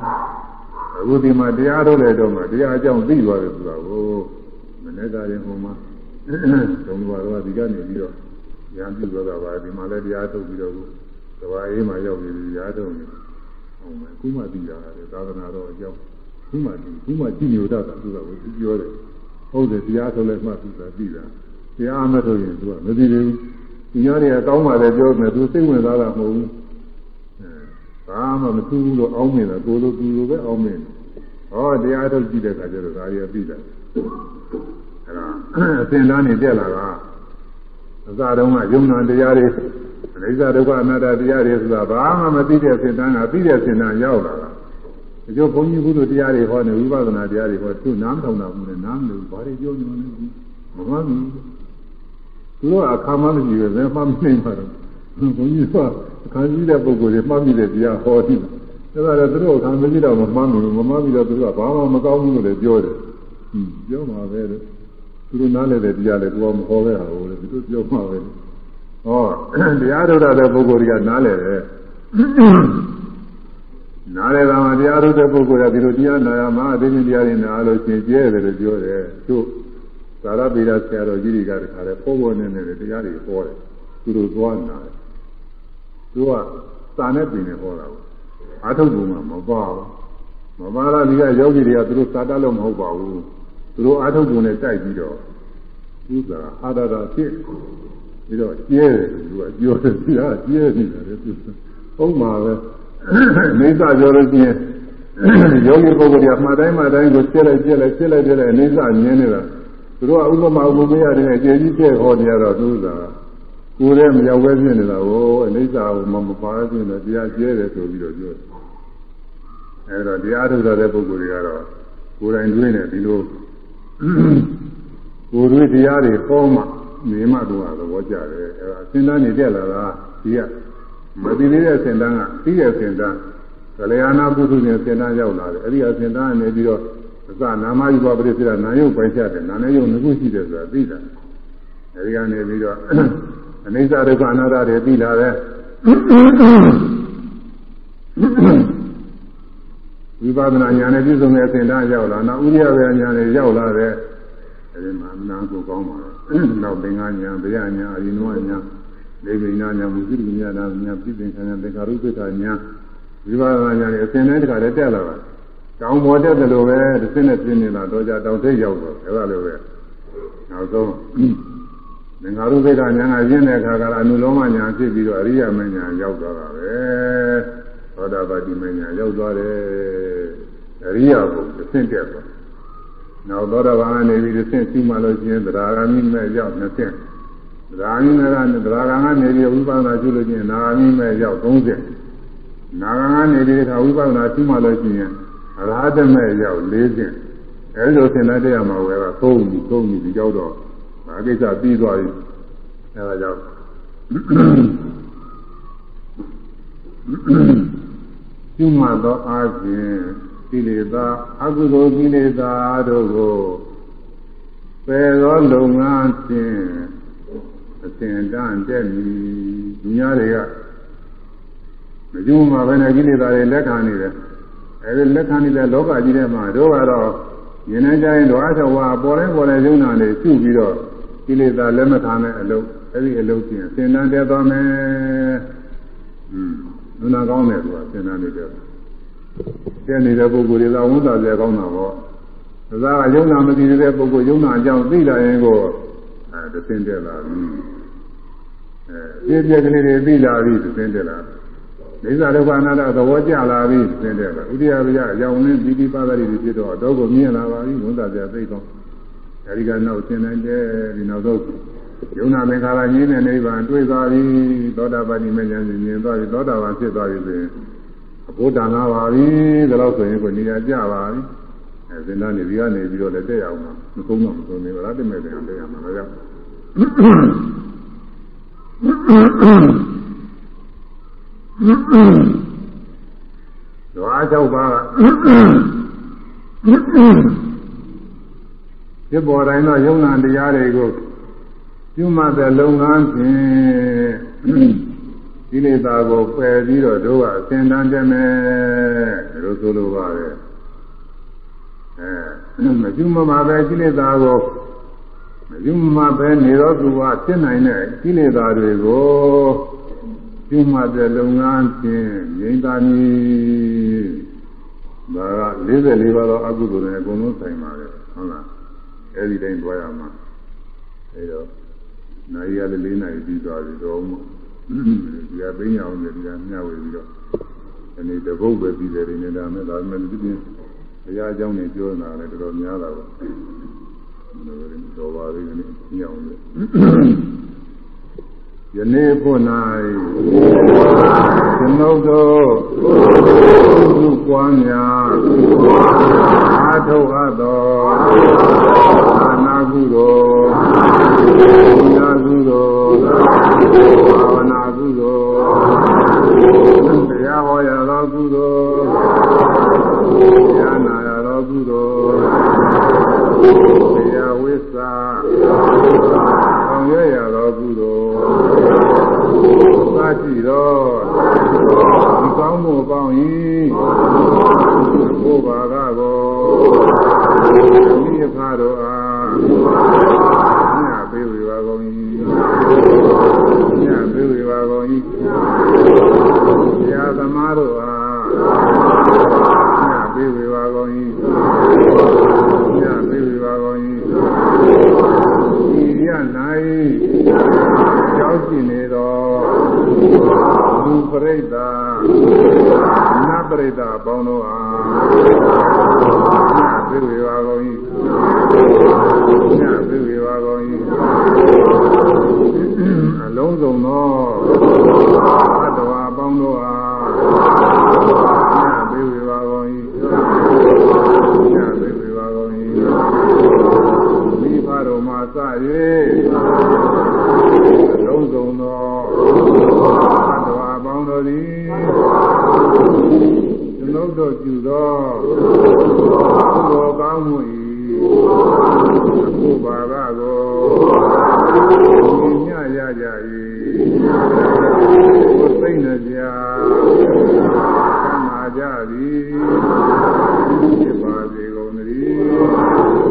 အခုဒီမှာတရားထုတ်တဲ့တော့မှတရားအကြောင်းသိသွားတယ်ဆိုတာကိုမနေ့ကရင်ဟိုမှာသုံးပါးတော့ဒီကနေပြီးတော့ရံပြုတော့တာပါဒီမှာလည်းတရားထုတ်ပြီးတော့ကဘာအေးမှာရောက်ပြီးတရားထုတ်နေဟုတ်မယ်ခုမှသိရတာလေသာသနာတော်အကြောင်း ခုမှသိခုမှကြည့်ညိုတတ်တာသူကကိုပြောတယ်ဟုတ်တယ်တရားထုတ်လဲမှသူကသိတာတရားမထုတ်ရင်သူကမသိသေးဘူးဒီညနေကကောင်းပါလေပြောမယ်သူစိတ်ဝင်စားတာမဟုတ်ဘူးဘာမှမသူဘူးလို့အောင်းမြင်တာကိုလိုသူလိုပဲအောင်းမြင်ဟောတရားထုတ်ကြည့်တဲ့အခါကျတော့ဒါရီသိတယ်အဲ့ဒါအစဉ်သားနေတက်လာတာအစတုန်းကယုံနာတရားတွေအနိစ္စဒုက္ခအနတ္တတရားတွေဆိုတာဘာမှမသိတဲ့စဉ်တန်းကသိတဲ့စဉ်တန်းရောက်လာတာ ဒီလိုဘုန်းကြီးဘုလိုတရားတွေဟောနေဝိပဿနာတရားတွေဟောသူနားမထောင်တာဘူးလေနားမလို့ဘာတွေပြောနေလဲမမှန်ဘူးသူတို့အခါမှမရှိပဲဘယ်မှမသိပါဘူးဘုန်းကြီးကအခါကြီးတဲ့ပုဂ္ဂိုလ်တွေမှတ်မိတဲ့တရားဟောတယ်ဒါကြတဲ့သူတို့အခါမရှိတော့မမှန်ဘူးမမှန်ပြီးတော့သူတို့ကဘာမှမကောင်းဘူးလို့လည်းပြောတယ်ဟွန်းပြောမှာပဲလို့သူတို့နားလည်တဲ့တရားလည်းကိုယ်ကမဟောခဲ့တာဘူးလေသူတို့ပြောမှာပဲဟောတရားထုတ်တဲ့ပုဂ္ဂိုလ်တွေကနားလည်တယ် နားလည်တာမှတရားထုတ်တဲ့ပုဂ္ဂိုလ်ကဒီလိုတရားနာရမှာအသိဉာဏ်တရားတွေနားလို့ရှင်ကျဲတယ်လို့ပြောတယ်သူသာရပေရဆရာတော်ကြီးတွေကတခါလဲပေါ်ပေါ်နေနေတရားတွေဟောတယ်သူတို့သွားနာတယ်သူကစာနဲ့ပြင်နေဟောတာကိုအာထုတ်ပုံမှာမပါဘူးမပါလားဒီကယောဂီတွေကသူတို့စာတတ်လို့မဟုတ်ပါဘူးသူတို့အာထုတ်ပုံနဲ့တိုက်ပြီးတော့သူကအာဒရာဖြစ်ပြီးတော့ကျဲတယ်သူကပြောတယ်သူကကျဲနေတာလေသူဟုတ်မှာပဲ အိဋ္ဌပြောလို့ရှိရင်ယောဂီပုဂ္ဂိုလ်တွေကမှတ်တိုင်းမှတ်တိုင်းကိုကျဲလိုက်ကျဲလိုက်ကျဲလိုက်ကျဲလိုက်အိဋ္ဌမြင်နေတာသူတို့ကဥပမာဥပမာရတယ်အကျေကြီးကျဲဟောနေရတော့သူကကိုယ်လည်းမရောက်ပဲဖြစ်နေတာကိုအိဋ္ဌာကိုမမပါဖြစ်နေတရားကျဲတယ်ဆိုပြီးတော့ပြောတယ်အဲဒါတရားထုတ်တဲ့ပုဂ္ဂိုလ်တွေကတော့ကိုယ်တိုင်တွေ့နေဒီလိုကိုယ်တွေ့တရားတွေဟောမှနေမှတော့သဘောကျတယ်အဲဒါစဉ်းစားနေတက်လာတာဒီက မသိသေးတဲ့စဉ်းစားကပြီးတဲ့စဉ်းစားကလျာဏပုထုဇဉ်စဉ်းစားရောက်လာတယ်အဲဒီအစဉ်းစားကနေပြီးတော့အစနာမယူပါပရိစ္ဆေဒနာယုတ်ပိုင်ချတယ်နာနဲ့ယုတ်ငခုရှိတယ်ဆိုတာသိတာအဲဒီကနေပြီးတော့အနိစ္စဒုက္ခအနတ္တတွေသိလာတယ်ဝိပဿနာဉာဏ်နဲ့ပြည့်စုံတဲ့အစဉ်သားရောက်လာနောက်ဥရိယဝေဉာဏ်နဲ့ရောက်လာတဲ့အဲဒီမှာအနာကိုကောင်းပါတော့နောက်သင်္ကဉာဏ်ဗျာဉာဏ်အရိနောဉာဏ် လေဝိနာဉာဏ်မုသိဉာဏ်ဉာဏ်ပြည့်စုံဉာဏ်သင်္ခါရုပ္ပကဉာဏ်ဝိပဿနာဉာဏ်နဲ့အစဉ်တိုင်းတခါတည်းတက်လာတာတောင်ပေါ်တက်တယ်လို့ပဲတစ်စင်းနဲ့ပြင်းနေတာတော့ကြတောင်ထိပ်ရောက်တော့အဲလိုပဲနောက်ဆုံးသင်္ခါရုပ္ပကဉာဏ်ကရင်းတဲ့အခါကအနုလောမဉာဏ်ဖြစ်ပြီးတော့အရိယမဉာဏ်ရောက်သွားတာပဲသောတာပတိမဉာဏ်ရောက်သွားတယ်အရိယဘုတစ်ဆင့်တက်သွားနောက်သောတာပန်ကနေပြီးတစ်ဆင့်ရှိမှလို့ရှိရင်သရဂာမိမဲ့ရောက်နှစ်ဆင့် သရဂာမိမဲ့ကနေသရဂာကနေပြီးဝိပဿနာကျุလို့ရှိရင်နာဂာမိမဲ့ရောက်30နာဂာကနေပြီးခါဝိပဿနာရှိမှလို့ရှိရင်အရဟတမေရောက်၄ဆင့်အဲဒီလိုသင်တတ်ရမှာဝယ်ကသုံးပြီသုံးပြီဒီရောက်တော့ဒါကိစ္စပြီးသွားပြီအဲဒါကြောင့်ကျွမသောအားဖြင့်ကိလေသာအကုသိုလ်ကိလေသာတို့ကိုပယ်သောလုပ်ငန်းဖြင့် အစဉ်တန်တက်မည်ဒီများတွေကမကျွမှာပဲနဲ့ကိလေသာတွေလက်ခံနေတယ်အဲဒီလက်ခံနေတဲ့လောကကြီးထဲမှာတို့ကတော့ရင်ထဲကျရင်တော့အဆောဝါပေါ်လဲပေါ်လဲယုံနာနေရှုပြီးတော့ကိလေသာလက်မခံတဲ့အလုပ်အဲဒီအလုပ်ချင်းအစဉ်တန်တက်သွားမယ်อืมလူနာကောင်းတယ်သူကအစဉ်တန်နေတယ်ကျက်နေတဲ့ပုဂ္ဂိုလ်တွေကဝန်တာကြကောင်းတာပေါ့ဒါကယုံနာမသိတဲ့ပုဂ္ဂိုလ်ယုံနာအကြောင်းသိလာရင်ကိုအဲသင်တက်လာ ပြီအဲပြည့်ပြည့်ကလေးတွေသိလာပြီသင်တက်လာဒိသဒုက္ခအနာတ္တသဘောကျလာပြီသင်တက်လာဥဒိယပယအကြောင်းနဲ့ဒီဒီပါဒရီတွေဖြစ်တော့တော့ကိုမြင်လာပါပြီဝန်တာကြသိကောင်းအဲဒီကနောက်သင်နိုင်တယ်ဒီနောက်တော့ယုံနာသင်္ခါရငြင်းတဲ့နိဗ္ဗာန်တွေ့သွားပြီသောတာပတိမဉ္ဇဉ်မြင်သွားပြီသောတာပန်ဖြစ်သွားပြီဆိုရင်အဘုဒ္ဓနာပါပြီဒါလို့ဆိုရင်ကိုနေရာကျပါပြီအဲသင်္ဍနေဒီကနေပြီးတော့လည်းတက်ရအောင်မသုံးတော့မသုံးနေပါလားတမဲ့တယ်တက်ရမှာလည်းရောက် ဒွါ၆ပါးကဖြစ်ပေါ်တိုင်းတော့ယုံနာတရားတွေကိုကျွမှတ်တဲ့လုပ်ငန်းဖြင့်ဒီလေသာကိုပယ်ပြီးတော့တို့ကအစင်တန်းတယ်မယ်လို့ဆိုလိုပါတယ်အဲမကျွမမှာပဲကိလေသာကို မကျွမမှာပဲနေတော့သူကဖြစ်နိုင်တဲ့ကိလေသာတွေကိုကျွမတဲ့လုပ်ငန်းဖြင့်ငြိမ့်သာမည်ဒါက44ပါးသောအကုသိုလ်တွေအကုန်လုံးဆိုင်ပါတယ်ဟုတ်လားအဲဒီတိုင်းတွားရမှာအဲတော့နိုင်ရတဲ့၄နိုင်ပြီးသွားပြီတော့မှဒီကသိညာအောင်ဒီကမျှဝေပြီးတော့ဒီနေ့တပုတ်ပဲပြီးတယ်ဒီနေ့ဒါမဲ့ဒါမဲ့ဒီပြင်ဘုရားအကြောင်းနဲ့ပြောနေတာလည်းတော်တော်များတာပေါ့ တော်ပါသေးတယ်ညောင်းတယ်ယနေ့ဖို့၌ကျွန်ုပ်တို့သုပွားများအာထုတ်အပ်သောအာနာကုသိုလ်ညာကုသိုလ်ဘာဝနာကုသိုလ်တရားဟောရသောကုသိုလ်တရားနာရသောကုသိုလ်တ ရားဝိသဆောင်ရွက်ရသောကုသိုလ်သာရှိသောဒီကောင်းမှုကောင်း၏ဘုရားကကိုမိဖတို့အားညပေးဝေပါကုန်၏ညပေးဝေပါကုန်၏ဆရာသမားတို့အားည ပေးဝေပါကုန်၏ညပေးဝေပါကုန်၏ဤရ၌ကြောက်ကြည့်နေသောလူပရိသတ်နတ်ပရိသတ်အပေါင်းတို့အားညပေးဝေပါကုန်၏ညပေးဝေပါကုန်၏အလုံးစုံသောသတ္တဝါအပေါင်းတို့အားညပေးဝေပါကုန်၏ ညပေးဝေပါကုန်၏မိဖတော်မှာစ၍အလုံးစုံသောသတ္တဝါအပေါင်းတို့သည်ကျွန်ုပ်တို့ပြုသောဘုရားကောင်းမှု၏အခုပါကကိုညရကြ၏ကိုသိမ့်နေကြသ ဖြစ်ပါစေကုန်သတည်း